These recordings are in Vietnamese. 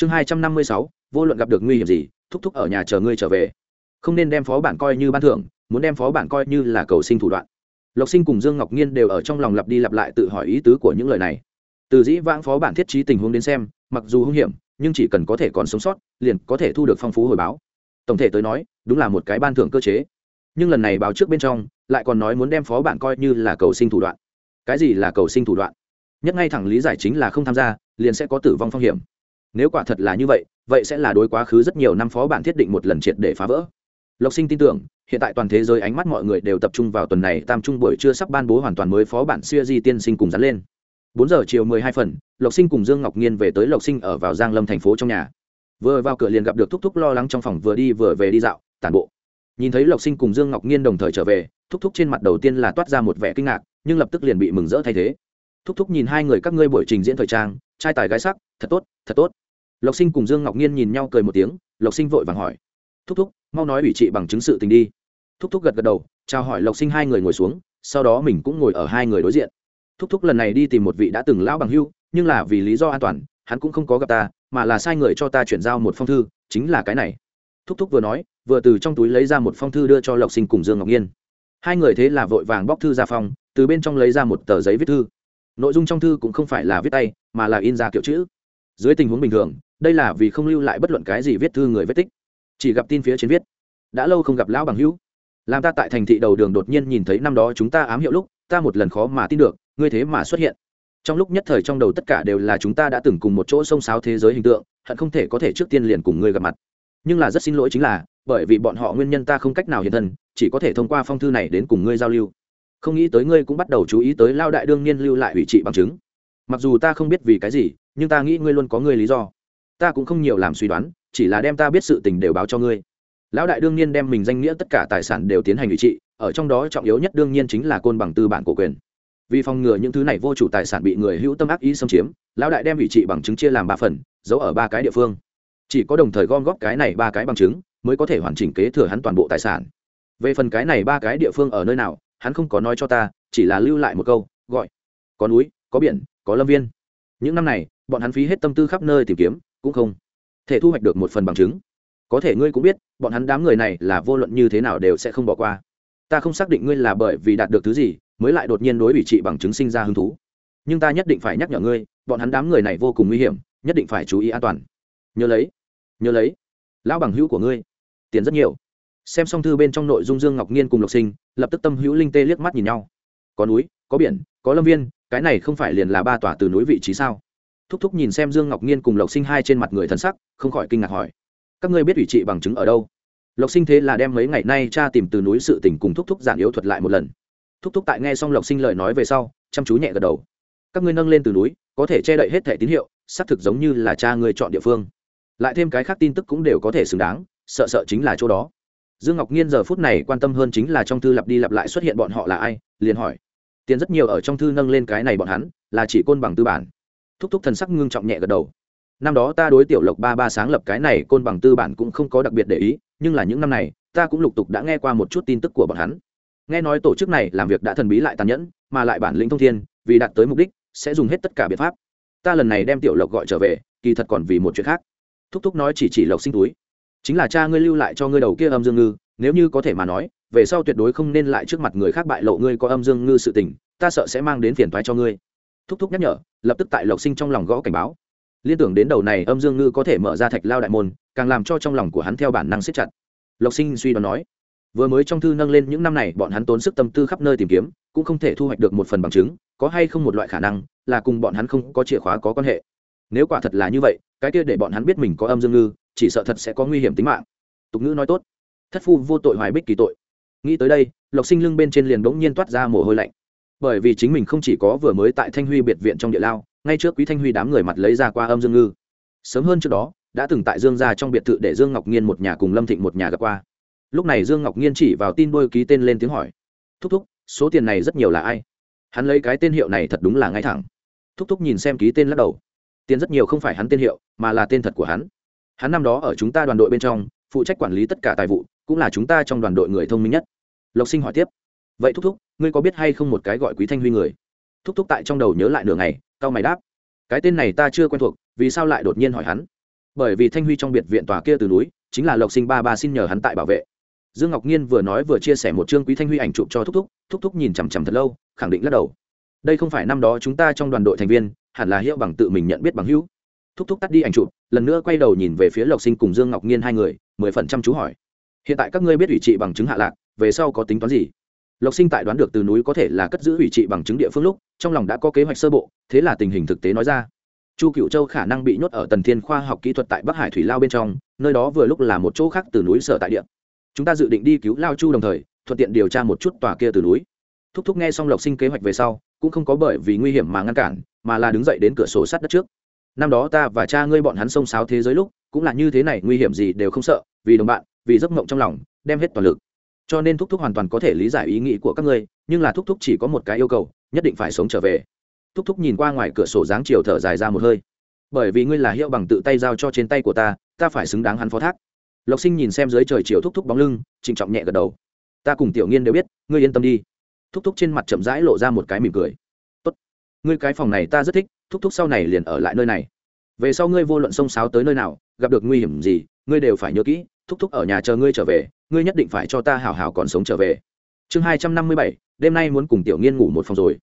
chương hai trăm năm mươi sáu, vô luận gặp được nguy hiểm gì, thúc thúc ở nhà chờ ngươi trở về. Không nên đem phó bản coi như ban thưởng, muốn đem phó bản coi như là cầu sinh thủ đoạn. Lộc sinh cùng dương ngọc nhiên đều ở trong lòng lặp đi lặp lại tự hỏi ý tứ của những lời này. Từ dĩ vãng phó bản thiết trí tình huống đến xem, mặc dù hung hiểm, nhưng chỉ cần có thể còn sống sót, liền có thể thu được phong phú hồi báo. Tổng thể tới nói, đúng là một cái ban thưởng cơ chế. Nhưng lần này báo trước bên trong, lại còn nói muốn đem phó bản coi như là cầu sinh thủ đoạn. Cái gì là cầu sinh thủ đoạn? Nhất ngay thẳng lý giải chính là không tham gia, liền sẽ có tử vong phong hiểm nếu quả thật là như vậy vậy sẽ là đối quá khứ rất nhiều năm phó bản thiết định một lần triệt để phá vỡ. Lộc sinh tin tưởng, hiện tại toàn thế giới ánh mắt mọi người đều tập trung vào tuần này tam trung buổi chưa sắp ban bố hoàn toàn mới phó bản siêu di tiên sinh cùng dán lên. Bốn giờ chiều mười hai phần, lộc sinh cùng dương ngọc nhiên về tới lộc sinh ở vào giang lâm thành phố trong nhà. Vừa vào cửa liền gặp được thúc thúc lo lắng trong phòng, vừa đi vừa về đi dạo, tản bộ. Nhìn thấy lộc sinh cùng dương ngọc nhiên đồng thời trở về, thúc thúc trên mặt đầu tiên là toát ra một vẻ kinh ngạc, nhưng lập tức liền bị mừng rỡ thay thế. Thúc thúc nhìn hai người các ngươi buổi trình diễn thời trang, trai tài gái sắc, thật tốt thật tốt lộc sinh cùng dương ngọc nhiên nhìn nhau cười một tiếng, lộc sinh vội vàng hỏi, thúc thúc, mau nói ủy trị bằng chứng sự tình đi. Thúc thúc gật gật đầu, chào hỏi lộc sinh hai người ngồi xuống, sau đó mình cũng ngồi ở hai người đối diện. Thúc thúc lần này đi tìm một vị đã từng lão bằng hưu, nhưng là vì lý do an toàn, hắn cũng không có gặp ta, mà là sai người cho ta chuyển giao một phong thư, chính là cái này. Thúc thúc vừa nói, vừa từ trong túi lấy ra một phong thư đưa cho lộc sinh cùng dương ngọc nhiên hai người thế là vội vàng bóc thư ra phòng, từ bên trong lấy ra một tờ giấy viết thư. Nội dung trong thư cũng không phải là viết tay, mà là in ra kiểu chữ. Dưới tình huống bình thường đây là vì không lưu lại bất luận cái gì viết thư người vết tích, chỉ gặp tin phía trên viết, đã lâu không gặp lão bằng hữu. Làm ta tại thành thị đầu đường đột nhiên nhìn thấy năm đó chúng ta ám hiệu lúc, ta một lần khó mà tin được, ngươi thế mà xuất hiện. Trong lúc nhất thời trong đầu tất cả đều là chúng ta đã từng cùng một chỗ xông sáo thế giới hình tượng, hận không thể có thể trước tiên liền cùng ngươi gặp mặt. Nhưng là rất xin lỗi chính là, bởi vì bọn họ nguyên nhân ta không cách nào hiện thân, chỉ có thể thông qua phong thư này đến cùng ngươi giao lưu. Không nghĩ tới ngươi cũng bắt đầu chú ý tới lao đại đương nhiên lưu lại ủy trị bằng chứng. Mặc dù ta không biết vì cái gì, nhưng ta nghĩ ngươi luôn có ngươi lý do ta cũng không nhiều làm suy đoán, chỉ là đem ta biết sự tình đều báo cho ngươi. Lão đại đương nhiên đem mình danh nghĩa tất cả tài sản đều tiến hành ủy trị, ở trong đó trọng yếu nhất đương nhiên chính là côn bằng tư bản cổ quyền. Vì phòng ngừa những thứ này vô chủ tài sản bị người hữu tâm ác ý xâm chiếm, lão đại đem ủy trị bằng chứng chia làm ba phần, giấu ở ba cái địa phương. Chỉ có đồng thời gom góp cái này ba cái bằng chứng, mới có thể hoàn chỉnh kế thừa hắn toàn bộ tài sản. Về phần cái này ba cái địa phương ở nơi nào, hắn không có nói cho ta, chỉ là lưu lại một câu, gọi. Có núi, có biển, có lâm viên. Những năm này, bọn hắn phí hết tâm tư khắp nơi tìm kiếm cũng không. Thể thu hoạch được một phần bằng chứng. Có thể ngươi cũng biết, bọn hắn đám người này là vô luận như thế nào đều sẽ không bỏ qua. Ta không xác định ngươi là bởi vì đạt được thứ gì, mới lại đột nhiên đối ủy trị bằng chứng sinh ra hứng thú. Nhưng ta nhất định phải nhắc nhở ngươi, bọn hắn đám người này vô cùng nguy hiểm, nhất định phải chú ý an toàn. Nhớ lấy nhớ lấy. Lão bằng hữu của ngươi, tiền rất nhiều. Xem xong thư bên trong nội dung dương ngọc nhiên cùng lộc sinh, lập tức tâm hữu linh tê liếc mắt nhìn nhau. Có núi, có biển, có lâm viên, cái này không phải liền là ba tòa từ núi vị trí sao? Thúc thúc nhìn xem dương ngọc nhiên cùng lộc sinh hai trên mặt người thân sắc, không khỏi kinh ngạc hỏi, các ngươi biết ủy trị bằng chứng ở đâu? Lộc sinh thế là đem mấy ngày nay cha tìm từ núi sự tình cùng thúc thúc giản yếu thuật lại một lần. Thúc thúc tại nghe xong lộc sinh lời nói về sau, chăm chú nhẹ gật đầu. Các ngươi nâng lên từ núi, có thể che đậy hết thẻ tín hiệu, xác thực giống như là cha ngươi chọn địa phương. Lại thêm cái khác tin tức cũng đều có thể xứng đáng, sợ sợ chính là chỗ đó. Dương ngọc nhiên giờ phút này quan tâm hơn chính là trong thư lặp đi lặp lại xuất hiện bọn họ là ai, liền hỏi. Tiền rất nhiều ở trong thư nâng lên cái này bọn hắn, là chỉ côn bằng tư bản thúc thúc thần sắc ngưng trọng nhẹ gật đầu. Năm đó ta đối tiểu lộc ba ba sáng lập cái này côn bằng tư bản cũng không có đặc biệt để ý, nhưng là những năm này, ta cũng lục tục đã nghe qua một chút tin tức của bọn hắn. Nghe nói tổ chức này làm việc đã thần bí lại tàn nhẫn, mà lại bản lĩnh thông thiên, vì đạt tới mục đích, sẽ dùng hết tất cả biện pháp. Ta lần này đem tiểu lộc gọi trở về, kỳ thật còn vì một chuyện khác. Thúc thúc nói chỉ chỉ lộc sinh túi. Chính là cha ngươi lưu lại cho ngươi đầu kia âm dương ngư, nếu như có thể mà nói, về sau tuyệt đối không nên lại trước mặt người khác bại lộ ngươi có âm dương ngư sự tình, ta sợ sẽ mang đến phiền toái cho ngươi thúc thúc nhắc nhở, lập tức tại lộc sinh trong lòng gõ cảnh báo. Liên tưởng đến đầu này âm dương ngư có thể mở ra thạch lao đại môn, càng làm cho trong lòng của hắn theo bản năng siết chặt. Lộc sinh suy đoán nói, vừa mới trong thư nâng lên những năm này bọn hắn tốn sức tâm tư khắp nơi tìm kiếm, cũng không thể thu hoạch được một phần bằng chứng, có hay không một loại khả năng là cùng bọn hắn không có chìa khóa có quan hệ. Nếu quả thật là như vậy, cái kia để bọn hắn biết mình có âm dương ngư, chỉ sợ thật sẽ có nguy hiểm tính mạng. Tục ngữ nói tốt, thất phu vô tội hoài bích kỳ tội. Nghĩ tới đây, lộc sinh lưng bên trên liền bỗng nhiên toát ra mồ hôi lạnh bởi vì chính mình không chỉ có vừa mới tại thanh huy biệt viện trong địa lao, ngay trước quý thanh huy đám người mặt lấy ra qua âm dương ngư. Sớm hơn trước đó, đã từng tại dương gia trong biệt thự để dương ngọc nhiên một nhà cùng lâm thịnh một nhà gặp qua. Lúc này dương ngọc nhiên chỉ vào tin đôi ký tên lên tiếng hỏi. Thúc thúc, số tiền này rất nhiều là ai? Hắn lấy cái tên hiệu này thật đúng là ngay thẳng. Thúc thúc nhìn xem ký tên lắc đầu. Tiền rất nhiều không phải hắn tên hiệu, mà là tên thật của hắn. Hắn năm đó ở chúng ta đoàn đội bên trong, phụ trách quản lý tất cả tài vụ, cũng là chúng ta trong đoàn đội người thông minh nhất. Lộc sinh hỏi tiếp. Vậy thúc thúc ngươi có biết hay không một cái gọi quý thanh huy người? Thúc thúc tại trong đầu nhớ lại nửa ngày cao mày đáp. Cái tên này ta chưa quen thuộc, vì sao lại đột nhiên hỏi hắn? Bởi vì thanh huy trong biệt viện tòa kia từ núi, chính là lộc sinh ba ba xin nhờ hắn tại bảo vệ. Dương ngọc nhiên vừa nói vừa chia sẻ một chương quý thanh huy ảnh chụp cho thúc thúc thúc thúc nhìn chằm chằm thật lâu, khẳng định lắc đầu. Đây không phải năm đó chúng ta trong đoàn đội thành viên, hẳn là hiệu bằng tự mình nhận biết bằng hữu. Thúc thúc tắt đi ảnh chụp, lần nữa quay đầu nhìn về phía lộc sinh cùng dương ngọc nhiên hai người, mười phần trăm chú hỏi. Hiện tại các ngươi biết ủy trị bằng chứng hạ lạc, về sau có tính toán gì? Lộc sinh tại đoán được từ núi có thể là cất giữ ủy trị bằng chứng địa phương lúc, trong lòng đã có kế hoạch sơ bộ, thế là tình hình thực tế nói ra. Chu cựu châu khả năng bị nhốt ở tần thiên khoa học kỹ thuật tại bắc hải thủy lao bên trong, nơi đó vừa lúc là một chỗ khác từ núi sở tại địa. Chúng ta dự định đi cứu lao chu đồng thời, thuận tiện điều tra một chút tòa kia từ núi. Thúc thúc nghe xong lộc sinh kế hoạch về sau, cũng không có bởi vì nguy hiểm mà ngăn cản, mà là đứng dậy đến cửa sổ sắt đất trước. Năm đó ta và cha ngươi bọn hắn xông xáo thế giới lúc, cũng là như thế này, nguy hiểm gì đều không sợ, vì đồng bạn, vì giấc mộng trong lòng, đem hết toàn lực cho nên thúc thúc hoàn toàn có thể lý giải ý nghĩ của các ngươi, nhưng là thúc thúc chỉ có một cái yêu cầu, nhất định phải sống trở về. Thúc thúc nhìn qua ngoài cửa sổ dáng chiều thở dài ra một hơi. Bởi vì ngươi là hiệu bằng tự tay giao cho trên tay của ta ta phải xứng đáng hắn phó thác. Lộc sinh nhìn xem dưới trời chiều thúc thúc bóng lưng, trịnh trọng nhẹ gật đầu. Ta cùng tiểu nghiên đều biết, ngươi yên tâm đi. Thúc thúc trên mặt chậm rãi lộ ra một cái mỉm cười. Tốt. Ngươi cái phòng này ta rất thích, thúc thúc sau này liền ở lại nơi này. Về sau ngươi vô luận sông sáo tới nơi nào, gặp được nguy hiểm gì, ngươi đều phải nhớ kỹ thúc thúc ở nhà chờ ngươi trở về, ngươi nhất định phải cho ta hào hào còn sống trở về. Chương hai trăm năm mươi bảy, đêm nay muốn cùng tiểu nghiên ngủ một phòng rồi.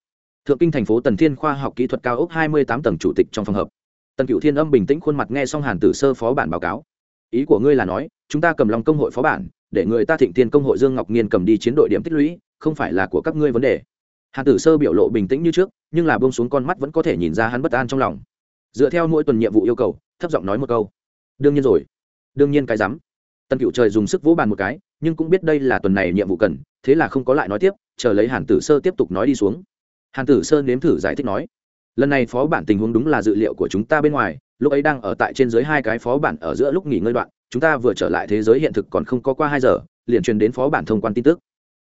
Thượng kinh thành phố tần thiên khoa học kỹ thuật cao ốc hai mươi tám tầng chủ tịch trong phòng hợp tần cựu thiên âm bình tĩnh khuôn mặt nghe xong hàn tử sơ phó bản báo cáo. Ý của ngươi là nói, chúng ta cầm lòng công hội phó bản, để người ta thịnh tiên công hội dương ngọc nghiên cầm đi chiến đội điểm tích lũy, không phải là của các ngươi vấn đề. Hàn tử sơ biểu lộ bình tĩnh như trước, nhưng là bông xuống con mắt vẫn có thể nhìn ra hắn bất an trong lòng. Dựa theo mỗi tuần nhiệm vụ yêu cầu, thấp giọng nói một câu. Đương nhiên rồi. Đương nhiên cái rắm tần cựu trời dùng sức vỗ bàn một cái, nhưng cũng biết đây là tuần này nhiệm vụ cần, thế là không có lại nói tiếp, chờ lấy hàn tử sơ tiếp tục nói đi xuống. Hàn tử sơ nếm thử giải thích nói, lần này phó bản tình huống đúng là dự liệu của chúng ta bên ngoài, lúc ấy đang ở tại trên dưới hai cái phó bản ở giữa lúc nghỉ ngơi đoạn, chúng ta vừa trở lại thế giới hiện thực còn không có qua hai giờ, liền truyền đến phó bản thông quan tin tức.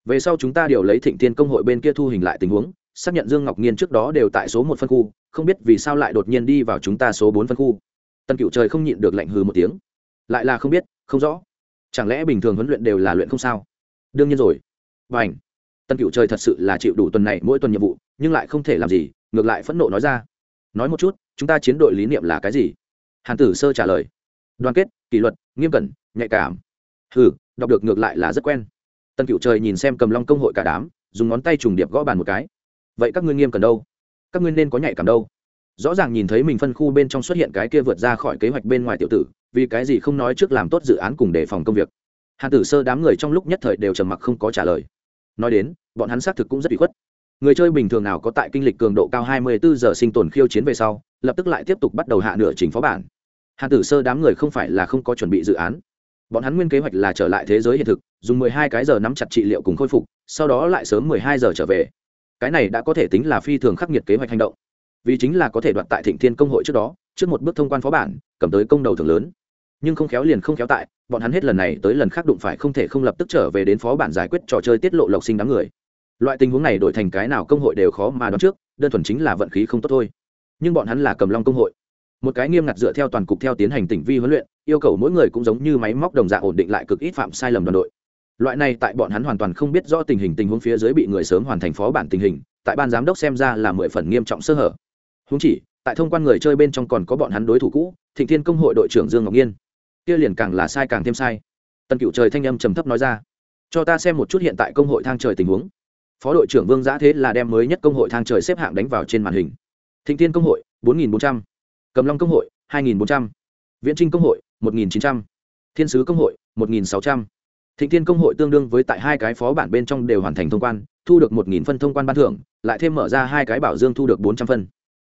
Về sau chúng ta điều lấy thịnh tiên công hội bên kia thu hình lại tình huống, xác nhận dương ngọc nhiên trước đó đều tại số một phân khu, không biết vì sao lại đột nhiên đi vào chúng ta số bốn phân khu. Tân cựu trời không nhịn được lạnh hừ một tiếng. Lại là không biết, không rõ chẳng lẽ bình thường huấn luyện đều là luyện không sao? Đương nhiên rồi. Và ảnh tân cựu trời thật sự là chịu đủ tuần này mỗi tuần nhiệm vụ, nhưng lại không thể làm gì, ngược lại phẫn nộ nói ra. Nói một chút, chúng ta chiến đội lý niệm là cái gì? Hàn tử sơ trả lời. Đoàn kết, kỷ luật, nghiêm cẩn, nhạy cảm. Ừ đọc được ngược lại là rất quen. Tân cựu trời nhìn xem cầm long công hội cả đám, dùng ngón tay trùng điệp gõ bàn một cái. Vậy các ngươi nghiêm cẩn đâu? Các ngươi nên có nhạy cảm đâu? Rõ ràng nhìn thấy mình phân khu bên trong xuất hiện cái kia vượt ra khỏi kế hoạch bên ngoài tiểu tử, vì cái gì không nói trước làm tốt dự án cùng đề phòng công việc. Hàn tử sơ đám người trong lúc nhất thời đều trầm mặc không có trả lời. Nói đến, bọn hắn xác thực cũng rất bị khuất. Người chơi bình thường nào có tại kinh lịch cường độ cao 24 giờ sinh tồn khiêu chiến về sau, lập tức lại tiếp tục bắt đầu hạ nửa trình phó bản. Hàn tử sơ đám người không phải là không có chuẩn bị dự án. Bọn hắn nguyên kế hoạch là trở lại thế giới hiện thực, dùng 12 cái giờ nắm chặt trị liệu cùng khôi phục, sau đó lại sớm 12 giờ trở về. Cái này đã có thể tính là phi thường khắc nghiệt kế hoạch hành động vì chính là có thể đoạt tại thịnh thiên công hội trước đó, trước một bước thông quan phó bản, cầm tới công đầu thường lớn. Nhưng không khéo liền không khéo tại, bọn hắn hết lần này tới lần khác đụng phải không thể không lập tức trở về đến phó bản giải quyết trò chơi tiết lộ lộc sinh đám người. Loại tình huống này đổi thành cái nào công hội đều khó mà đoán trước, đơn thuần chính là vận khí không tốt thôi. Nhưng bọn hắn là cầm long công hội. Một cái nghiêm ngặt dựa theo toàn cục theo tiến hành tỉnh vi huấn luyện, yêu cầu mỗi người cũng giống như máy móc đồng dạng ổn định lại cực ít phạm sai lầm đoàn đội. Loại này tại bọn hắn hoàn toàn không biết rõ tình hình tình huống phía dưới bị người sớm hoàn thành phó bản tình hình, tại ban giám đốc xem ra là mười phần nghiêm trọng sơ hở húng chỉ, tại thông quan người chơi bên trong còn có bọn hắn đối thủ cũ, thịnh thiên công hội đội trưởng dương ngọc nhiên kia liền càng là sai càng thêm sai. Tần cựu trời thanh âm trầm thấp nói ra, cho ta xem một chút hiện tại công hội thang trời tình huống. Phó đội trưởng vương giã thế là đem mới nhất công hội thang trời xếp hạng đánh vào trên màn hình. Thịnh thiên công hội, bốn nghìn bốn trăm. Cầm long công hội, hai nghìn bốn trăm. Viễn trinh công hội, một nghìn chín trăm. Thiên sứ công hội, một nghìn sáu trăm. Thịnh thiên công hội tương đương với tại hai cái phó bản bên trong đều hoàn thành thông quan, thu được một nghìn phân thông quan ban thưởng, lại thêm mở ra hai cái bảo dương thu được bốn trăm phân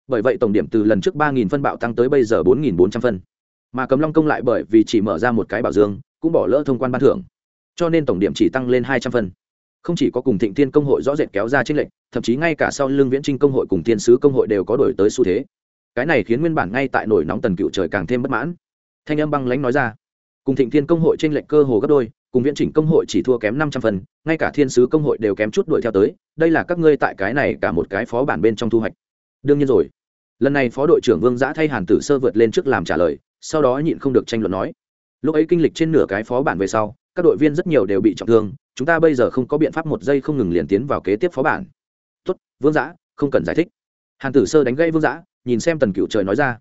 bởi vậy tổng điểm từ lần trước ba nghìn phân bạo tăng tới bây giờ bốn nghìn bốn trăm phân. Mà cấm long công lại bởi vì chỉ mở ra một cái bảo dương, cũng bỏ lỡ thông quan ban thưởng. Cho nên tổng điểm chỉ tăng lên hai trăm phân. Không chỉ có cùng thịnh thiên công hội rõ rệt kéo ra tranh lệch, thậm chí ngay cả sau lưng viễn trinh công hội cùng thiên sứ công hội đều có đổi tới xu thế. Cái này khiến nguyên bản ngay tại nổi nóng tần cựu trời càng thêm bất mãn. Thanh âm băng lãnh nói ra. Cùng thịnh thiên công hội tranh lệch cơ hồ gấp đôi, cùng viễn chỉnh công hội chỉ thua kém năm trăm phần ngay cả thiên sứ công hội đều kém chút đuổi theo tới. Đây là các ngươi tại cái này cả một cái phó bản bên trong thu hoạch. Đương nhiên rồi lần này phó đội trưởng vương giã thay hàn tử sơ vượt lên trước làm trả lời, sau đó nhịn không được tranh luận nói, lúc ấy kinh lịch trên nửa cái phó bản về sau, các đội viên rất nhiều đều bị trọng thương, chúng ta bây giờ không có biện pháp một giây không ngừng liền tiến vào kế tiếp phó bản. Tốt, vương giã, không cần giải thích. Hàn tử sơ đánh gây vương giã, nhìn xem tần cựu trời nói ra,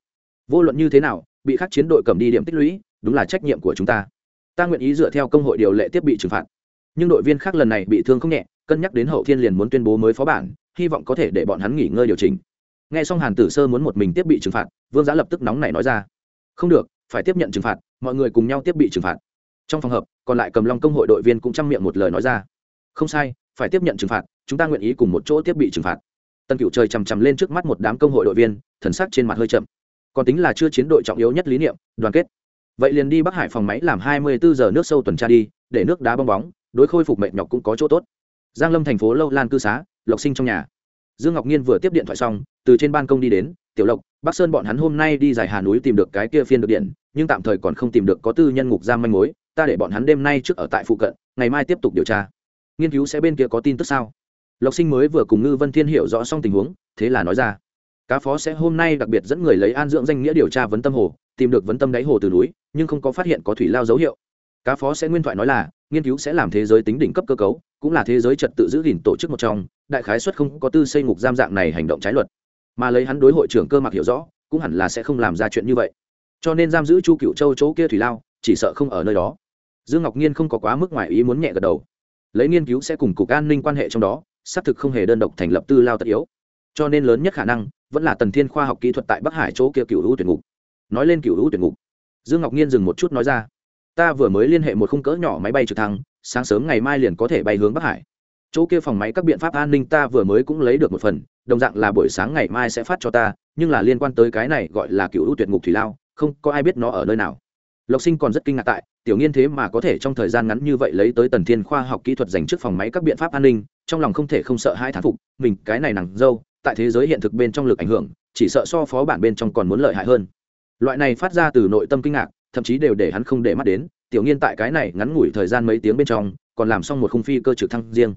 vô luận như thế nào, bị khắc chiến đội cầm đi điểm tích lũy, đúng là trách nhiệm của chúng ta. Ta nguyện ý dựa theo công hội điều lệ tiếp bị trừng phạt. Nhưng đội viên khác lần này bị thương không nhẹ, cân nhắc đến hậu thiên liền muốn tuyên bố mới phó bản, hy vọng có thể để bọn hắn nghỉ ngơi điều chỉnh nghe xong hàn tử sơ muốn một mình tiếp bị trừng phạt, vương giã lập tức nóng nảy nói ra. Không được, phải tiếp nhận trừng phạt, mọi người cùng nhau tiếp bị trừng phạt. Trong phòng hợp còn lại cầm long công hội đội viên cũng chăm miệng một lời nói ra. Không sai, phải tiếp nhận trừng phạt, chúng ta nguyện ý cùng một chỗ tiếp bị trừng phạt. Tân cựu trời chằm chằm lên trước mắt một đám công hội đội viên, thần sắc trên mặt hơi chậm. Còn tính là chưa chiến đội trọng yếu nhất lý niệm, đoàn kết. Vậy liền đi bắc hải phòng máy làm hai mươi bốn giờ nước sâu tuần tra đi, để nước đá bong bóng, đối khôi phục mệt nhọc cũng có chỗ tốt. Giang lâm thành phố lâu lan cư xá, lộc sinh trong nhà dương ngọc nhiên vừa tiếp điện thoại xong, từ trên ban công đi đến, tiểu lộc, bắc sơn bọn hắn hôm nay đi dài hà núi tìm được cái kia phiên được điện, nhưng tạm thời còn không tìm được có tư nhân ngục giam manh mối, ta để bọn hắn đêm nay trước ở tại phụ cận, ngày mai tiếp tục điều tra. Nghiên cứu sẽ bên kia có tin tức sao? Lộc sinh mới vừa cùng ngư vân thiên hiểu rõ xong tình huống, thế là nói ra, cá phó sẽ hôm nay đặc biệt dẫn người lấy an dưỡng danh nghĩa điều tra vấn tâm hồ, tìm được vấn tâm đáy hồ từ núi, nhưng không có phát hiện có thủy lao dấu hiệu. Cá phó sẽ nguyên thoại nói là, nghiên cứu sẽ làm thế giới tính đỉnh cấp cơ cấu cũng là thế giới trật tự giữ gìn tổ chức một trong, đại khái xuất không có tư xây ngục giam dạng này hành động trái luật. Mà lấy hắn đối hội trưởng cơ mặc hiểu rõ, cũng hẳn là sẽ không làm ra chuyện như vậy. Cho nên giam giữ chu cựu châu chỗ kia thủy lao, chỉ sợ không ở nơi đó. Dương ngọc nhiên không có quá mức ngoài ý muốn nhẹ gật đầu. Lấy nghiên cứu sẽ cùng cục an ninh quan hệ trong đó, xác thực không hề đơn độc thành lập tư lao tất yếu. Cho nên lớn nhất khả năng, vẫn là tần thiên khoa học kỹ thuật tại bắc hải chỗ kia cựu hữu tuyển ngục. Nói lên cựu hữu tuyển ngục, dương ngọc nhiên dừng một chút nói ra. Ta vừa mới liên hệ một khung cỡ nhỏ máy bay trực thăng sáng sớm ngày mai liền có thể bay hướng bắc hải. Chỗ kia phòng máy các biện pháp an ninh ta vừa mới cũng lấy được một phần, đồng dạng là buổi sáng ngày mai sẽ phát cho ta, nhưng là liên quan tới cái này gọi là cựu ưu tuyệt ngục thủy lao, không có ai biết nó ở nơi nào. Lộc sinh còn rất kinh ngạc tại, tiểu nghiên thế mà có thể trong thời gian ngắn như vậy lấy tới tần thiên khoa học kỹ thuật dành trước phòng máy các biện pháp an ninh, trong lòng không thể không sợ hai thán phục, mình cái này nặng dâu, tại thế giới hiện thực bên trong lực ảnh hưởng, chỉ sợ so phó bản bên trong còn muốn lợi hại hơn. Loại này phát ra từ nội tâm kinh ngạc, thậm chí đều để hắn không để mắt đến tiểu nghiên tại cái này ngắn ngủi thời gian mấy tiếng bên trong, còn làm xong một khung phi cơ trực thăng riêng.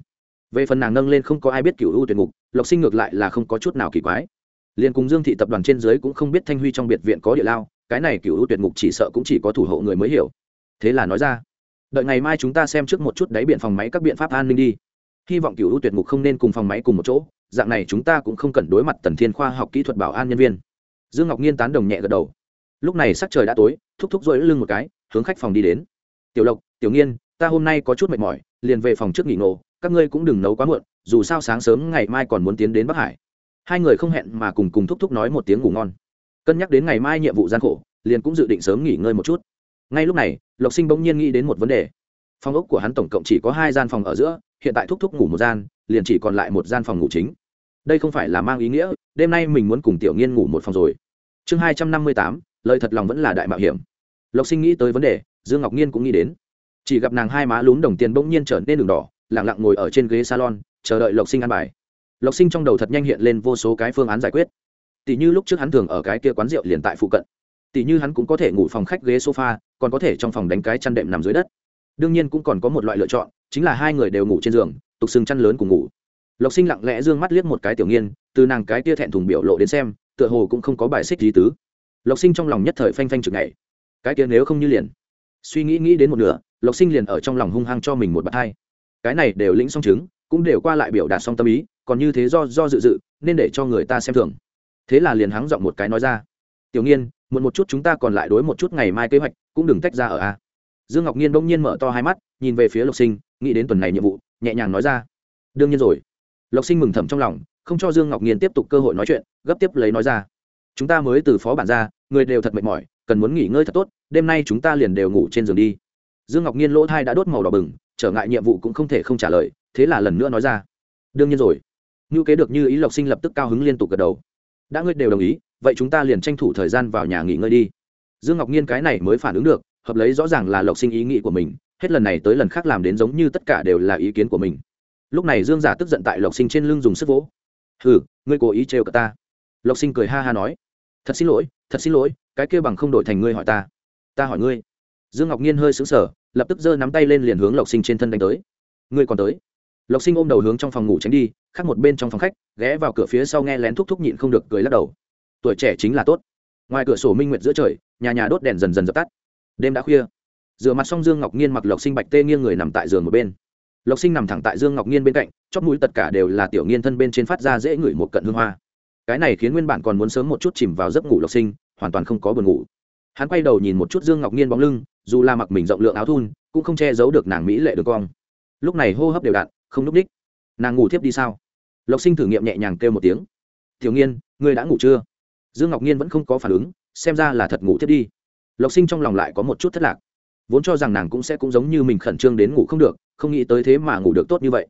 Về phần nàng nâng lên không có ai biết cựu ưu tuyệt ngục, lộc sinh ngược lại là không có chút nào kỳ quái. Liền cùng dương thị tập đoàn trên dưới cũng không biết thanh huy trong biệt viện có địa lao, cái này cựu ưu tuyệt ngục chỉ sợ cũng chỉ có thủ hộ người mới hiểu. Thế là nói ra, đợi ngày mai chúng ta xem trước một chút đáy biện phòng máy các biện pháp an ninh đi. Hy vọng cựu ưu tuyệt ngục không nên cùng phòng máy cùng một chỗ, dạng này chúng ta cũng không cần đối mặt tần thiên khoa học kỹ thuật bảo an nhân viên. Dương ngọc nhiên tán đồng nhẹ gật đầu lúc này sắc trời đã tối, thúc thúc rỗi lưng một cái, hướng khách phòng đi đến. Tiểu lộc, tiểu nghiên, ta hôm nay có chút mệt mỏi, liền về phòng trước nghỉ ngộ các ngươi cũng đừng nấu quá muộn, dù sao sáng sớm ngày mai còn muốn tiến đến bắc hải. Hai người không hẹn mà cùng cùng thúc thúc nói một tiếng ngủ ngon. Cân nhắc đến ngày mai nhiệm vụ gian khổ, liền cũng dự định sớm nghỉ ngơi một chút. Ngay lúc này, lộc sinh bỗng nhiên nghĩ đến một vấn đề. Phòng ốc của hắn tổng cộng chỉ có hai gian phòng ở giữa, hiện tại thúc thúc ngủ một gian, liền chỉ còn lại một gian phòng ngủ chính. Đây không phải là mang ý nghĩa, đêm nay mình muốn cùng tiểu nghiên ngủ một phòng rồi. Chương hai trăm năm mươi tám lời thật lòng vẫn là đại mạo hiểm. Lộc sinh nghĩ tới vấn đề, dương ngọc nhiên cũng nghĩ đến. Chỉ gặp nàng hai má lún đồng tiền bỗng nhiên trở nên đường đỏ lẳng lặng ngồi ở trên ghế salon, chờ đợi lộc sinh ăn bài. Lộc sinh trong đầu thật nhanh hiện lên vô số cái phương án giải quyết. Tỷ như lúc trước hắn thường ở cái kia quán rượu liền tại phụ cận. Tỷ như hắn cũng có thể ngủ phòng khách ghế sofa, còn có thể trong phòng đánh cái chăn đệm nằm dưới đất. Đương nhiên cũng còn có một loại lựa chọn, chính là hai người đều ngủ trên giường, tục xương chăn lớn cùng ngủ. Lộc sinh lặng lẽ d ư ơ n g mắt liếc một cái tiểu nghiên, từ nàng cái tia thẹn thùng biểu lộ đến xem, tựa hồ cũng không có bài xích gì tứ lộc sinh trong lòng nhất thời phanh phanh chừng ngày cái kia nếu không như liền. Suy nghĩ nghĩ đến một nửa, lộc sinh liền ở trong lòng hung hăng cho mình một bạt hai. Cái này đều lĩnh xong chứng, cũng đều qua lại biểu đạt xong tâm ý, còn như thế do do dự dự, nên để cho người ta xem thường. Thế là liền hắng giọng một cái nói ra. Tiểu nghiên, muộn một chút chúng ta còn lại đối một chút ngày mai kế hoạch, cũng đừng tách ra ở a. Dương ngọc nhiên bỗng nhiên mở to hai mắt, nhìn về phía lộc sinh, nghĩ đến tuần này nhiệm vụ, nhẹ nhàng nói ra. Đương nhiên rồi. Lộc sinh mừng thầm trong lòng, không cho dương ngọc nhiên tiếp tục cơ hội nói chuyện, gấp tiếp lấy nói ra chúng ta mới từ phó bản ra, người đều thật mệt mỏi, cần muốn nghỉ ngơi thật tốt, đêm nay chúng ta liền đều ngủ trên giường đi. Dương ngọc nhiên lỗ thai đã đốt màu đỏ bừng, trở ngại nhiệm vụ cũng không thể không trả lời, thế là lần nữa nói ra. Đương nhiên rồi. Ngữ kế được như ý lộc sinh lập tức cao hứng liên tục gật đầu. Đã ngươi đều đồng ý, vậy chúng ta liền tranh thủ thời gian vào nhà nghỉ ngơi đi. Dương ngọc nhiên cái này mới phản ứng được, hợp lấy rõ ràng là lộc sinh ý nghĩ của mình, hết lần này tới lần khác làm đến giống như tất cả đều là ý kiến của mình. Lúc này dương giả tức giận tại lộc sinh trên lưng dùng sức vỗ. Hừ, ngươi cố ý trêu cả ta. Lộc sinh cười ha ha nói thật xin lỗi, thật xin lỗi, cái kia bằng không đổi thành ngươi hỏi ta. Ta hỏi ngươi. Dương ngọc nhiên hơi xứng sở lập tức giơ nắm tay lên liền hướng lộc sinh trên thân đánh tới. Ngươi còn tới. Lộc sinh ôm đầu hướng trong phòng ngủ tránh đi, khác một bên trong phòng khách, ghé vào cửa phía sau nghe lén thúc thúc nhịn không được cười lắc đầu. Tuổi trẻ chính là tốt. Ngoài cửa sổ minh nguyệt giữa trời, nhà nhà đốt đèn dần dần dập tắt. Đêm đã khuya. Rửa mặt xong dương ngọc nhiên mặc lộc sinh bạch tê nghiêng người nằm tại giường một bên. Lộc sinh nằm thẳng tại dương ngọc nhiên bên cạnh, chóp mũi tất cả đều là tiểu nghiên thân bên trên phát ra dễ ngửi một cận hương hoa cái này khiến nguyên bản còn muốn sớm một chút chìm vào giấc ngủ lộc sinh, hoàn toàn không có buồn ngủ. Hắn quay đầu nhìn một chút dương ngọc nhiên bóng lưng, dù là mặc mình rộng lượng áo thun, cũng không che giấu được nàng mỹ lệ đường cong. Lúc này hô hấp đều đặn, không núp đích. Nàng ngủ thiếp đi sao? Lộc sinh thử nghiệm nhẹ nhàng kêu một tiếng. Thiếu nghiên, ngươi đã ngủ chưa? Dương ngọc nhiên vẫn không có phản ứng, xem ra là thật ngủ thiếp đi. Lộc sinh trong lòng lại có một chút thất lạc. Vốn cho rằng nàng cũng sẽ cũng giống như mình khẩn trương đến ngủ không được, không nghĩ tới thế mà ngủ được tốt như vậy.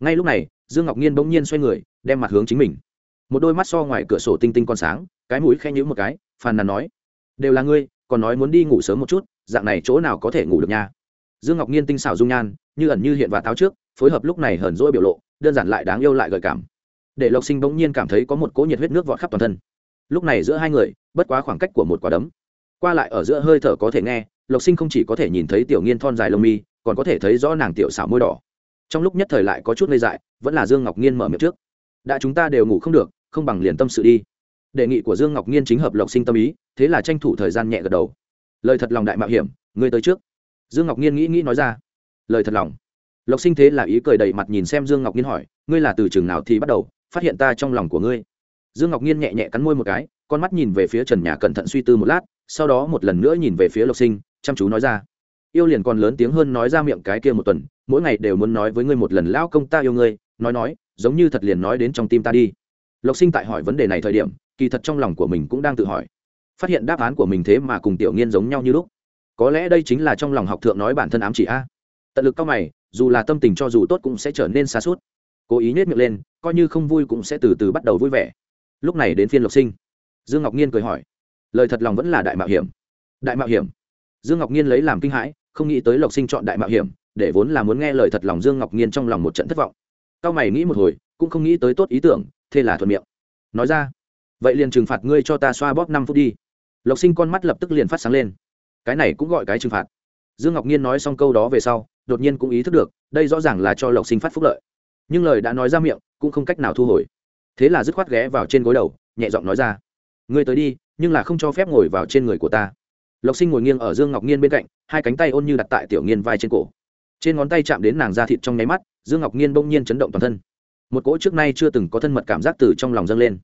Ngay lúc này, dương ngọc nhiên bỗng nhiên xoay người, đem mặt hướng chính mình một đôi mắt so ngoài cửa sổ tinh tinh con sáng, cái mũi khe nhữ một cái, phàn nàn nói, đều là ngươi, còn nói muốn đi ngủ sớm một chút, dạng này chỗ nào có thể ngủ được nha? Dương ngọc nhiên tinh xảo dung nhan, như ẩn như hiện và táo trước, phối hợp lúc này hờn rỗi biểu lộ, đơn giản lại đáng yêu lại gợi cảm. Để lộc sinh bỗng nhiên cảm thấy có một cỗ nhiệt huyết nước vọt khắp toàn thân. Lúc này giữa hai người, bất quá khoảng cách của một quả đấm. Qua lại ở giữa hơi thở có thể nghe, lộc sinh không chỉ có thể nhìn thấy tiểu nghiên thon dài lông mi, còn có thể thấy rõ nàng tiểu xảo môi đỏ. Trong lúc nhất thời lại có chút ngây dại, vẫn là dương ngọc nhiên mở miệng trước. Đã chúng ta đều ngủ không được không bằng liền tâm sự đi. Đề nghị của dương ngọc nhiên chính hợp lộc sinh tâm ý, thế là tranh thủ thời gian nhẹ gật đầu. Lời thật lòng đại mạo hiểm, ngươi tới trước. Dương ngọc nhiên nghĩ nghĩ nói ra. Lời thật lòng. Lộc sinh thế là ý cười đầy mặt nhìn xem dương ngọc nhiên hỏi, ngươi là từ chừng nào thì bắt đầu, phát hiện ta trong lòng của ngươi. Dương ngọc nhiên nhẹ nhẹ cắn môi một cái, con mắt nhìn về phía trần nhà cẩn thận suy tư một lát, sau đó một lần nữa nhìn về phía lộc sinh, chăm chú nói ra. Yêu liền còn lớn tiếng hơn nói ra miệng cái kia một tuần, mỗi ngày đều muốn nói với ngươi một lần, lão công ta yêu ngươi, nói nói, giống như thật liền nói đến trong tim ta đi lộc sinh tại hỏi vấn đề này thời điểm, kỳ thật trong lòng của mình cũng đang tự hỏi. Phát hiện đáp án của mình thế mà cùng tiểu nghiên giống nhau như lúc. Có lẽ đây chính là trong lòng học thượng nói bản thân ám chỉ a. Tận lực cao mày, dù là tâm tình cho dù tốt cũng sẽ trở nên xa suốt. Cố ý nhét miệng lên, coi như không vui cũng sẽ từ từ bắt đầu vui vẻ. Lúc này đến phiên lộc sinh. Dương ngọc nhiên cười hỏi. Lời thật lòng vẫn là đại mạo hiểm. Đại mạo hiểm? Dương ngọc nhiên lấy làm kinh hãi, không nghĩ tới lộc sinh chọn đại mạo hiểm, để vốn là muốn nghe lời thật lòng dương ngọc nhiên trong lòng một trận thất vọng. Cao mày nghĩ một hồi, cũng không nghĩ tới tốt ý tưởng thế là thuận miệng. Nói ra, vậy liền trừng phạt ngươi cho ta xoa bóp năm phút đi. Lộc sinh con mắt lập tức liền phát sáng lên. Cái này cũng gọi cái trừng phạt. Dương ngọc nhiên nói xong câu đó về sau, đột nhiên cũng ý thức được, đây rõ ràng là cho lộc sinh phát phúc lợi. Nhưng lời đã nói ra miệng, cũng không cách nào thu hồi. Thế là dứt khoát ghé vào trên gối đầu, nhẹ giọng nói ra, ngươi tới đi, nhưng là không cho phép ngồi vào trên người của ta. Lộc sinh ngồi nghiêng ở dương ngọc nhiên bên cạnh, hai cánh tay ôn như đặt tại tiểu nghiên vai trên cổ. Trên ngón tay chạm đến nàng da thịt trong nháy mắt, dương ngọc nhiên bỗng nhiên chấn động toàn thân một cỗ trước nay chưa từng có thân mật cảm giác từ trong lòng dâng lên.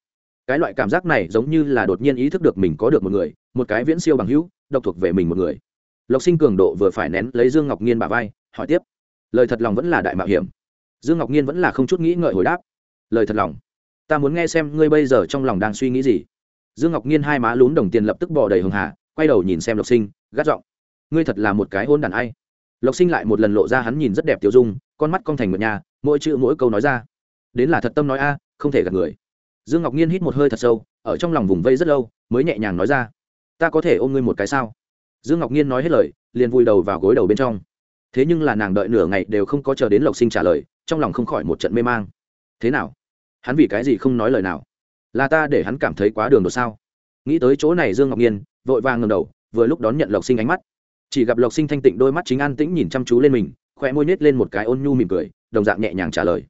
Cái loại cảm giác này giống như là đột nhiên ý thức được mình có được một người, một cái viễn siêu bằng hữu, độc thuộc về mình một người. Lộc sinh cường độ vừa phải nén lấy dương ngọc nhiên bà vai, hỏi tiếp. Lời thật lòng vẫn là đại mạo hiểm. Dương ngọc nhiên vẫn là không chút nghĩ ngợi hồi đáp. Lời thật lòng. Ta muốn nghe xem ngươi bây giờ trong lòng đang suy nghĩ gì. Dương ngọc nhiên hai má lún đồng tiền lập tức bỏ đầy hường hà, quay đầu nhìn xem lộc sinh, gắt giọng. Ngươi thật là một cái hôn đàn ai. Lộc sinh lại một lần lộ ra hắn nhìn rất đẹp tiêu dung, con mắt con thành một nhà, mỗi chữ mỗi câu nói ra đến là thật tâm nói a, không thể gạt người. Dương ngọc nhiên hít một hơi thật sâu, ở trong lòng vùng vây rất lâu, mới nhẹ nhàng nói ra, ta có thể ôm ngươi một cái sao? Dương ngọc nhiên nói hết lời, liền vùi đầu vào gối đầu bên trong. Thế nhưng là nàng đợi nửa ngày đều không có chờ đến lộc sinh trả lời, trong lòng không khỏi một trận mê mang. Thế nào? Hắn vì cái gì không nói lời nào? Là ta để hắn cảm thấy quá đường đột sao? Nghĩ tới chỗ này dương ngọc nhiên vội vàng ngầm đầu, vừa lúc đón nhận lộc sinh ánh mắt. Chỉ gặp lộc sinh thanh tịnh đôi mắt chính an tĩnh nhìn chăm chú lên mình khoe môi nết lên một cái ôn nhu mỉm cười, đồng dạng nhẹ nhàng trả lời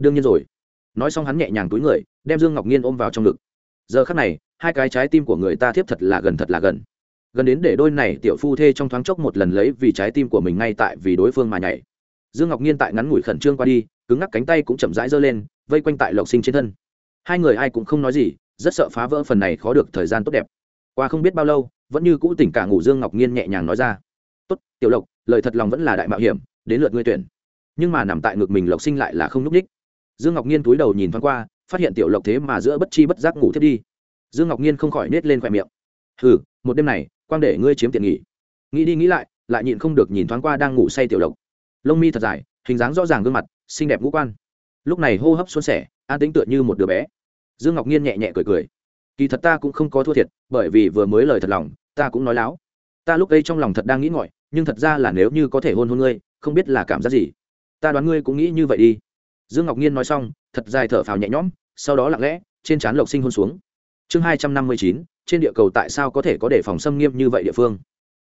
đương nhiên rồi. Nói xong hắn nhẹ nhàng túi người, đem dương ngọc nhiên ôm vào trong ngực. Giờ khắc này, hai cái trái tim của người ta thiếp thật là gần thật là gần. Gần đến để đôi này tiểu phu thê trong thoáng chốc một lần lấy vì trái tim của mình ngay tại vì đối phương mà nhảy. Dương ngọc nhiên tại ngắn ngủi khẩn trương qua đi, cứng ngắc cánh tay cũng chậm rãi giơ lên, vây quanh tại lộc sinh trên thân. Hai người ai cũng không nói gì, rất sợ phá vỡ phần này khó được thời gian tốt đẹp. Qua không biết bao lâu, vẫn như cũ tỉnh cả ngủ dương ngọc nhiên nhẹ nhàng nói ra. Tốt, tiểu lộc, lời thật lòng vẫn là đại mạo hiểm, đến lượt ngươi tuyển. Nhưng mà nằm tại ngực mình lộc sinh lại là không n ú c ních dương ngọc nhiên túi đầu nhìn thoáng qua, phát hiện tiểu lộc thế mà giữa bất chi bất giác ngủ thiết đi. Dương ngọc nhiên không khỏi nết lên khoe miệng. Hừ, một đêm này, quang để ngươi chiếm tiện nghỉ nghĩ đi nghĩ lại lại nhịn không được nhìn thoáng qua đang ngủ say tiểu lộc. Lông mi thật dài, hình dáng rõ ràng gương mặt, xinh đẹp ngũ quan. Lúc này hô hấp xuân sẻ, an tính tựa như một đứa bé. Dương ngọc nhiên nhẹ nhẹ cười cười. Kỳ thật ta cũng không có thua thiệt, bởi vì vừa mới lời thật lòng, ta cũng nói láo. Ta lúc đây trong lòng thật đang nghĩ ngọi, nhưng thật ra là nếu như có thể hôn hôn ngươi, không biết là cảm giác gì. Ta đoán ngươi cũng nghĩ như vậy đi dương ngọc nhiên nói xong, thật dài thở phào nhẹ nhõm, sau đó lặng lẽ, trên trán lộc sinh hôn xuống. Chương hai trăm năm mươi chín, trên địa cầu tại sao có thể có đề phòng xâm nghiêm như vậy địa phương?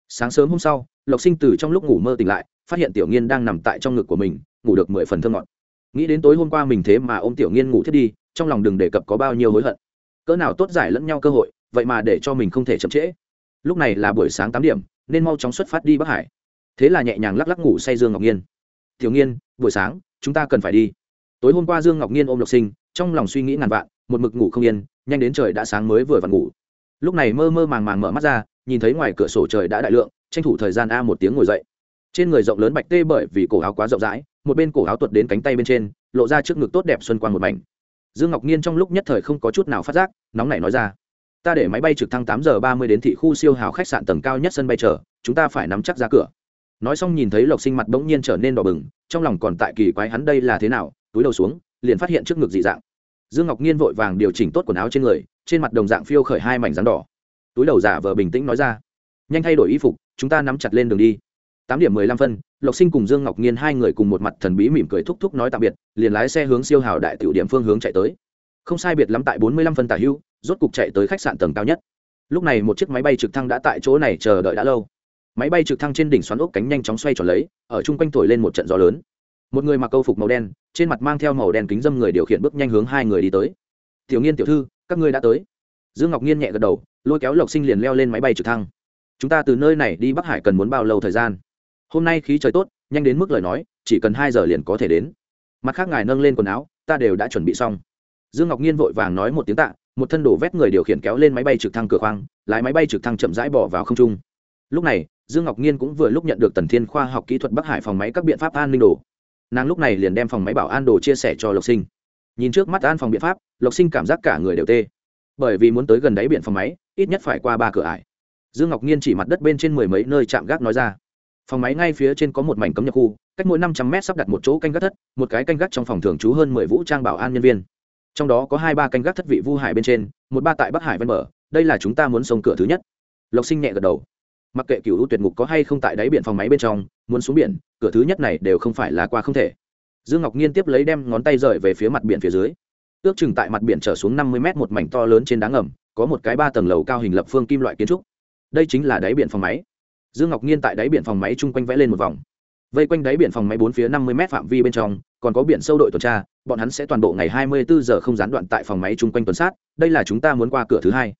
Sáng sớm hôm sau, lộc sinh từ trong lúc ngủ mơ tỉnh lại, phát hiện tiểu nghiên đang nằm tại trong ngực của mình, ngủ được mười phần thơ ngọt. Nghĩ đến tối hôm qua mình thế mà ô m tiểu nghiên ngủ thiết đi, trong lòng đừng đề cập có bao nhiêu hối hận. Cỡ nào tốt giải lẫn nhau cơ hội, vậy mà để cho mình không thể chậm trễ. Lúc này là buổi sáng tám điểm, nên mau chóng xuất phát đi bắc hải. Thế là nhẹ nhàng lắc lắc ngủ say dương ngọc nhiên tiểu nghiên, buổi sáng, chúng ta cần phải đi tối hôm qua dương ngọc nhiên ôm lộc sinh, trong lòng suy nghĩ ngàn vạn, một mực ngủ không yên, nhanh đến trời đã sáng mới vừa vặn ngủ. Lúc này mơ mơ màng màng mở mắt ra, nhìn thấy ngoài cửa sổ trời đã đại lượng, tranh thủ thời gian a một tiếng ngồi dậy. Trên người rộng lớn bạch tê bởi vì cổ áo quá rộng rãi, một bên cổ áo tuột đến cánh tay bên trên, lộ ra trước ngực tốt đẹp xuân quang một mảnh. Dương ngọc nhiên trong lúc nhất thời không có chút nào phát giác, nóng nảy nói ra, ta để máy bay trực thăng tám giờ ba mươi đến thị khu siêu hào khách sạn tầng cao nhất sân bay chờ, chúng ta phải nắm chắc ra cửa. Nói xong nhìn thấy lộc sinh mặt bỗng nhiên trở nên đỏ bừng, trong lòng còn tại kỳ quái hắn đây là thế nào túi đầu xuống, liền phát hiện trước ngực dị dạng. Dương ngọc nhiên vội vàng điều chỉnh tốt quần áo trên người, trên mặt đồng dạng phiêu khởi hai mảnh rắn đỏ. Túi đầu giả vờ bình tĩnh nói ra, nhanh thay đổi y phục, chúng ta nắm chặt lên đường đi. Tám điểm mười lăm phân, lộc sinh cùng dương ngọc nhiên hai người cùng một mặt thần bí mỉm cười thúc thúc nói tạm biệt, liền lái xe hướng siêu hào đại tiểu điểm phương hướng chạy tới. Không sai biệt lắm tại bốn mươi lăm phân tả hưu, rốt cục chạy tới khách sạn tầng cao nhất. Lúc này một chiếc máy bay trực thăng đã tại chỗ này chờ đợi đã lâu. Máy bay trực thăng trên đỉnh xoắn ốc cánh nhanh chóng xoay tròn lấy, ở chung quanh thổi lên một trận gió lớn một người mặc câu phục màu đen, trên mặt mang theo màu đen kính dâm người điều khiển bước nhanh hướng hai người đi tới. Tiểu nghiên tiểu thư, các ngươi đã tới. Dương ngọc nhiên nhẹ gật đầu, lôi kéo lộc sinh liền leo lên máy bay trực thăng. Chúng ta từ nơi này đi bắc hải cần muốn bao lâu thời gian? Hôm nay khí trời tốt, nhanh đến mức lời nói, chỉ cần hai giờ liền có thể đến. Mặt khác ngài nâng lên quần áo, ta đều đã chuẩn bị xong. Dương ngọc nhiên vội vàng nói một tiếng tạ, một thân đổ vét người điều khiển kéo lên máy bay trực thăng cửa khoang, lái máy bay trực thăng chậm rãi bỏ vào không trung. Lúc này, dương ngọc nhiên cũng vừa lúc nhận được tần thiên khoa học kỹ thuật bắc hải phòng máy các biện pháp an ninh đồ nàng lúc này liền đem phòng máy bảo an đồ chia sẻ cho lộc sinh nhìn trước mắt an phòng biện pháp lộc sinh cảm giác cả người đều tê bởi vì muốn tới gần đáy biển phòng máy ít nhất phải qua ba cửa ải dương ngọc nhiên chỉ mặt đất bên trên mười mấy nơi chạm gác nói ra phòng máy ngay phía trên có một mảnh cấm nhập khu cách mỗi năm trăm mét sắp đặt một chỗ canh gác thất một cái canh gác trong phòng thường trú hơn mười vũ trang bảo an nhân viên trong đó có hai ba canh gác thất vị vu hải bên trên một ba tại bắc hải ven bờ đây là chúng ta muốn sông cửa thứ nhất lộc sinh nhẹ gật đầu mặc kệ cựu tuyệt ngục có hay không tại đáy biển phòng máy bên trong, muốn xuống biển, cửa thứ nhất này đều không phải là qua không thể. Dương ngọc nhiên tiếp lấy đem ngón tay rời về phía mặt biển phía dưới. Ước chừng tại mặt biển trở xuống năm mươi mét một mảnh to lớn trên đá ngầm, có một cái ba tầng lầu cao hình lập phương kim loại kiến trúc. Đây chính là đáy biển phòng máy. Dương ngọc nhiên tại đáy biển phòng máy chung quanh vẽ lên một vòng. Vây quanh đáy biển phòng máy bốn phía năm mươi m phạm vi bên trong, còn có biển sâu đội tuần tra, bọn hắn sẽ toàn bộ ngày hai mươi bốn giờ không gián đoạn tại phòng máy chung quanh tuần sát, đây là chúng ta muốn qua cửa thứ hai.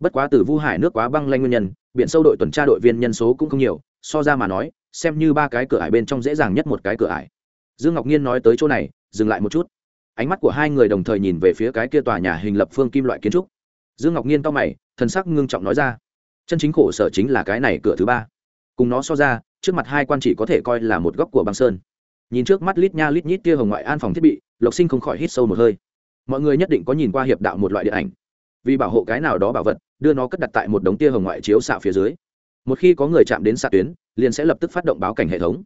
Bất quá từ vu hải nước quá băng lanh nguyên nhân biển sâu đội tuần tra đội viên nhân số cũng không nhiều, so ra mà nói, xem như ba cái cửa ải bên trong dễ dàng nhất một cái cửa ải. Dương ngọc nhiên nói tới chỗ này, dừng lại một chút. Ánh mắt của hai người đồng thời nhìn về phía cái kia tòa nhà hình lập phương kim loại kiến trúc. Dương ngọc nhiên to mày, thần sắc ngưng trọng nói ra, chân chính khổ sở chính là cái này cửa thứ ba. Cùng nó so ra, trước mặt hai quan chỉ có thể coi là một góc của băng sơn. Nhìn trước mắt lít nha lít nhít tia hồng ngoại an phòng thiết bị, lộc sinh không khỏi hít sâu một hơi. Mọi người nhất định có nhìn qua hiệp đạo một loại điện ảnh. Vì bảo hộ cái nào đó bảo vật đưa nó cất đặt tại một đống tia hồng ngoại chiếu xạ phía dưới. Một khi có người chạm đến xạ tuyến, liền sẽ lập tức phát động báo cảnh hệ thống.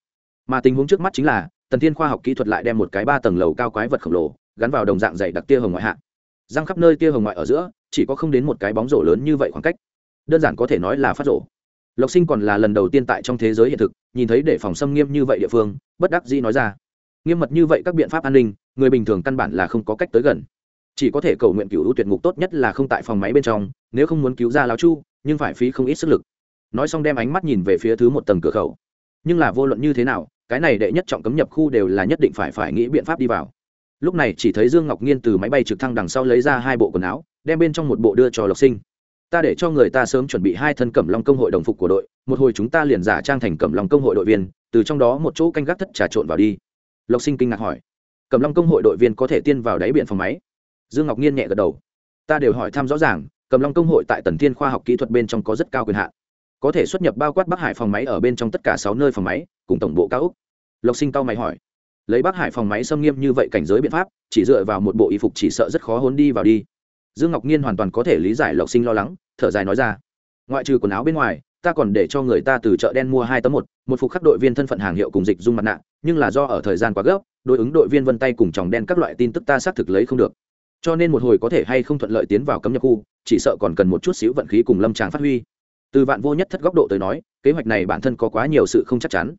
Mà tình huống trước mắt chính là, tần thiên khoa học kỹ thuật lại đem một cái ba tầng lầu cao quái vật khổng lồ gắn vào đồng dạng dày đặc tia hồng ngoại hạ. Răng khắp nơi tia hồng ngoại ở giữa, chỉ có không đến một cái bóng rổ lớn như vậy khoảng cách. Đơn giản có thể nói là phát rổ. Lộc sinh còn là lần đầu tiên tại trong thế giới hiện thực, nhìn thấy để phòng xâm nghiêm như vậy địa phương, bất đắc dĩ nói ra. Nghiêm mật như vậy các biện pháp an ninh, người bình thường căn bản là không có cách tới gần chỉ có thể cầu nguyện cựu tuyệt ngục tốt nhất là không tại phòng máy bên trong, nếu không muốn cứu ra lão chu, nhưng phải phí không ít sức lực. Nói xong đem ánh mắt nhìn về phía thứ một tầng cửa khẩu. Nhưng là vô luận như thế nào, cái này đệ nhất trọng cấm nhập khu đều là nhất định phải phải nghĩ biện pháp đi vào. Lúc này chỉ thấy dương ngọc nhiên từ máy bay trực thăng đằng sau lấy ra hai bộ quần áo, đem bên trong một bộ đưa cho lộc sinh. Ta để cho người ta sớm chuẩn bị hai thân cẩm long công hội đồng phục của đội, một hồi chúng ta liền giả trang thành cẩm long công hội đội viên, từ trong đó một chỗ canh gác thất trà trộn vào đi. Lộc sinh kinh ngạc hỏi. Cẩm long công hội đội viên có thể tiên vào đáy biển phòng máy? Dương ngọc nhiên nhẹ gật đầu. Ta đều hỏi thăm rõ ràng, Cầm long công hội tại tần thiên khoa học kỹ thuật bên trong có rất cao quyền hạn. Có thể xuất nhập bao quát bắc hải phòng máy ở bên trong tất cả sáu nơi phòng máy, cùng tổng bộ cao úc. Lộc sinh cao mày hỏi. Lấy bắc hải phòng máy xâm nghiêm như vậy cảnh giới biện pháp, chỉ dựa vào một bộ y phục chỉ sợ rất khó hốn đi vào đi. Dương ngọc nhiên hoàn toàn có thể lý giải lộc sinh lo lắng, thở dài nói ra. Ngoại trừ quần áo bên ngoài, ta còn để cho người ta từ chợ đen mua hai tấm một một phục khắc đội viên thân phận hàng hiệu cùng dịch dung mặt nạ, nhưng là do ở thời gian quá gấp, đối ứng đội viên vân tay cùng tròng đen các loại tin tức ta xác thực lấy không được cho nên một hồi có thể hay không thuận lợi tiến vào cấm nhập khu, chỉ sợ còn cần một chút xíu vận khí cùng lâm tràng phát huy. Từ vạn vô nhất thất góc độ tới nói, kế hoạch này bản thân có quá nhiều sự không chắc chắn.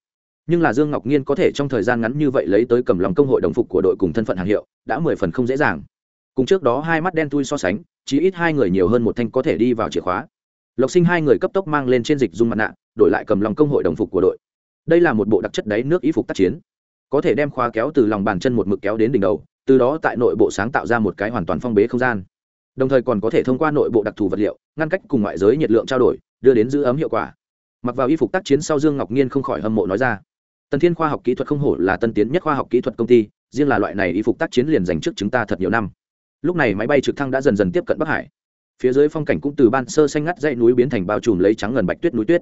Nhưng là dương ngọc nhiên có thể trong thời gian ngắn như vậy lấy tới cầm lòng công hội đồng phục của đội cùng thân phận hàng hiệu, đã mười phần không dễ dàng. Cùng trước đó hai mắt đen tui so sánh chỉ ít hai người nhiều hơn một thanh có thể đi vào chìa khóa. Lộc sinh hai người cấp tốc mang lên trên dịch dung mặt nạ, đổi lại cầm lòng công hội đồng phục của đội. Đây là một bộ đặc chất đáy nước y phục tác chiến. Có thể đem khóa kéo từ lòng bàn chân một mực kéo đến đỉnh đầu từ đó tại nội bộ sáng tạo ra một cái hoàn toàn phong bế không gian. Đồng thời còn có thể thông qua nội bộ đặc thù vật liệu, ngăn cách cùng ngoại giới nhiệt lượng trao đổi, đưa đến giữ ấm hiệu quả. Mặc vào y phục tác chiến sau dương ngọc nhiên không khỏi hâm mộ nói ra, tần thiên khoa học kỹ thuật không hổ là tân tiến nhất khoa học kỹ thuật công ty, riêng là loại này y phục tác chiến liền dành trước chúng ta thật nhiều năm. Lúc này máy bay trực thăng đã dần dần tiếp cận bắc hải. Phía dưới phong cảnh cũng từ ban sơ xanh ngắt dãy núi biến thành bao trùm lấy trắng ngần bạch tuyết núi tuyết.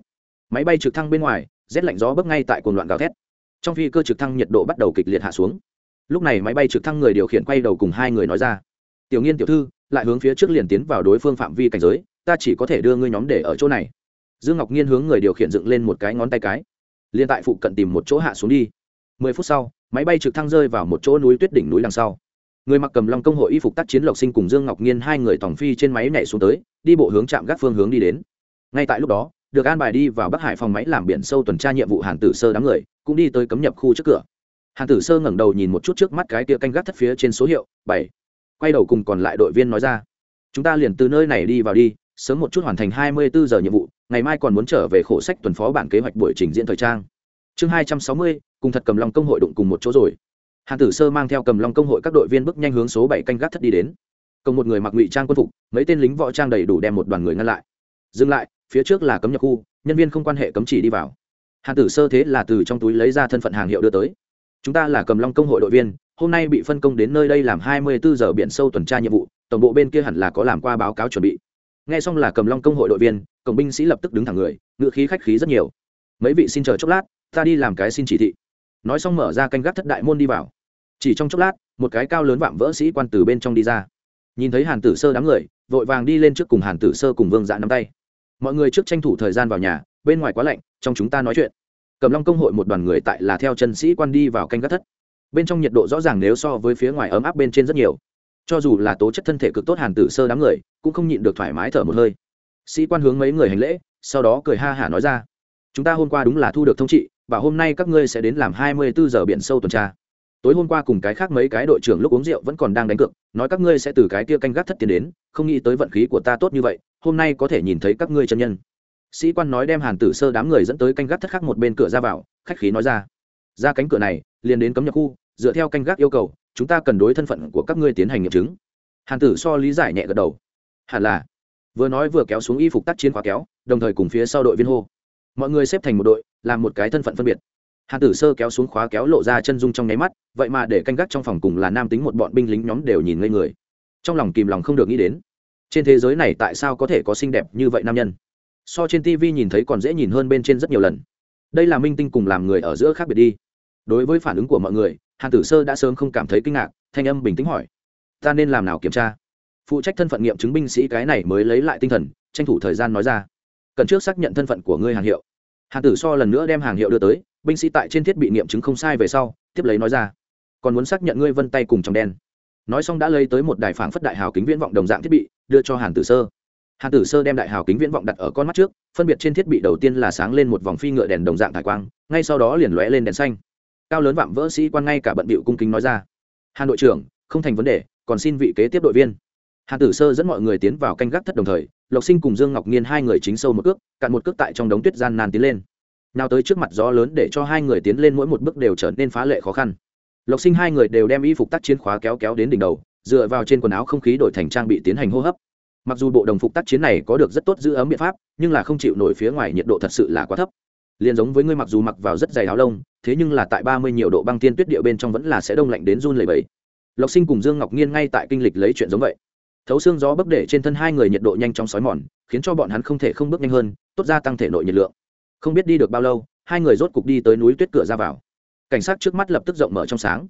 Máy bay trực thăng bên ngoài, rét lạnh gió bấc ngay tại cồn loạn gào thét. Trong phi cơ trực thăng nhiệt độ bắt đầu kịch liệt hạ xuống lúc này máy bay trực thăng người điều khiển quay đầu cùng hai người nói ra. Tiểu nghiên tiểu thư, lại hướng phía trước liền tiến vào đối phương phạm vi cảnh giới, ta chỉ có thể đưa ngươi nhóm để ở chỗ này. Dương ngọc nhiên hướng người điều khiển dựng lên một cái ngón tay cái. Liên tại phụ cận tìm một chỗ hạ xuống đi. Mười phút sau, máy bay trực thăng rơi vào một chỗ núi tuyết đỉnh núi đằng sau. Người mặc cầm long công hội y phục tác chiến lộc sinh cùng dương ngọc nhiên hai người tòng phi trên máy nhảy xuống tới, đi bộ hướng chạm gác phương hướng đi đến. Ngay tại lúc đó, được an bài đi vào bắc hải phòng máy làm biển sâu tuần tra nhiệm vụ hàn tử sơ đám người, cũng đi tới cấm nhập khu trước cửa hàn tử sơ ngẩng đầu nhìn một chút trước mắt cái tia canh gác thất phía trên số hiệu, bảy. Quay đầu cùng còn lại đội viên nói ra, chúng ta liền từ nơi này đi vào đi, sớm một chút hoàn thành hai mươi bốn giờ nhiệm vụ, ngày mai còn muốn trở về khổ sách tuần phó bản kế hoạch buổi trình diễn thời trang. Chương hai trăm sáu mươi, cùng thật cầm long công hội đụng cùng một chỗ rồi. Hàn tử sơ mang theo cầm long công hội các đội viên bước nhanh hướng số bảy canh gác thất đi đến. Cộng một người mặc ngụy trang quân phục, mấy tên lính võ trang đầy đủ đem một đoàn người ngăn lại. Dừng lại, phía trước là cấm nhập khu, nhân viên không quan hệ cấm chỉ đi vào. Hàn tử sơ thế là từ trong túi lấy ra thân phận hàng hiệu đưa tới chúng ta là cầm long công hội đội viên, hôm nay bị phân công đến nơi đây làm hai mươi bốn giờ biển sâu tuần tra nhiệm vụ, tổng bộ bên kia hẳn là có làm qua báo cáo chuẩn bị. Nghe xong là cầm long công hội đội viên cổng binh sĩ lập tức đứng thẳng người, ngựa khí khách khí rất nhiều. Mấy vị xin chờ chốc lát, ta đi làm cái xin chỉ thị. Nói xong mở ra canh gác thất đại môn đi vào. Chỉ trong chốc lát, một cái cao lớn vạm vỡ sĩ quan từ bên trong đi ra. Nhìn thấy hàn tử sơ đám người, vội vàng đi lên trước cùng hàn tử sơ cùng vương dạ nắm tay. Mọi người trước tranh thủ thời gian vào nhà, bên ngoài quá lạnh, trong chúng ta nói chuyện cầm long công hội một đoàn người tại là theo chân sĩ quan đi vào canh gác thất. Bên trong nhiệt độ rõ ràng nếu so với phía ngoài ấm áp bên trên rất nhiều. Cho dù là tố chất thân thể cực tốt hàn tử sơ đám người, cũng không nhịn được thoải mái thở một hơi. Sĩ quan hướng mấy người hành lễ, sau đó cười ha hả nói ra. Chúng ta hôm qua đúng là thu được thông trị, và hôm nay các ngươi sẽ đến làm hai mươi bốn giờ biển sâu tuần tra. Tối hôm qua cùng cái khác mấy cái đội trưởng lúc uống rượu vẫn còn đang đánh cược, nói các ngươi sẽ từ cái kia canh gác thất tiền đến, không nghĩ tới vận khí của ta tốt như vậy, hôm nay có thể nhìn thấy các ngươi chân nhân sĩ quan nói đem hàn tử sơ đám người dẫn tới canh gác thất khác một bên cửa ra vào, khách khí nói ra. Ra cánh cửa này, liền đến cấm nhập khu, dựa theo canh gác yêu cầu, chúng ta cần đối thân phận của các ngươi tiến hành nghiệm chứng. Hàn tử so lý giải nhẹ gật đầu. Hẳn là. Vừa nói vừa kéo xuống y phục tác chiến khóa kéo, đồng thời cùng phía sau đội viên hô. Mọi người xếp thành một đội, làm một cái thân phận phân biệt. Hàn tử sơ kéo xuống khóa kéo lộ ra chân dung trong nháy mắt, vậy mà để canh gác trong phòng cùng là nam tính một bọn binh lính nhóm đều nhìn ngây người. Trong lòng kìm lòng không được nghĩ đến, trên thế giới này tại sao có thể có xinh đẹp như vậy nam nhân? So trên tv nhìn thấy còn dễ nhìn hơn bên trên rất nhiều lần. Đây là minh tinh cùng làm người ở giữa khác biệt đi. Đối với phản ứng của mọi người, hàn tử sơ đã sớm không cảm thấy kinh ngạc, thanh âm bình tĩnh hỏi, ta nên làm nào kiểm tra? Phụ trách thân phận nghiệm chứng binh sĩ cái này mới lấy lại tinh thần, tranh thủ thời gian nói ra, cần trước xác nhận thân phận của ngươi hàng hiệu. Hàn tử so lần nữa đem hàng hiệu đưa tới, binh sĩ tại trên thiết bị nghiệm chứng không sai về sau, tiếp lấy nói ra, còn muốn xác nhận ngươi vân tay cùng trong đen. Nói xong đã lấy tới một đài phảng phất đại hào kính viễn vọng đồng dạng thiết bị, đưa cho hàn tử sơ hàn tử sơ đem đại hào kính viễn vọng đặt ở con mắt trước, phân biệt trên thiết bị đầu tiên là sáng lên một vòng phi ngựa đèn đồng dạng thải quang, ngay sau đó liền lóe lên đèn xanh. Cao lớn vạm vỡ sĩ quan ngay cả bận bịu cung kính nói ra. Hàn đội trưởng, không thành vấn đề, còn xin vị kế tiếp đội viên. Hàn tử sơ dẫn mọi người tiến vào canh gác thất đồng thời, lộc sinh cùng dương ngọc nhiên hai người chính sâu một cước, cạn một cước tại trong đống tuyết gian nan tiến lên. Nào tới trước mặt gió lớn để cho hai người tiến lên mỗi một bước đều trở nên phá lệ khó khăn. Lộc sinh hai người đều đem y phục tác chiến khóa kéo kéo đến đỉnh đầu, dựa vào trên quần áo không khí đổi thành trang bị tiến hành hô hấp mặc dù bộ đồng phục tác chiến này có được rất tốt giữ ấm biện pháp, nhưng là không chịu nổi phía ngoài nhiệt độ thật sự là quá thấp. Liền giống với ngươi mặc dù mặc vào rất dày áo lông, thế nhưng là tại ba mươi nhiều độ băng tiên tuyết địa bên trong vẫn là sẽ đông lạnh đến run lầy bẫy lộc sinh cùng dương ngọc nhiên ngay tại kinh lịch lấy chuyện giống vậy. Thấu xương gió bấc để trên thân hai người nhiệt độ nhanh chóng xói mòn, khiến cho bọn hắn không thể không bước nhanh hơn, tốt ra tăng thể nội nhiệt lượng. Không biết đi được bao lâu, hai người rốt cục đi tới núi tuyết cửa ra vào. Cảnh sát trước mắt lập tức rộng mở trong sáng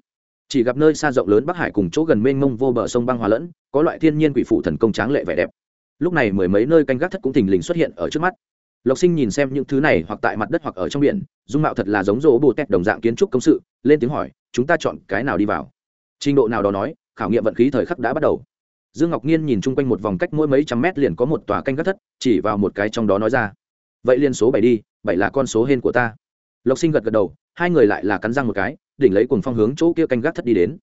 chỉ gặp nơi xa rộng lớn bắc hải cùng chỗ gần mênh mông vô bờ sông băng hòa lẫn, có loại thiên nhiên quỷ phụ thần công tráng lệ vẻ đẹp. Lúc này mười mấy nơi canh gác thất cũng thình lình xuất hiện ở trước mắt. Lộc sinh nhìn xem những thứ này hoặc tại mặt đất hoặc ở trong biển, dung mạo thật là giống rỗ bồ tét đồng dạng kiến trúc công sự, lên tiếng hỏi, chúng ta chọn cái nào đi vào? Trình độ nào đó nói, khảo nghiệm vận khí thời khắc đã bắt đầu. Dương ngọc nhiên nhìn chung quanh một vòng cách mỗi mấy trăm mét liền có một tòa canh gác thất, chỉ vào một cái trong đó nói ra, vậy liên số bảy đi, bảy là con số hên của ta. Lộc sinh gật gật đầu, hai người lại là cắn răng một cái đỉnh lấy cuồng phong hướng chỗ kia canh gác thất đi đến.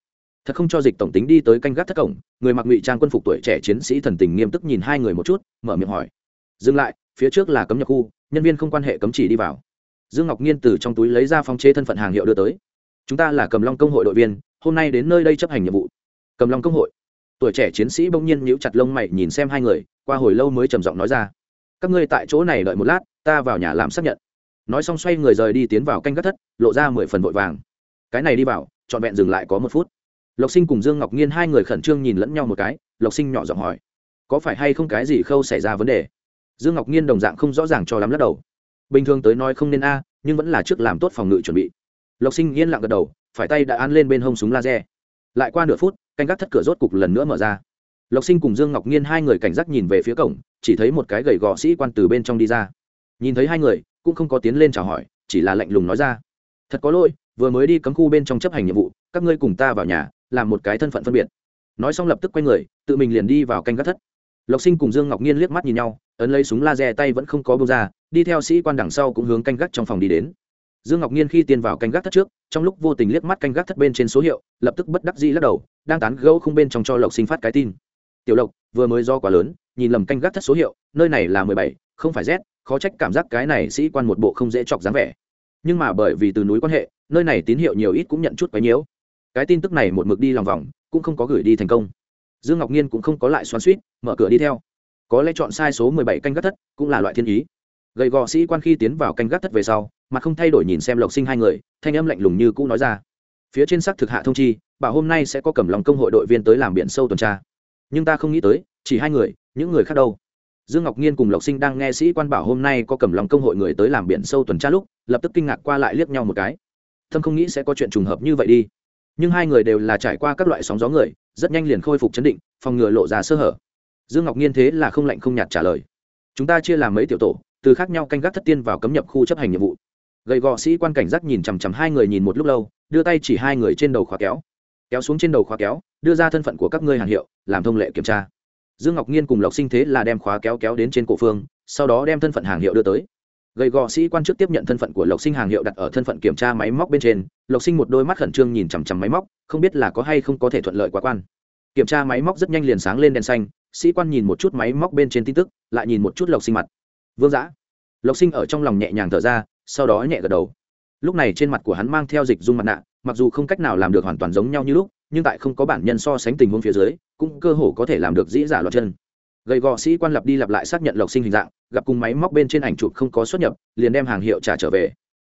Thật không cho dịch tổng tính đi tới canh gác thất cổng, người mặc ngụy trang quân phục tuổi trẻ chiến sĩ thần tình nghiêm túc nhìn hai người một chút, mở miệng hỏi. Dừng lại, phía trước là cấm nhập khu, nhân viên không quan hệ cấm chỉ đi vào. Dương ngọc nhiên từ trong túi lấy ra phong chế thân phận hàng hiệu đưa tới. Chúng ta là cầm long công hội đội viên, hôm nay đến nơi đây chấp hành nhiệm vụ. Cầm long công hội. Tuổi trẻ chiến sĩ bỗng nhiên nhíu chặt lông mày nhìn xem hai người, qua hồi lâu mới trầm giọng nói ra. Các ngươi tại chỗ này đợi một lát, ta vào nhà làm xác nhận. Nói xong xoay người rời đi tiến vào canh gác thất, lộ ra mười phần vội vàng cái này đi vào, trọn vẹn dừng lại có một phút. Lộc sinh cùng dương ngọc nhiên hai người khẩn trương nhìn lẫn nhau một cái, lộc sinh nhỏ giọng hỏi, có phải hay không cái gì khâu xảy ra vấn đề? Dương ngọc nhiên đồng dạng không rõ ràng cho lắm lắc đầu. Bình thường tới nói không nên a, nhưng vẫn là trước làm tốt phòng ngự chuẩn bị. Lộc sinh yên lặng gật đầu, phải tay đã án lên bên hông súng laser. Lại qua nửa phút, canh gác thất cửa rốt cục lần nữa mở ra. Lộc sinh cùng dương ngọc nhiên hai người cảnh giác nhìn về phía cổng, chỉ thấy một cái gầy gò sĩ quan từ bên trong đi ra. Nhìn thấy hai người, cũng không có tiến lên chào hỏi, chỉ là lạnh lùng nói ra, thật có lỗi vừa mới đi cấm khu bên trong chấp hành nhiệm vụ, các ngươi cùng ta vào nhà, làm một cái thân phận phân biệt. Nói xong lập tức quay người, tự mình liền đi vào canh gác thất. Lộc sinh cùng dương ngọc nhiên liếc mắt nhìn nhau, ấn lấy súng laser tay vẫn không có bông ra, đi theo sĩ quan đằng sau cũng hướng canh gác trong phòng đi đến. Dương ngọc nhiên khi tiên vào canh gác thất trước, trong lúc vô tình liếc mắt canh gác thất bên trên số hiệu, lập tức bất đắc dĩ lắc đầu, đang tán gẫu không bên trong cho lộc sinh phát cái tin. Tiểu lộc, vừa mới do quá lớn, nhìn lầm canh gác thất số hiệu, nơi này là mười bảy, không phải z, khó trách cảm giác cái này sĩ quan một bộ không dễ chọc dáng vẻ. Nhưng mà bởi vì từ núi quan hệ nơi này tín hiệu nhiều ít cũng nhận chút quấy nhiễu. Cái tin tức này một mực đi lòng vòng, cũng không có gửi đi thành công. Dương ngọc nhiên cũng không có lại xoắn suýt, mở cửa đi theo. Có lẽ chọn sai số mười bảy canh gác thất cũng là loại thiên ý. Gầy gò sĩ quan khi tiến vào canh gác thất về sau mà không thay đổi nhìn xem lộc sinh hai người, thanh âm lạnh lùng như cũ nói ra. Phía trên xác thực hạ thông chi, bảo hôm nay sẽ có cầm lòng công hội đội viên tới làm biển sâu tuần tra. Nhưng ta không nghĩ tới, chỉ hai người, những người khác đâu. Dương ngọc nhiên cùng lộc sinh đang nghe sĩ quan bảo hôm nay có cầm lòng công hội người tới làm biển sâu tuần tra lúc, lập tức kinh ngạc qua lại liếc nhau một cái thâm không nghĩ sẽ có chuyện trùng hợp như vậy đi. Nhưng hai người đều là trải qua các loại sóng gió người, rất nhanh liền khôi phục chấn định, phòng ngừa lộ ra sơ hở. Dương ngọc nhiên thế là không lạnh không nhạt trả lời. Chúng ta chia làm mấy tiểu tổ, từ khác nhau canh gác thất tiên vào cấm nhập khu chấp hành nhiệm vụ. Gầy gò sĩ quan cảnh giác nhìn chằm chằm hai người nhìn một lúc lâu, đưa tay chỉ hai người trên đầu khóa kéo. Kéo xuống trên đầu khóa kéo, đưa ra thân phận của các ngươi hàng hiệu, làm thông lệ kiểm tra. Dương ngọc nhiên cùng lộc sinh thế là đem khóa kéo kéo đến trên cổ phương, sau đó đem thân phận hàng hiệu đưa tới gầy gò sĩ quan trước tiếp nhận thân phận của lộc sinh hàng hiệu đặt ở thân phận kiểm tra máy móc bên trên. Lộc sinh một đôi mắt khẩn trương nhìn chằm chằm máy móc, không biết là có hay không có thể thuận lợi quá quan. Kiểm tra máy móc rất nhanh liền sáng lên đèn xanh, sĩ quan nhìn một chút máy móc bên trên tin tức, lại nhìn một chút lộc sinh mặt. Vương giã. Lộc sinh ở trong lòng nhẹ nhàng thở ra, sau đó nhẹ gật đầu. Lúc này trên mặt của hắn mang theo dịch dung mặt nạ, mặc dù không cách nào làm được hoàn toàn giống nhau như lúc, nhưng tại không có bản nhân so sánh tình huống phía dưới, cũng cơ hồ có thể làm được dĩ giả loạt chân gầy gò sĩ quan lặp đi lặp lại xác nhận lộc sinh hình dạng, gặp cùng máy móc bên trên ảnh chụp không có xuất nhập, liền đem hàng hiệu trả trở về.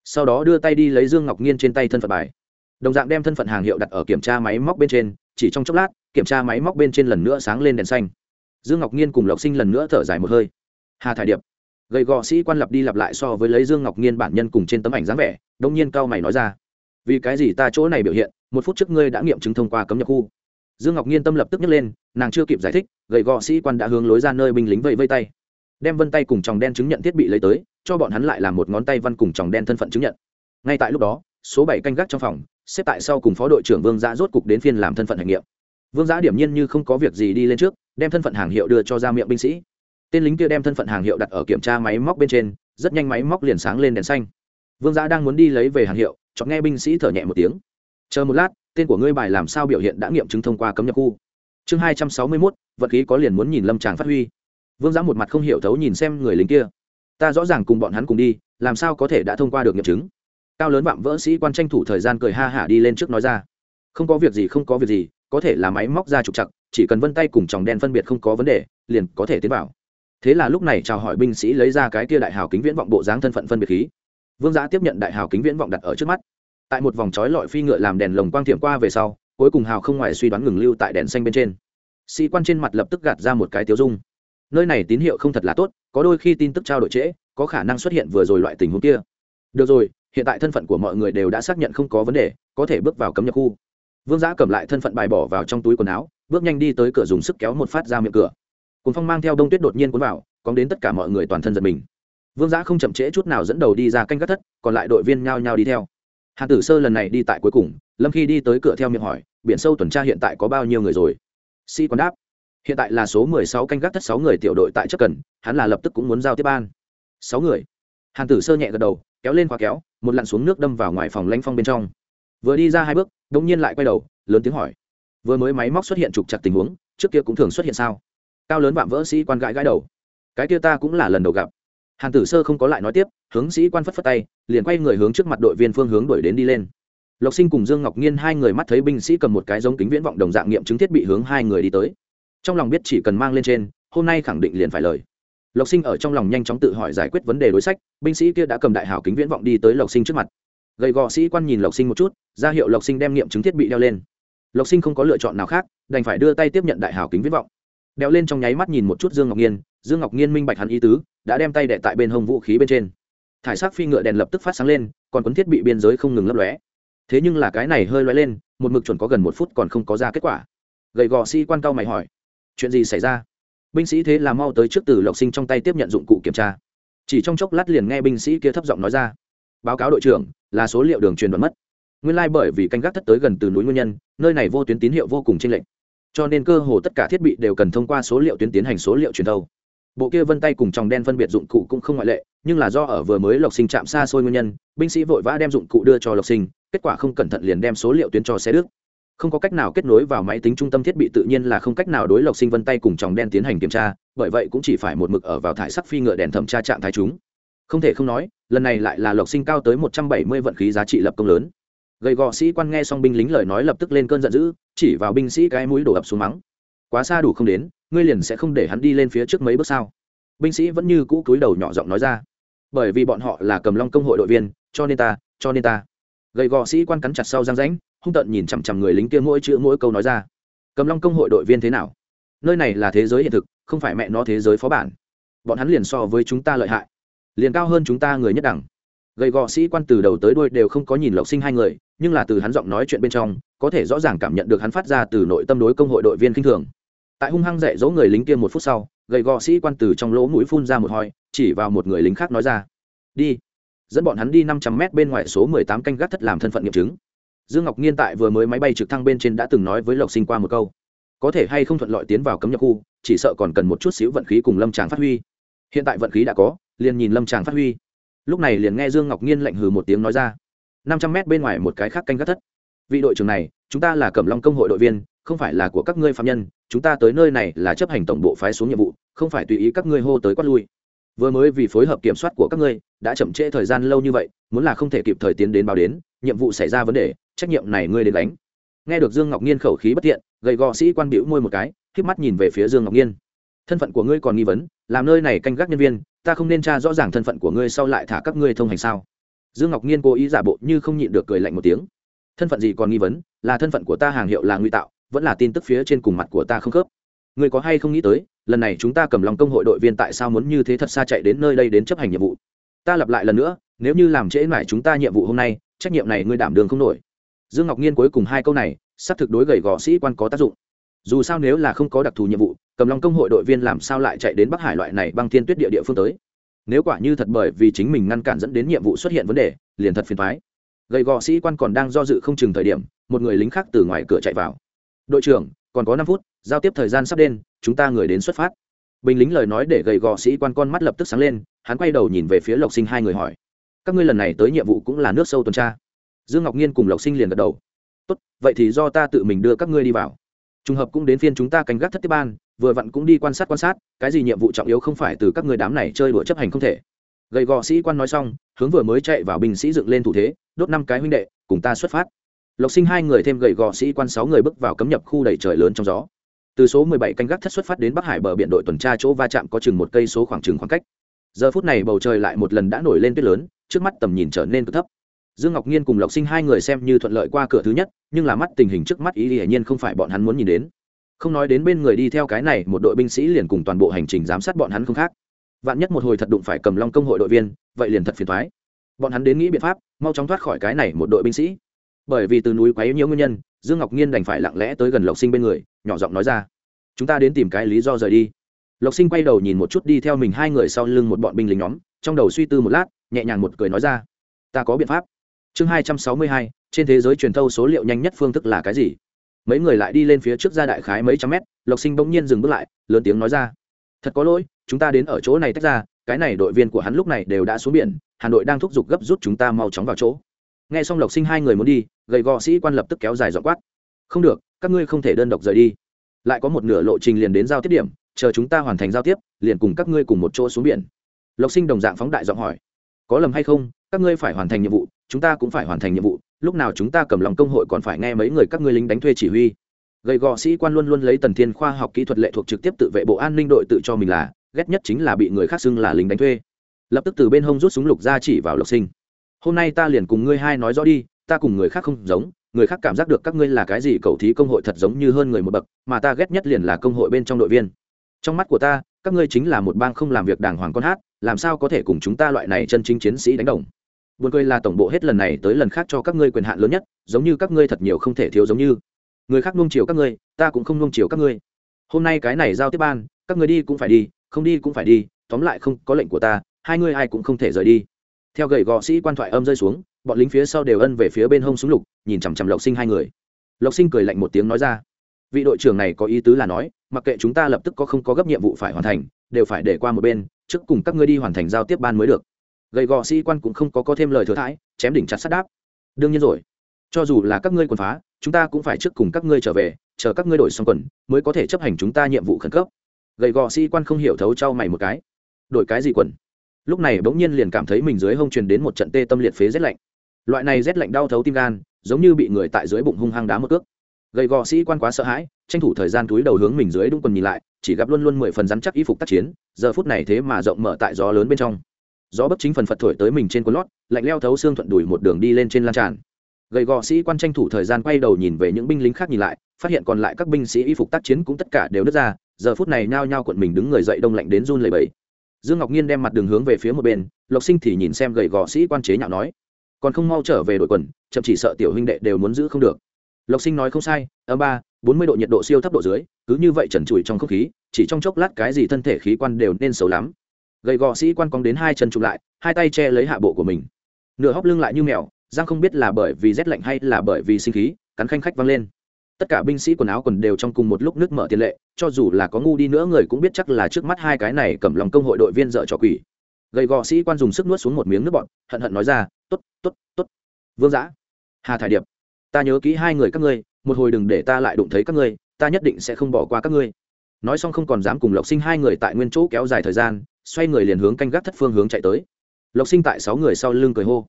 Sau đó đưa tay đi lấy dương ngọc nhiên trên tay thân phận bài. Đồng dạng đem thân phận hàng hiệu đặt ở kiểm tra máy móc bên trên, chỉ trong chốc lát, kiểm tra máy móc bên trên lần nữa sáng lên đèn xanh. Dương ngọc nhiên cùng lộc sinh lần nữa thở dài một hơi. Hà thải điệp. Gầy gò sĩ quan lặp đi lặp lại so với lấy dương ngọc nhiên bản nhân cùng trên tấm ảnh dáng vẻ đông nhiên cao mày nói ra. Vì cái gì ta chỗ này biểu hiện, một phút trước ngươi đã nghiệm chứng thông qua cấm nhập khu? Dương ngọc nhiên tâm lập tức nhấc lên, nàng chưa kịp giải thích gầy gò sĩ quan đã hướng lối ra nơi binh lính vây vây tay. Đem vân tay cùng tròng đen chứng nhận thiết bị lấy tới, cho bọn hắn lại làm một ngón tay văn cùng tròng đen thân phận chứng nhận. Ngay tại lúc đó, số bảy canh gác trong phòng, xếp tại sau cùng phó đội trưởng vương giã rốt cục đến phiên làm thân phận hành nghiệm. Vương giã điểm nhiên như không có việc gì đi lên trước, đem thân phận hàng hiệu đưa cho ra miệng binh sĩ. Tên lính kia đem thân phận hàng hiệu đặt ở kiểm tra máy móc bên trên, rất nhanh máy móc liền sáng lên đèn xanh. Vương giã đang muốn đi lấy về hàng hiệu chọn nghe binh sĩ thở nhẹ một tiếng. Chờ một lát tên của ngươi bài làm sao biểu hiện đã nghiệm chứng thông qua cấm nhập khu. Chương hai trăm sáu mươi mốt, vật khí có liền muốn nhìn lâm tràng phát huy. Vương giã một mặt không hiểu thấu nhìn xem người lính kia. Ta rõ ràng cùng bọn hắn cùng đi, làm sao có thể đã thông qua được nghiệm chứng? Cao lớn vạm vỡ sĩ quan tranh thủ thời gian cười ha hả đi lên trước nói ra. Không có việc gì, không có việc gì, có thể là máy móc ra trục chặt chỉ cần vân tay cùng tròng đen phân biệt không có vấn đề, liền có thể tiến vào. Thế là lúc này chào hỏi binh sĩ lấy ra cái kia đại hào kính viễn vọng bộ dáng thân phận phân biệt khí. Vương giã tiếp nhận đại hào kính viễn vọng đặt ở trước mắt tại một vòng trói lọi phi ngựa làm đèn lồng quang thiểm qua về sau, cuối cùng hào không ngoài suy đoán ngừng lưu tại đèn xanh bên trên. Sĩ quan trên mặt lập tức gạt ra một cái tiếu dung. Nơi này tín hiệu không thật là tốt, có đôi khi tin tức trao đổi trễ, có khả năng xuất hiện vừa rồi loại tình huống kia. Được rồi, hiện tại thân phận của mọi người đều đã xác nhận không có vấn đề, có thể bước vào cấm nhập khu. Vương giã cầm lại thân phận bài bỏ vào trong túi quần áo, bước nhanh đi tới cửa dùng sức kéo một phát ra miệng cửa. Cùng phong mang theo đông tuyết đột nhiên cuốn vào, cóng đến tất cả mọi người toàn thân giật mình. Vương giã không chậm trễ chút nào dẫn đầu đi ra canh gác thất, còn lại đội viên nhao nhao đi theo hàn tử sơ lần này đi tại cuối cùng, lâm khi đi tới cửa theo miệng hỏi, biển sâu tuần tra hiện tại có bao nhiêu người rồi? Sĩ còn đáp, hiện tại là số mười sáu canh gác thất sáu người tiểu đội tại chất cần, hắn là lập tức cũng muốn giao tiếp ban. Sáu người. Hàn tử sơ nhẹ gật đầu, kéo lên khóa kéo, một lặn xuống nước đâm vào ngoài phòng lanh phong bên trong. Vừa đi ra hai bước đ ỗ n g nhiên lại quay đầu, lớn tiếng hỏi, vừa mới máy móc xuất hiện trục chặt tình huống, trước kia cũng thường xuất hiện sao? Cao lớn vạm vỡ sĩ quan gãi gãi đầu, cái kia ta cũng là lần đầu gặp hàn tử sơ không có lại nói tiếp, hướng sĩ quan phất phất tay, liền quay người hướng trước mặt đội viên phương hướng đuổi đến đi lên. Lộc sinh cùng dương ngọc nhiên hai người mắt thấy binh sĩ cầm một cái giống kính viễn vọng đồng dạng nghiệm chứng thiết bị hướng hai người đi tới. Trong lòng biết chỉ cần mang lên trên, hôm nay khẳng định liền phải lời. Lộc sinh ở trong lòng nhanh chóng tự hỏi giải quyết vấn đề đối sách, binh sĩ kia đã cầm đại hảo kính viễn vọng đi tới lộc sinh trước mặt. Gầy gò sĩ quan nhìn lộc sinh một chút, ra hiệu lộc sinh đem nghiệm chứng thiết bị đeo lên. Lộc sinh không có lựa chọn nào khác, đành phải đưa tay tiếp nhận đại hảo kính viễn vọng đeo lên trong nháy mắt nhìn một chút dương ngọc nhiên dương ngọc nhiên minh bạch hắn ý tứ, đã đem tay đệ tại bên hông vũ khí bên trên. Thải sắc phi ngựa đèn lập tức phát sáng lên, còn cuốn thiết bị biên giới không ngừng lấp lóe. Thế nhưng là cái này hơi lóe lên, một mực chuẩn có gần một phút còn không có ra kết quả. Gầy gò sĩ quan cao mày hỏi, chuyện gì xảy ra? Binh sĩ thế là mau tới trước từ lộc sinh trong tay tiếp nhận dụng cụ kiểm tra. Chỉ trong chốc lát liền nghe binh sĩ kia thấp giọng nói ra, báo cáo đội trưởng, là số liệu đường truyền đoạn mất. Nguyên lai bởi vì canh gác thất tới gần từ núi nguyên nhân, nơi này vô tuyến tín hiệu vô cùng chênh lệch cho nên cơ hồ tất cả thiết bị đều cần thông qua số liệu tuyến tiến hành số liệu truyền thâu. Bộ kia vân tay cùng tròng đen phân biệt dụng cụ cũng không ngoại lệ, nhưng là do ở vừa mới lộc sinh chạm xa xôi nguyên nhân, binh sĩ vội vã đem dụng cụ đưa cho lộc sinh, kết quả không cẩn thận liền đem số liệu tuyến cho xe đức. Không có cách nào kết nối vào máy tính trung tâm thiết bị tự nhiên là không cách nào đối lộc sinh vân tay cùng tròng đen tiến hành kiểm tra, bởi vậy cũng chỉ phải một mực ở vào thải sắc phi ngựa đèn thẩm tra trạng thái chúng. Không thể không nói, lần này lại là lộc sinh cao tới một trăm bảy mươi vận khí giá trị lập công lớn. Gầy gò sĩ quan nghe xong binh lính lời nói lập tức lên cơn giận dữ chỉ vào binh sĩ cái mũi đổ ập xuống mắng. Quá xa đủ không đến, ngươi liền sẽ không để hắn đi lên phía trước mấy bước sao? Binh sĩ vẫn như cũ cúi đầu nhỏ giọng nói ra. Bởi vì bọn họ là cầm long công hội đội viên, cho nên ta, cho nên ta. Gầy gò sĩ quan cắn chặt sau răng rãnh, hung tợn nhìn chằm chằm người lính kia mỗi chữ mỗi câu nói ra. Cầm long công hội đội viên thế nào? Nơi này là thế giới hiện thực, không phải mẹ nó thế giới phó bản. Bọn hắn liền so với chúng ta lợi hại. Liền cao hơn chúng ta người nhất đẳng. Gầy gò sĩ quan từ đầu tới đuôi đều không có nhìn lộc sinh hai người nhưng là từ hắn giọng nói chuyện bên trong, có thể rõ ràng cảm nhận được hắn phát ra từ nội tâm đối công hội đội viên kinh thường. Tại hung hăng dạy dỗ người lính kia một phút sau gầy gò sĩ quan từ trong lỗ mũi phun ra một hoi, chỉ vào một người lính khác nói ra, đi. Dẫn bọn hắn đi năm trăm mét bên ngoài số mười tám canh gác thất làm thân phận nghiệm chứng. Dương ngọc nhiên tại vừa mới máy bay trực thăng bên trên đã từng nói với lộc sinh qua một câu, có thể hay không thuận lợi tiến vào cấm nhập khu, chỉ sợ còn cần một chút xíu vận khí cùng lâm tràng phát huy. Hiện tại vận khí đã có, liền nhìn lâm tràng phát huy. Lúc này liền nghe dương ngọc nhiên lạnh hừ một tiếng nói ra năm trăm mét bên ngoài một cái khác canh gác thất. Vị đội trưởng này, chúng ta là cẩm long công hội đội viên, không phải là của các ngươi phạm nhân, chúng ta tới nơi này là chấp hành tổng bộ phái xuống nhiệm vụ, không phải tùy ý các ngươi hô tới quát lui. Vừa mới vì phối hợp kiểm soát của các ngươi, đã chậm trễ thời gian lâu như vậy, muốn là không thể kịp thời tiến đến báo đến, nhiệm vụ xảy ra vấn đề, trách nhiệm này ngươi đến đánh nghe được dương ngọc nhiên khẩu khí bất tiện, gầy gò sĩ quan biểu môi một cái k mắt nhìn về phía dương ngọc nhiên thân phận của ngươi còn nghi vấn, làm nơi này canh gác nhân viên, ta không nên tra rõ ràng thân phận của ngươi sau lại thả các ngươi thông hành sao? Dương ngọc nhiên cố ý giả bộ như không nhịn được cười lạnh một tiếng. Thân phận gì còn nghi vấn, là thân phận của ta hàng hiệu là nguy tạo, vẫn là tin tức phía trên cùng mặt của ta không khớp. Ngươi có hay không nghĩ tới, lần này chúng ta cầm lòng công hội đội viên tại sao muốn như thế thật xa chạy đến nơi đây đến chấp hành nhiệm vụ? Ta lặp lại lần nữa, nếu như làm trễ mãi chúng ta nhiệm vụ hôm nay, trách nhiệm này ngươi đảm đường không nổi. Dương ngọc nhiên cuối cùng hai câu này, xác thực đối gầy gò sĩ quan có tác dụng. Dù sao nếu là không có đặc thù nhiệm vụ, cầm long công hội đội viên làm sao lại chạy đến bắc hải loại này băng thiên tuyết địa địa phương tới? Nếu quả như thật bởi vì chính mình ngăn cản dẫn đến nhiệm vụ xuất hiện vấn đề, liền thật phiền thoái gầy gò sĩ quan còn đang do dự không chừng thời điểm, một người lính khác từ ngoài cửa chạy vào. Đội trưởng, còn có năm phút, giao tiếp thời gian sắp đến, chúng ta người đến xuất phát. Binh lính lời nói để gầy gò sĩ quan con mắt lập tức sáng lên, hắn quay đầu nhìn về phía lộc sinh hai người hỏi, các ngươi lần này tới nhiệm vụ cũng là nước sâu tuần tra? Dương ngọc nhiên cùng lộc sinh liền gật đầu, tốt, vậy thì do ta tự mình đưa các ngươi đi vào. Trùng hợp cũng đến phiên chúng ta canh gác thất tiếp ban vừa vặn cũng đi quan sát quan sát, cái gì nhiệm vụ trọng yếu không phải từ các người đám này chơi đùa chấp hành không thể. Gầy gò sĩ quan nói xong, hướng vừa mới chạy vào binh sĩ dựng lên thủ thế, đốt năm cái huynh đệ, cùng ta xuất phát. Lộc sinh hai người thêm gầy gò sĩ quan sáu người bước vào cấm nhập khu đầy trời lớn trong gió. Từ số mười bảy canh gác thất xuất phát đến bắc hải bờ biển đội tuần tra chỗ va chạm có chừng một cây số khoảng chừng khoảng cách. Giờ phút này bầu trời lại một lần đã nổi lên tuyết lớn, trước mắt tầm nhìn trở nên cực thấp. Dương ngọc nhiên cùng lộc sinh hai người xem như thuận lợi qua cửa thứ nhất, nhưng là mắt tình hình trước mắt ý hiển nhiên không phải bọn hắn muốn nhìn đến không nói đến bên người đi theo cái này, một đội binh sĩ liền cùng toàn bộ hành trình giám sát bọn hắn không khác. Vạn nhất một hồi thật đụng phải cầm long công hội đội viên, vậy liền thật phiền thoái bọn hắn đến nghĩ biện pháp, mau chóng thoát khỏi cái này một đội binh sĩ. Bởi vì từ núi quấy nhiều nguyên nhân, dương ngọc nhiên đành phải lặng lẽ tới gần lộc sinh bên người, nhỏ giọng nói ra. Chúng ta đến tìm cái lý do rời đi. Lộc sinh quay đầu nhìn một chút đi theo mình hai người sau lưng một bọn binh lính nhóm, trong đầu suy tư một lát, nhẹ nhàng một cười nói ra. Ta có biện pháp. Chương hai trăm sáu mươi hai, trên thế giới truyền thâu số liệu nhanh nhất phương thức là cái gì? Mấy người lại đi lên phía trước ra đại khái mấy trăm mét, lộc sinh bỗng nhiên dừng bước lại, lớn tiếng nói ra. Thật có lỗi, chúng ta đến ở chỗ này tách ra, cái này đội viên của hắn lúc này đều đã xuống biển hà nội đang thúc giục gấp rút chúng ta mau chóng vào chỗ. Nghe xong lộc sinh hai người muốn đi, gầy gò sĩ quan lập tức kéo dài dọn quát. Không được, các ngươi không thể đơn độc rời đi. Lại có một nửa lộ trình liền đến giao tiếp điểm, chờ chúng ta hoàn thành giao tiếp, liền cùng các ngươi cùng một chỗ xuống biển. Lộc sinh đồng dạng phóng đại giọng hỏi. Có lầm hay không, các ngươi phải hoàn thành nhiệm vụ, chúng ta cũng phải hoàn thành nhiệm vụ lúc nào chúng ta cầm lòng công hội còn phải nghe mấy người các ngươi lính đánh thuê chỉ huy. Gầy gò sĩ quan luôn luôn lấy tần thiên khoa học kỹ thuật lệ thuộc trực tiếp tự vệ bộ an ninh đội tự cho mình là, ghét nhất chính là bị người khác xưng là lính đánh thuê. Lập tức từ bên hông rút súng lục ra chỉ vào lộc sinh. Hôm nay ta liền cùng ngươi hai nói rõ đi, ta cùng người khác không giống, người khác cảm giác được các ngươi là cái gì, cầu thí công hội thật giống như hơn người một bậc, mà ta ghét nhất liền là công hội bên trong đội viên. Trong mắt của ta, các ngươi chính là một bang không làm việc đàng hoàng con hát, làm sao có thể cùng chúng ta loại này chân chính chiến sĩ đánh đồng? Buồn cười là tổng bộ hết lần này tới lần khác cho các ngươi quyền hạn lớn nhất, giống như các ngươi thật nhiều không thể thiếu giống như. Người khác nuông chiều các ngươi, ta cũng không nuông chiều các ngươi. Hôm nay cái này giao tiếp ban, các ngươi đi cũng phải đi, không đi cũng phải đi, tóm lại không có lệnh của ta, hai ngươi ai cũng không thể rời đi. Theo gậy gò sĩ quan thoại âm rơi xuống, bọn lính phía sau đều ân về phía bên hông súng lục, nhìn chằm chằm lộc sinh hai người. Lộc sinh cười lạnh một tiếng nói ra, vị đội trưởng này có ý tứ là nói, mặc kệ chúng ta lập tức có không có gấp nhiệm vụ phải hoàn thành, đều phải để qua một bên, trước cùng các ngươi đi hoàn thành giao tiếp ban mới được gầy gò sĩ quan cũng không có có thêm lời thừa thãi, chém đỉnh chặt sát đáp. Đương nhiên rồi. Cho dù là các ngươi quần phá, chúng ta cũng phải trước cùng các ngươi trở về, chờ các ngươi đổi xong quần, mới có thể chấp hành chúng ta nhiệm vụ khẩn cấp. Gầy gò sĩ quan không hiểu thấu trao mày một cái. Đổi cái gì quần? Lúc này bỗng nhiên liền cảm thấy mình dưới hông truyền đến một trận tê tâm liệt phế rét lạnh. Loại này rét lạnh đau thấu tim gan, giống như bị người tại dưới bụng hung hăng đá một cước. Gầy gò sĩ quan quá sợ hãi, tranh thủ thời gian túi đầu hướng mình dưới đúng quần nhìn lại, chỉ gặp luôn luôn mười phần rắn chắc y phục tác chiến, giờ phút này thế mà rộng mở tại gió lớn bên trong gió bấp chính phần phật thổi tới mình trên quần lót, lạnh leo thấu xương thuận đùi một đường đi lên trên lan tràn. Gầy gò sĩ quan tranh thủ thời gian quay đầu nhìn về những binh lính khác nhìn lại, phát hiện còn lại các binh sĩ y phục tác chiến cũng tất cả đều nứt ra, giờ phút này nhao nhao cuộn mình đứng người dậy đông lạnh đến run lầy bẫy dương ngọc nhiên đem mặt đường hướng về phía một bên, lộc sinh thì nhìn xem gầy gò sĩ quan chế nhạo nói, còn không mau trở về đội quần, chậm chỉ sợ tiểu huynh đệ đều muốn giữ không được. Lộc sinh nói, không sai, âm ba, bốn mươi độ nhiệt độ siêu thấp độ dưới, cứ như vậy trần trụi trong không khí, chỉ trong chốc lát cái gì thân thể khí quan đều nên xấu lắm gầy gò sĩ quan cong đến hai chân chụp lại, hai tay che lấy hạ bộ của mình. Nửa hóc lưng lại như mèo giang không biết là bởi vì rét lạnh hay là bởi vì sinh khí, cắn khanh khách văng lên. Tất cả binh sĩ quần áo quần đều trong cùng một lúc nước mở tiền lệ, cho dù là có ngu đi nữa người cũng biết chắc là trước mắt hai cái này cầm lòng công hội đội viên dợ trò quỷ. Gầy gò sĩ quan dùng sức nuốt xuống một miếng nước bọt, hận hận nói ra t ố t t ố t t ố t vương giã, hà thải điệp, ta nhớ kỹ hai người các ngươi, một hồi đừng để ta lại đụng thấy các ngươi, ta nhất định sẽ không bỏ qua các ngươi. Nói xong không còn dám cùng lộc sinh hai người tại nguyên chỗ kéo dài thời gian xoay người liền hướng canh gác thất phương hướng chạy tới. Lộc sinh tại sáu người sau lưng cười hô.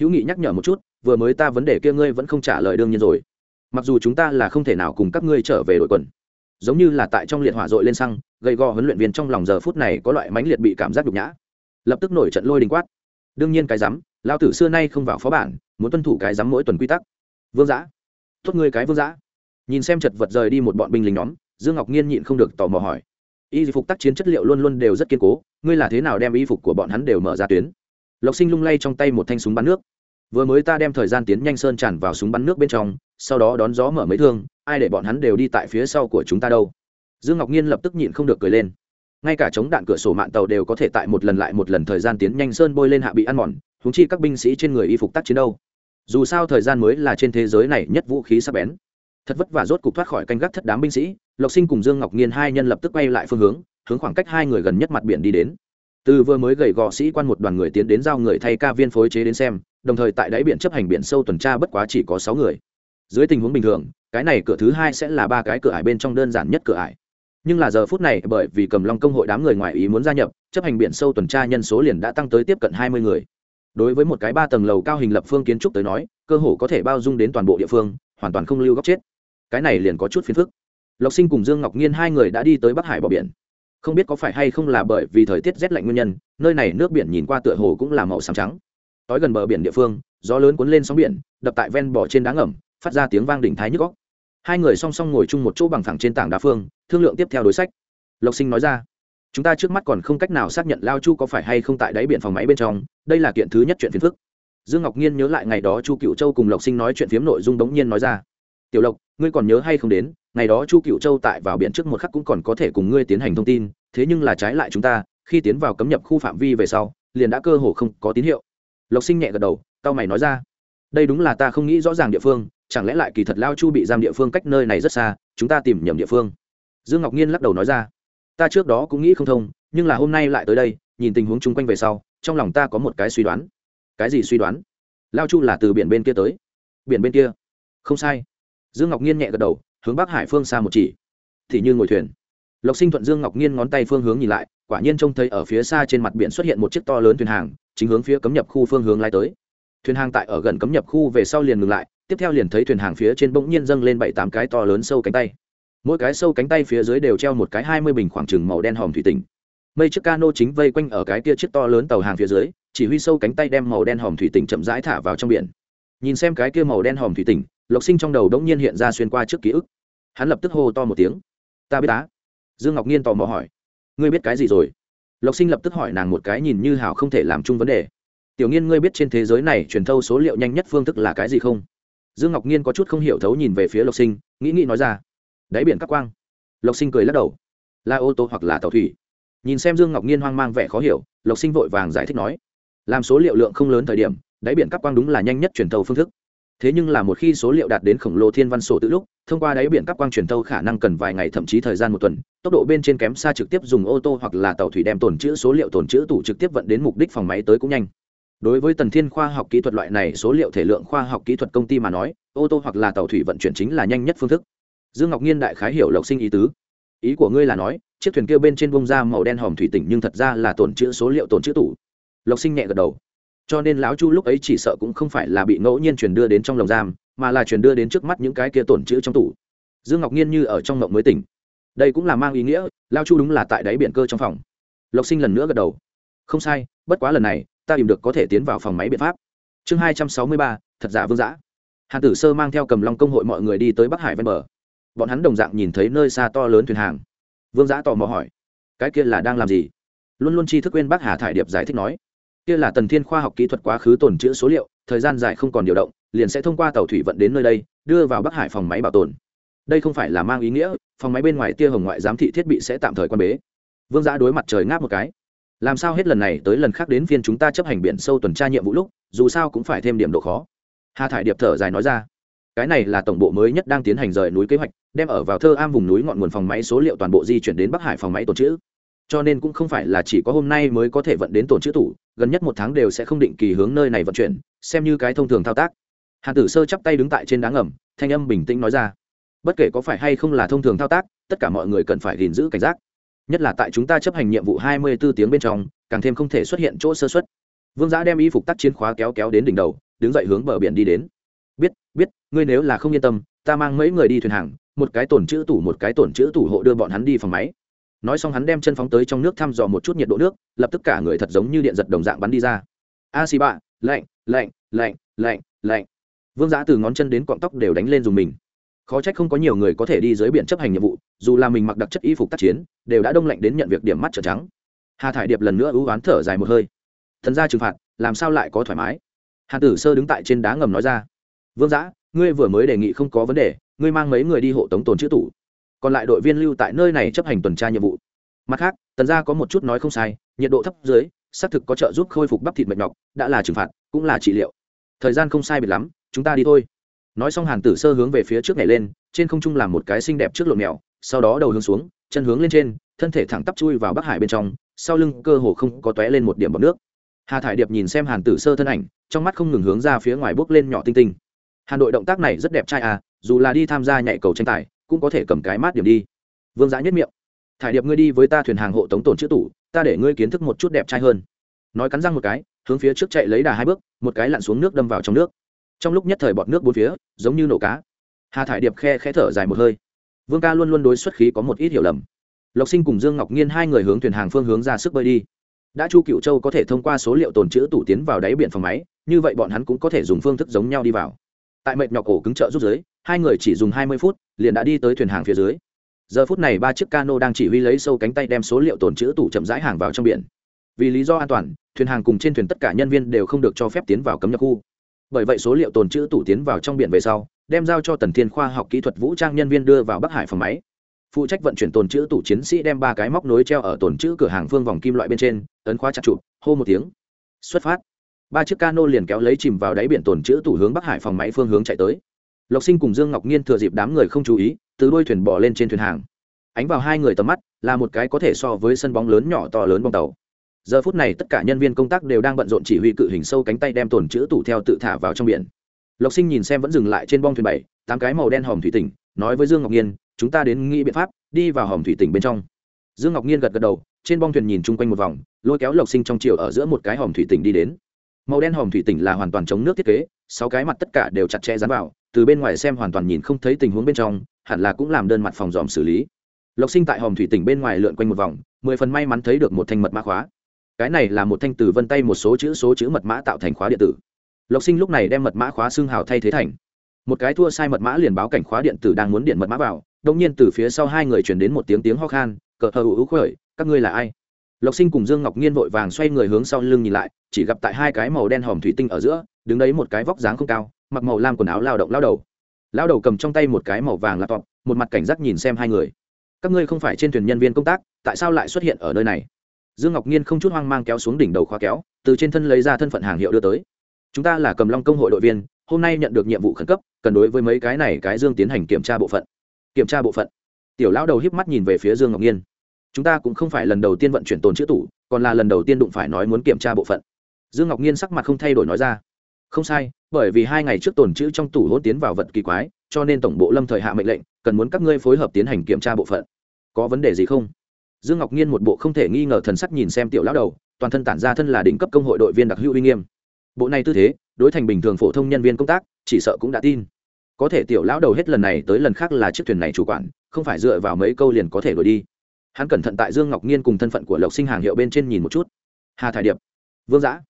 Hữu nghị nhắc nhở một chút, vừa mới ta vấn đề kia ngươi vẫn không trả lời đương nhiên rồi. Mặc dù chúng ta là không thể nào cùng các ngươi trở về đội quần, giống như là tại trong liệt hỏa dội lên xăng gây go huấn luyện viên trong lòng giờ phút này có loại mãnh liệt bị cảm giác nhục nhã. Lập tức nổi trận lôi đình quát. Đương nhiên cái rắm lao tử xưa nay không vào phó bản, muốn tuân thủ cái rắm mỗi tuần quy tắc. Vương giã, tốt ngươi cái vương giã. Nhìn xem chật vật rời đi một bọn binh lính nhóm, dương ngọc nhiên nhịn không được tò mò hỏi y phục tác chiến chất liệu luôn luôn đều rất kiên cố, ngươi là thế nào đem y phục của bọn hắn đều mở ra tuyến? Lộc sinh lung lay trong tay một thanh súng bắn nước. Vừa mới ta đem thời gian tiến nhanh sơn tràn vào súng bắn nước bên trong, sau đó đón gió mở mấy thương, ai để bọn hắn đều đi tại phía sau của chúng ta đâu? Dương ngọc nhiên lập tức nhịn không được cười lên. Ngay cả chống đạn cửa sổ mạng tàu đều có thể tại một lần lại một lần thời gian tiến nhanh sơn bôi lên hạ bị ăn mòn húng chi các binh sĩ trên người y phục tác chiến đâu? Dù sao thời gian mới là trên thế giới này nhất vũ khí sắc bén. Thật vất vả rốt cục thoát khỏi canh gác thất đám binh sĩ lộc sinh cùng dương ngọc nhiên hai nhân lập tức quay lại phương hướng hướng khoảng cách hai người gần nhất mặt biển đi đến. Từ vừa mới gầy gò sĩ quan một đoàn người tiến đến giao người thay ca viên phối chế đến xem, đồng thời tại đáy biển chấp hành biển sâu tuần tra bất quá chỉ có sáu người. Dưới tình huống bình thường, cái này cửa thứ hai sẽ là ba cái cửa ải bên trong đơn giản nhất cửa ải. Nhưng là giờ phút này, bởi vì cầm long công hội đám người ngoài ý muốn gia nhập, chấp hành biển sâu tuần tra nhân số liền đã tăng tới tiếp cận hai mươi người. Đối với một cái ba tầng lầu cao hình lập phương kiến trúc tới nói, cơ hồ có thể bao dung đến toàn bộ địa phương, hoàn toàn không lưu góc chết. Cái này liền có chút phiền phức lộc sinh cùng dương ngọc nhiên hai người đã đi tới bắc hải bờ biển. Không biết có phải hay không là bởi vì thời tiết rét lạnh nguyên nhân, nơi này nước biển nhìn qua tựa hồ cũng là màu xám trắng. Tối gần bờ biển địa phương, gió lớn cuốn lên sóng biển, đập tại ven bò trên đá ngầm, phát ra tiếng vang đỉnh thái nhức góc hai người song song ngồi chung một chỗ bằng thẳng trên tảng đá phương, thương lượng tiếp theo đối sách. Lộc sinh nói ra, chúng ta trước mắt còn không cách nào xác nhận lao chu có phải hay không tại đáy biển phòng máy bên trong, đây là kiện thứ nhất chuyện phiền phức. Dương ngọc nhiên nhớ lại ngày đó chu cựu châu cùng lộc sinh nói chuyện phiếm nội dung đống nhiên nói ra tiểu lộc, ngươi còn nhớ hay không đến, ngày đó chu cựu châu tại vào biển trước một khắc cũng còn có thể cùng ngươi tiến hành thông tin, thế nhưng là trái lại chúng ta, khi tiến vào cấm nhập khu phạm vi về sau, liền đã cơ hồ không có tín hiệu. Lộc sinh nhẹ gật đầu tao mày nói ra. Đây đúng là ta không nghĩ rõ ràng địa phương, chẳng lẽ lại kỳ thật lao chu bị giam địa phương cách nơi này rất xa, chúng ta tìm nhầm địa phương. Dương ngọc nhiên lắc đầu nói ra. Ta trước đó cũng nghĩ không thông, nhưng là hôm nay lại tới đây, nhìn tình huống chung quanh về sau, trong lòng ta có một cái suy đoán. Cái gì suy đoán? Lao chu là từ biển bên kia tới. Biển bên kia. Không sai dương ngọc nhiên nhẹ gật đầu, hướng bắc hải phương xa một chỉ. Thì như ngồi thuyền. Lộc sinh thuận dương ngọc nhiên ngón tay phương hướng nhìn lại, quả nhiên trông thấy ở phía xa trên mặt biển xuất hiện một chiếc to lớn thuyền hàng, chính hướng phía cấm nhập khu phương hướng lai tới. Thuyền hàng tại ở gần cấm nhập khu về sau liền ngừng lại, tiếp theo liền thấy thuyền hàng phía trên bỗng nhiên dâng lên bảy tám cái to lớn sâu cánh tay. Mỗi cái sâu cánh tay phía dưới đều treo một cái hai mươi bình khoảng trừng màu đen hòm thủy tinh. Mây chiếc cano chính vây quanh ở cái kia chiếc to lớn tàu hàng phía dưới, chỉ huy sâu cánh tay đem màu đen hòm thủy tinh chậm rãi thả vào trong biển. Nhìn xem cái kia màu đen hòm thủy tinh lộc sinh trong đầu đống nhiên hiện ra xuyên qua trước ký ức. Hắn lập tức hô to một tiếng. Ta biết á. Dương ngọc nhiên tò mò hỏi. Ngươi biết cái gì rồi? Lộc sinh lập tức hỏi nàng một cái nhìn như hảo không thể làm chung vấn đề. Tiểu nghiên, ngươi biết trên thế giới này truyền thâu số liệu nhanh nhất phương thức là cái gì không? Dương ngọc nhiên có chút không hiểu thấu nhìn về phía lộc sinh, nghĩ nghĩ nói ra. Đáy biển các quang. Lộc sinh cười lắc đầu. Là ô tô hoặc là tàu thủy. Nhìn xem dương ngọc nhiên hoang mang vẻ khó hiểu, lộc sinh vội vàng giải thích nói. Làm số liệu lượng không lớn thời điểm, đáy biển các quang đúng là nhanh nhất truyền thâu phương thức thế nhưng là một khi số liệu đạt đến khổng lồ thiên văn sổ tự lúc, thông qua đáy biển các quang truyền thâu khả năng cần vài ngày thậm chí thời gian một tuần, tốc độ bên trên kém xa trực tiếp dùng ô tô hoặc là tàu thủy đem tồn chữ số liệu tồn chữ tủ trực tiếp vận đến mục đích phòng máy tới cũng nhanh. Đối với tần thiên khoa học kỹ thuật loại này, số liệu thể lượng khoa học kỹ thuật công ty mà nói, ô tô hoặc là tàu thủy vận chuyển chính là nhanh nhất phương thức. Dương ngọc nhiên đại khái hiểu lộc sinh ý tứ. Ý của ngươi là nói, chiếc thuyền kia bên trên bông ra màu đen hòm thủy tỉnh nhưng thật ra là tồn chữ số liệu tồn chữ tủ. Lộc sinh nhẹ gật đầu cho nên lão chu lúc ấy chỉ sợ cũng không phải là bị ngẫu nhiên truyền đưa đến trong lồng giam, mà là truyền đưa đến trước mắt những cái kia tổn chữ trong tủ. Dương ngọc nhiên như ở trong mộng mới tỉnh. Đây cũng là mang ý nghĩa lao chu đúng là tại đáy biển cơ trong phòng. Lộc sinh lần nữa gật đầu. Không sai, bất quá lần này, ta tìm được có thể tiến vào phòng máy biện pháp. Chương hai trăm sáu mươi ba, thật giả vương giã hàn tử sơ mang theo cầm long công hội mọi người đi tới bắc hải ven bờ. Bọn hắn đồng dạng nhìn thấy nơi xa to lớn thuyền hàng. Vương giã tò mò hỏi, cái kia là đang làm gì? Luôn luôn tri thức quên bác hà thải điệp giải thích nói kia là tần thiên khoa học kỹ thuật quá khứ tồn chữ số liệu, thời gian dài không còn điều động, liền sẽ thông qua tàu thủy vận đến nơi đây, đưa vào bắc hải phòng máy bảo tồn. Đây không phải là mang ý nghĩa, phòng máy bên ngoài tia hồng ngoại giám thị thiết bị sẽ tạm thời quan bế. Vương giã đối mặt trời ngáp một cái. Làm sao hết lần này tới lần khác đến phiên chúng ta chấp hành biển sâu tuần tra nhiệm vụ lúc, dù sao cũng phải thêm điểm độ khó. Hà thải điệp thở dài nói ra. Cái này là tổng bộ mới nhất đang tiến hành rời núi kế hoạch, đem ở vào thơ am vùng núi ngọn nguồn phòng máy số liệu toàn bộ di chuyển đến bắc hải phòng máy tồn chữ. Cho nên cũng không phải là chỉ có hôm nay mới có thể vận đến tồn chữ tủ gần nhất một tháng đều sẽ không định kỳ hướng nơi này vận chuyển, xem như cái thông thường thao tác. Hàn tử sơ chắp tay đứng tại trên đá ngầm, thanh âm bình tĩnh nói ra. Bất kể có phải hay không là thông thường thao tác, tất cả mọi người cần phải gìn giữ cảnh giác. Nhất là tại chúng ta chấp hành nhiệm vụ hai mươi 24 tiếng bên trong, càng thêm không thể xuất hiện chỗ sơ xuất vương giã đem y phục tắt chiến khóa kéo kéo đến đỉnh đầu, đứng dậy hướng bờ biển đi đến. Biết biết, ngươi nếu là không yên tâm, ta mang mấy người đi thuyền hàng, một cái tổn chữ tủ một cái tổn chữ tủ hộ đưa bọn hắn đi phòng máy nói xong hắn đem chân phóng tới trong nước thăm dò một chút nhiệt độ nước, lập tức cả người thật giống như điện giật đồng dạng bắn đi ra. A xì bạ, lạnh lạnh lạnh lạnh lạnh. Vương giã từ ngón chân đến cọng tóc đều đánh lên dùng mình. Khó trách không có nhiều người có thể đi dưới biển chấp hành nhiệm vụ, dù là mình mặc đặc chất y phục tác chiến, đều đã đông lạnh đến nhận việc điểm mắt trở trắng. Hà thải điệp lần nữa ưu oán thở dài một hơi. Thần ra trừng phạt, làm sao lại có thoải mái? Hà tử sơ đứng tại trên đá ngầm nói ra. Vương giã, ngươi vừa mới đề nghị không có vấn đề, ngươi mang mấy người đi hộ tống tồn chữ tủ còn lại đội viên lưu tại nơi này chấp hành tuần tra nhiệm vụ. Mặt khác, tần gia có một chút nói không sai, nhiệt độ thấp dưới, xác thực có trợ giúp khôi phục bắp thịt mệt nhọc, đã là trừng phạt, cũng là trị liệu. Thời gian không sai biệt lắm, chúng ta đi thôi. Nói xong hàn tử sơ hướng về phía trước này lên, trên không trung làm một cái xinh đẹp trước lộn mèo, sau đó đầu hướng xuống, chân hướng lên trên, thân thể thẳng tắp chui vào bắc hải bên trong, sau lưng cơ hồ không có tóe lên một điểm bọc nước. Hà thải điệp nhìn xem hàn tử sơ thân ảnh, trong mắt không ngừng hướng ra phía ngoài bước lên nhỏ tinh tinh. Hàn đội động tác này rất đẹp trai à dù là đi tham gia nhạy cầu tranh tài cũng có thể cầm cái mát điểm đi. Vương giã nhất miệng. Thải điệp ngươi đi với ta thuyền hàng hộ tống tổn chữ tủ, ta để ngươi kiến thức một chút đẹp trai hơn. Nói cắn răng một cái, hướng phía trước chạy lấy đà hai bước, một cái lặn xuống nước đâm vào trong nước. Trong lúc nhất thời bọt nước bốn phía, giống như nổ cá. Hà thải điệp khe khẽ thở dài một hơi. Vương ca luôn luôn đối xuất khí có một ít hiểu lầm. Lộc sinh cùng dương ngọc nhiên hai người hướng thuyền hàng phương hướng ra sức bơi đi. Đã chu cựu châu có thể thông qua số liệu tồn chữ tủ tiến vào đáy biển phòng máy, như vậy bọn hắn cũng có thể dùng phương thức giống nhau đi vào tại mệt nhọc cổ cứng trợ rút dưới, hai người chỉ dùng hai mươi phút liền đã đi tới thuyền hàng phía dưới. Giờ phút này ba chiếc cano đang chỉ huy lấy sâu cánh tay đem số liệu tồn chữ tủ chậm rãi hàng vào trong biển. Vì lý do an toàn thuyền hàng cùng trên thuyền tất cả nhân viên đều không được cho phép tiến vào cấm nhập khu. Bởi vậy số liệu tồn chữ tủ tiến vào trong biển về sau đem giao cho tần thiên khoa học kỹ thuật vũ trang nhân viên đưa vào bắc hải phòng máy. Phụ trách vận chuyển tồn chữ tủ chiến sĩ đem ba cái móc nối treo ở tồn chữ cửa hàng phương vòng kim loại bên trên ấn khóa chặt chụp hô một tiếng. Xuất phát ba chiếc cano liền kéo lấy chìm vào đáy biển tồn chữ tủ hướng bắc hải phòng máy phương hướng chạy tới. Lộc sinh cùng dương ngọc nhiên thừa dịp đám người không chú ý, từ đôi thuyền bỏ lên trên thuyền hàng. Ánh vào hai người tầm mắt, là một cái có thể so với sân bóng lớn nhỏ to lớn bong tàu. Giờ phút này tất cả nhân viên công tác đều đang bận rộn chỉ huy cự hình sâu cánh tay đem tồn chữ tủ theo tự thả vào trong biển. Lộc sinh nhìn xem vẫn dừng lại trên bong thuyền bảy, tám cái màu đen hòm thủy tỉnh, nói với dương ngọc nhiên chúng ta đến nghĩ biện pháp, đi vào hòm thủy tỉnh bên trong. Dương ngọc nhiên gật gật đầu, trên bong thuyền nhìn chung quanh một vòng, lôi kéo lộc sinh trong chiều ở giữa một cái hòm thủy tỉnh đi đến màu đen hòm thủy tỉnh là hoàn toàn chống nước thiết kế, sáu cái mặt tất cả đều chặt chẽ dán vào, từ bên ngoài xem hoàn toàn nhìn không thấy tình huống bên trong, hẳn là cũng làm đơn mặt phòng dòm xử lý. Lộc sinh tại hòm thủy tỉnh bên ngoài lượn quanh một vòng, mười phần may mắn thấy được một thanh mật mã khóa. Cái này là một thanh từ vân tay một số chữ số chữ mật mã tạo thành khóa điện tử. Lộc sinh lúc này đem mật mã khóa xương hào thay thế thành. Một cái thua sai mật mã liền báo cảnh khóa điện tử đang muốn điện mật mã vào đông nhiên từ phía sau hai người chuyển đến một tiếng tiếng ho khan, cờ hờ ưu khởi các ngươi là ai? Lộc sinh cùng dương ngọc nhiên vội vàng xoay người hướng sau lưng nhìn lại, chỉ gặp tại hai cái màu đen hòm thủy tinh ở giữa, đứng đấy một cái vóc dáng không cao, mặc màu lam quần áo lao động lao đầu. Lao đầu cầm trong tay một cái màu vàng laptop, một mặt cảnh giác nhìn xem hai người. Các ngươi không phải trên thuyền nhân viên công tác, tại sao lại xuất hiện ở nơi này? Dương ngọc nhiên không chút hoang mang kéo xuống đỉnh đầu khóa kéo, từ trên thân lấy ra thân phận hàng hiệu đưa tới. Chúng ta là cầm long công hội đội viên, hôm nay nhận được nhiệm vụ khẩn cấp, cần đối với mấy cái này cái dương tiến hành kiểm tra bộ phận. Kiểm tra bộ phận. Tiểu lão đầu híp mắt nhìn về phía dương ngọc nhiên chúng ta cũng không phải lần đầu tiên vận chuyển tồn chữ tủ, còn là lần đầu tiên đụng phải nói muốn kiểm tra bộ phận. Dương ngọc nhiên sắc mặt không thay đổi nói ra. Không sai, bởi vì hai ngày trước tồn chữ trong tủ hỗn tiến vào vật kỳ quái, cho nên tổng bộ lâm thời hạ mệnh lệnh, cần muốn các ngươi phối hợp tiến hành kiểm tra bộ phận. Có vấn đề gì không? Dương ngọc nhiên một bộ không thể nghi ngờ thần sắc nhìn xem tiểu lão đầu, toàn thân tản ra thân là đỉnh cấp công hội đội viên đặc hữu uy nghiêm. Bộ này tư thế, đối thành bình thường phổ thông nhân viên công tác, chỉ sợ cũng đã tin. Có thể tiểu lão đầu hết lần này tới lần khác là chiếc thuyền này chủ quản, không phải dựa vào mấy câu liền có thể đổi đi hắn cẩn thận tại dương ngọc nhiên cùng thân phận của lộc sinh hàng hiệu bên trên nhìn một chút. Hà thải điệp, vương giã.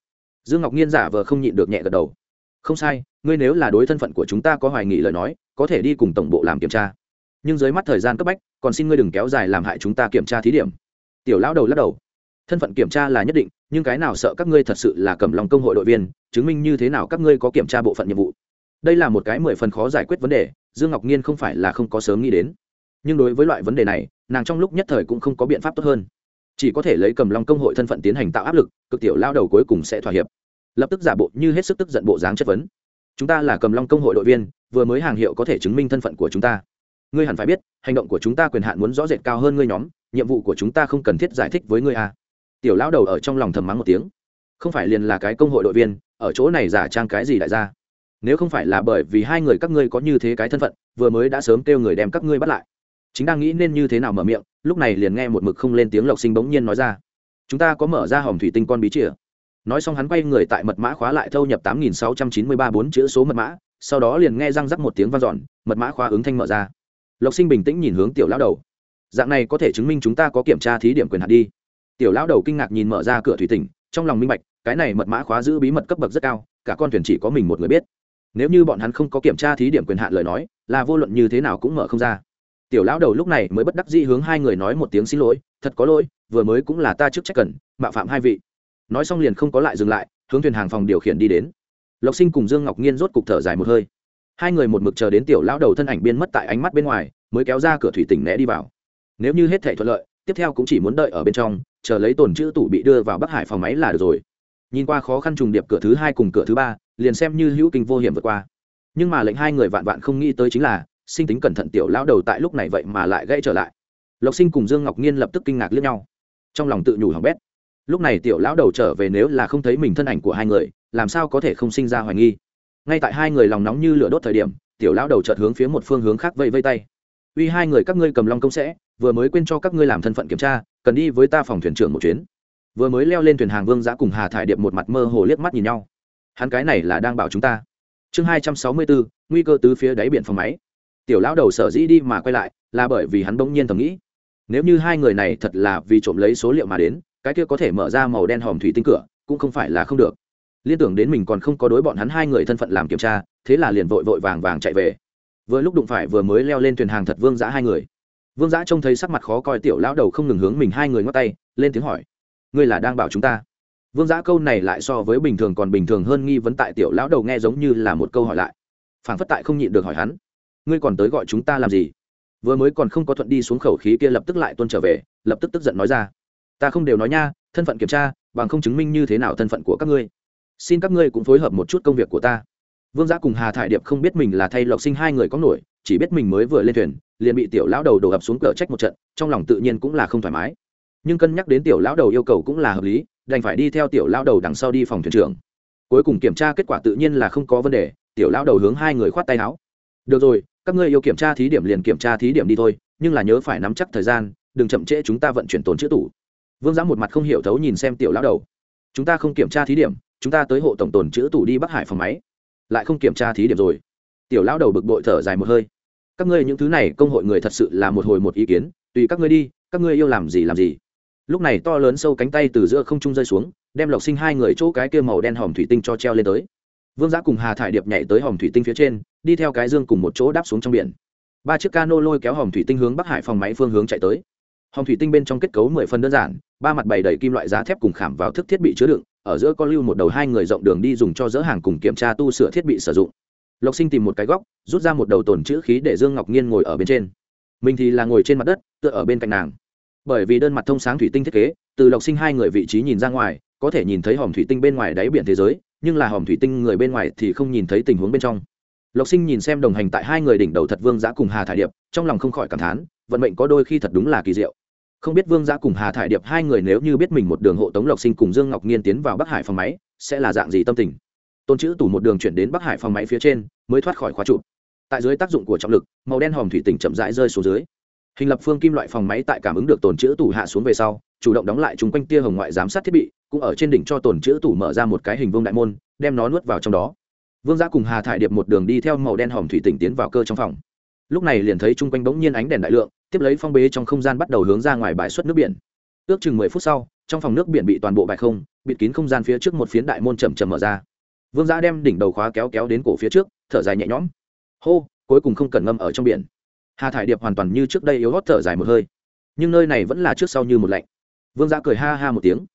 Dương ngọc nhiên giả vờ không nhịn được nhẹ gật đầu. Không sai, ngươi nếu là đối thân phận của chúng ta có hoài nghị lời nói, có thể đi cùng tổng bộ làm kiểm tra. Nhưng dưới mắt thời gian cấp bách, còn xin ngươi đừng kéo dài làm hại chúng ta kiểm tra thí điểm. Tiểu lão đầu lắc đầu. Thân phận kiểm tra là nhất định, nhưng cái nào sợ các ngươi thật sự là cầm lòng công hội đội viên, chứng minh như thế nào các ngươi có kiểm tra bộ phận nhiệm vụ? Đây là một cái mười phần khó giải quyết vấn đề, dương ngọc nhiên không phải là không có sớm nghĩ đến. Nhưng đối với loại vấn đề này nàng trong lúc nhất thời cũng không có biện pháp tốt hơn. Chỉ có thể lấy cầm long công hội thân phận tiến hành tạo áp lực, cực tiểu lao đầu cuối cùng sẽ thỏa hiệp. Lập tức giả bộ như hết sức tức giận bộ dáng chất vấn. Chúng ta là cầm long công hội đội viên, vừa mới hàng hiệu có thể chứng minh thân phận của chúng ta. Ngươi hẳn phải biết, hành động của chúng ta quyền hạn muốn rõ rệt cao hơn ngươi nhóm, nhiệm vụ của chúng ta không cần thiết giải thích với ngươi à. tiểu lão đầu ở trong lòng thầm mắng một tiếng. Không phải liền là cái công hội đội viên, ở chỗ này giả trang cái gì đại gia nếu không phải là bởi vì hai người các ngươi có như thế cái thân phận, vừa mới đã sớm kêu người đem các ngươi bắt lại chính đang nghĩ nên như thế nào mở miệng, lúc này liền nghe một mực không lên tiếng lộc sinh bỗng nhiên nói ra, chúng ta có mở ra hòm thủy tinh con bí chìa. Nói xong hắn quay người tại mật mã khóa lại thâu nhập tám nghìn sáu trăm chín mươi ba bốn chữ số mật mã, sau đó liền nghe răng rắc một tiếng vang dọn, mật mã khóa ứng thanh mở ra. Lộc sinh bình tĩnh nhìn hướng tiểu lão đầu. Dạng này có thể chứng minh chúng ta có kiểm tra thí điểm quyền hạn đi. Tiểu lão đầu kinh ngạc nhìn mở ra cửa thủy tỉnh trong lòng minh bạch, cái này mật mã khóa giữ bí mật cấp bậc rất cao, cả con thuyền chỉ có mình một người biết. Nếu như bọn hắn không có kiểm tra thí điểm quyền hạn lời nói, là vô luận như thế nào cũng mở không ra tiểu lão đầu lúc này mới bất đắc dĩ hướng hai người nói một tiếng xin lỗi, thật có lỗi, vừa mới cũng là ta trước trách cần, mạo phạm hai vị. Nói xong liền không có lại dừng lại, hướng thuyền hàng phòng điều khiển đi đến. Lộc sinh cùng dương ngọc nhiên rốt cục thở dài một hơi. Hai người một mực chờ đến tiểu lão đầu thân ảnh biên mất tại ánh mắt bên ngoài, mới kéo ra cửa thủy tỉnh né đi vào. Nếu như hết thể thuận lợi, tiếp theo cũng chỉ muốn đợi ở bên trong, chờ lấy tồn chữ tủ bị đưa vào bắc hải phòng máy là được rồi. Nhìn qua khó khăn trùng điệp cửa thứ hai cùng cửa thứ ba, liền xem như hữu kinh vô hiểm vượt qua. Nhưng mà lệnh hai người vạn vạn không nghĩ tới chính là sinh tính cẩn thận tiểu lão đầu tại lúc này vậy mà lại gãy trở lại. Lộc sinh cùng dương ngọc nhiên lập tức kinh ngạc lẫn nhau. Trong lòng tự nhủ hỏng bét. Lúc này tiểu lão đầu trở về nếu là không thấy mình thân ảnh của hai người, làm sao có thể không sinh ra hoài nghi? Ngay tại hai người lòng nóng như lửa đốt thời điểm, tiểu lão đầu chợt hướng phía một phương hướng khác vây vây tay. Uy hai người các ngươi cầm long công sẽ, vừa mới quên cho các ngươi làm thân phận kiểm tra, cần đi với ta phòng thuyền trưởng một chuyến. Vừa mới leo lên thuyền hàng vương giã cùng hà thải điệp một mặt mơ hồ liếc mắt nhìn nhau. Hắn cái này là đang bảo chúng ta. Chương hai trăm sáu mươi bốn, nguy cơ tứ phía đáy biển phòng máy tiểu lão đầu sở dĩ đi mà quay lại, là bởi vì hắn bỗng nhiên thầm nghĩ, nếu như hai người này thật là vì trộm lấy số liệu mà đến, cái kia có thể mở ra màu đen hòm thủy tinh cửa, cũng không phải là không được. Liên tưởng đến mình còn không có đối bọn hắn hai người thân phận làm kiểm tra, thế là liền vội vội vàng vàng chạy về. Vừa lúc đụng phải vừa mới leo lên thuyền hàng thật vương giã hai người. Vương giã trông thấy sắc mặt khó coi tiểu lão đầu không ngừng hướng mình hai người ngót tay, lên tiếng hỏi, ngươi là đang bảo chúng ta? Vương giã câu này lại so với bình thường còn bình thường hơn nghi vấn tại tiểu lão đầu nghe giống như là một câu hỏi lại. Phản phất tại không nhịn được hỏi hắn ngươi còn tới gọi chúng ta làm gì? Vừa mới còn không có thuận đi xuống khẩu khí kia lập tức lại tuân trở về, lập tức tức giận nói ra. Ta không đều nói nha, thân phận kiểm tra, bằng không chứng minh như thế nào thân phận của các ngươi. Xin các ngươi cũng phối hợp một chút công việc của ta. Vương giã cùng hà thải điệp không biết mình là thay lộc sinh hai người có nổi, chỉ biết mình mới vừa lên thuyền, liền bị tiểu lão đầu đổ ập xuống cờ trách một trận, trong lòng tự nhiên cũng là không thoải mái. Nhưng cân nhắc đến tiểu lão đầu yêu cầu cũng là hợp lý, đành phải đi theo tiểu lão đầu đằng sau đi phòng thuyền trưởng. Cuối cùng kiểm tra kết quả tự nhiên là không có vấn đề, tiểu lão đầu hướng hai người khoát tay áo. Được rồi các ngươi yêu kiểm tra thí điểm liền kiểm tra thí điểm đi thôi, nhưng là nhớ phải nắm chắc thời gian, đừng chậm trễ chúng ta vận chuyển tồn chữ tủ. Vương giã một mặt không hiểu thấu nhìn xem tiểu lão đầu. Chúng ta không kiểm tra thí điểm, chúng ta tới hộ tổng tồn chữ tủ đi bắc hải phòng máy. Lại không kiểm tra thí điểm rồi. Tiểu lão đầu bực bội thở dài một hơi. Các ngươi những thứ này công hội người thật sự là một hồi một ý kiến, tùy các ngươi đi, các ngươi yêu làm gì làm gì. Lúc này to lớn sâu cánh tay từ giữa không trung rơi xuống, đem lộc sinh hai người chỗ cái kia màu đen hòm thủy tinh cho treo lên tới vương giã cùng hà thải điệp nhảy tới hòm thủy tinh phía trên, đi theo cái dương cùng một chỗ đáp xuống trong biển. Ba chiếc cano lôi kéo hòm thủy tinh hướng bắc hải phòng máy phương hướng chạy tới. Hòm thủy tinh bên trong kết cấu mười phần đơn giản, ba mặt bày đầy kim loại giá thép cùng khảm vào thức thiết bị chứa đựng, ở giữa có lưu một đầu hai người rộng đường đi dùng cho dỡ hàng cùng kiểm tra tu sửa thiết bị sử dụng. Lộc sinh tìm một cái góc, rút ra một đầu tồn chữ khí để dương ngọc nhiên ngồi ở bên trên. Mình thì là ngồi trên mặt đất, tựa ở bên cạnh nàng. Bởi vì đơn mặt thông sáng thủy tinh thiết kế, từ lộc sinh hai người vị trí nhìn ra ngoài, có thể nhìn thấy hòm thủy tinh bên ngoài đáy biển thế giới nhưng là hòm thủy tinh người bên ngoài thì không nhìn thấy tình huống bên trong. Lộc sinh nhìn xem đồng hành tại hai người đỉnh đầu thật vương giã cùng hà thải điệp, trong lòng không khỏi cảm thán, vận mệnh có đôi khi thật đúng là kỳ diệu. Không biết vương giã cùng hà thải điệp hai người nếu như biết mình một đường hộ tống lộc sinh cùng dương ngọc nhiên tiến vào bắc hải phòng máy, sẽ là dạng gì tâm tình? Tôn chữ tủ một đường chuyển đến bắc hải phòng máy phía trên, mới thoát khỏi khóa trụ. Tại dưới tác dụng của trọng lực, màu đen hòm thủy tinh chậm rãi rơi xuống dưới. Hình lập phương kim loại phòng máy tại cảm ứng được tồn chữ tủ hạ xuống về sau, chủ động đóng lại chung quanh tia hồng ngoại giám sát thiết bị cũng ở trên đỉnh cho tồn chữ tủ mở ra một cái hình vương đại môn, đem nó nuốt vào trong đó. Vương giã cùng hà thải điệp một đường đi theo màu đen hòm thủy tỉnh tiến vào cơ trong phòng. Lúc này liền thấy chung quanh bỗng nhiên ánh đèn đại lượng, tiếp lấy phong bế trong không gian bắt đầu hướng ra ngoài bãi xuất nước biển. Ước chừng mười phút sau, trong phòng nước biển bị toàn bộ bãi không, bịt kín không gian phía trước một phiến đại môn chầm chầm mở ra. Vương giã đem đỉnh đầu khóa kéo kéo đến cổ phía trước, thở dài nhẹ nhõm. Hô, cuối cùng không cần ngâm ở trong biển. Hà thải điệp hoàn toàn như trước đây yếu hót thở dài một hơi. Nhưng nơi này vẫn là trước sau như một lạnh. Vương giã cười ha ha một tiếng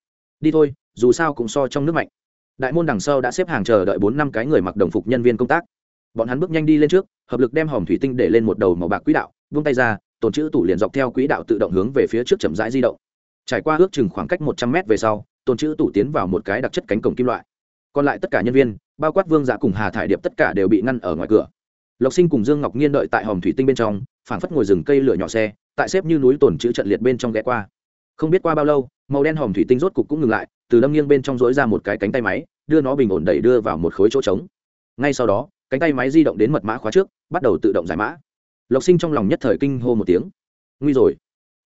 đi thôi, dù sao cũng so trong nước mạnh. Đại môn đằng sau đã xếp hàng chờ đợi bốn năm cái người mặc đồng phục nhân viên công tác. Bọn hắn bước nhanh đi lên trước, hợp lực đem hòm thủy tinh để lên một đầu màu bạc quỹ đạo, vung tay ra tồn chữ tủ liền dọc theo quỹ đạo tự động hướng về phía trước chậm rãi di động. Trải qua ước chừng khoảng cách một trăm mét về sau tồn chữ tủ tiến vào một cái đặc chất cánh cổng kim loại. Còn lại tất cả nhân viên, bao quát vương giả cùng hà thải điệp tất cả đều bị ngăn ở ngoài cửa. Lộc sinh cùng dương ngọc nhiên đợi tại hòm thủy tinh bên trong, phảng phất ngồi rừng cây lửa nhỏ xe, tại xếp như núi tồn chữ trận liệt bên trong ghé qua. Không biết qua bao lâu màu đen hòm thủy tinh rốt cục cũng ngừng lại, từ lâm nghiêng bên trong dối ra một cái cánh tay máy, đưa nó bình ổn đẩy đưa vào một khối chỗ trống. Ngay sau đó, cánh tay máy di động đến mật mã khóa trước, bắt đầu tự động giải mã. Lộc sinh trong lòng nhất thời kinh hô một tiếng. Nguy rồi.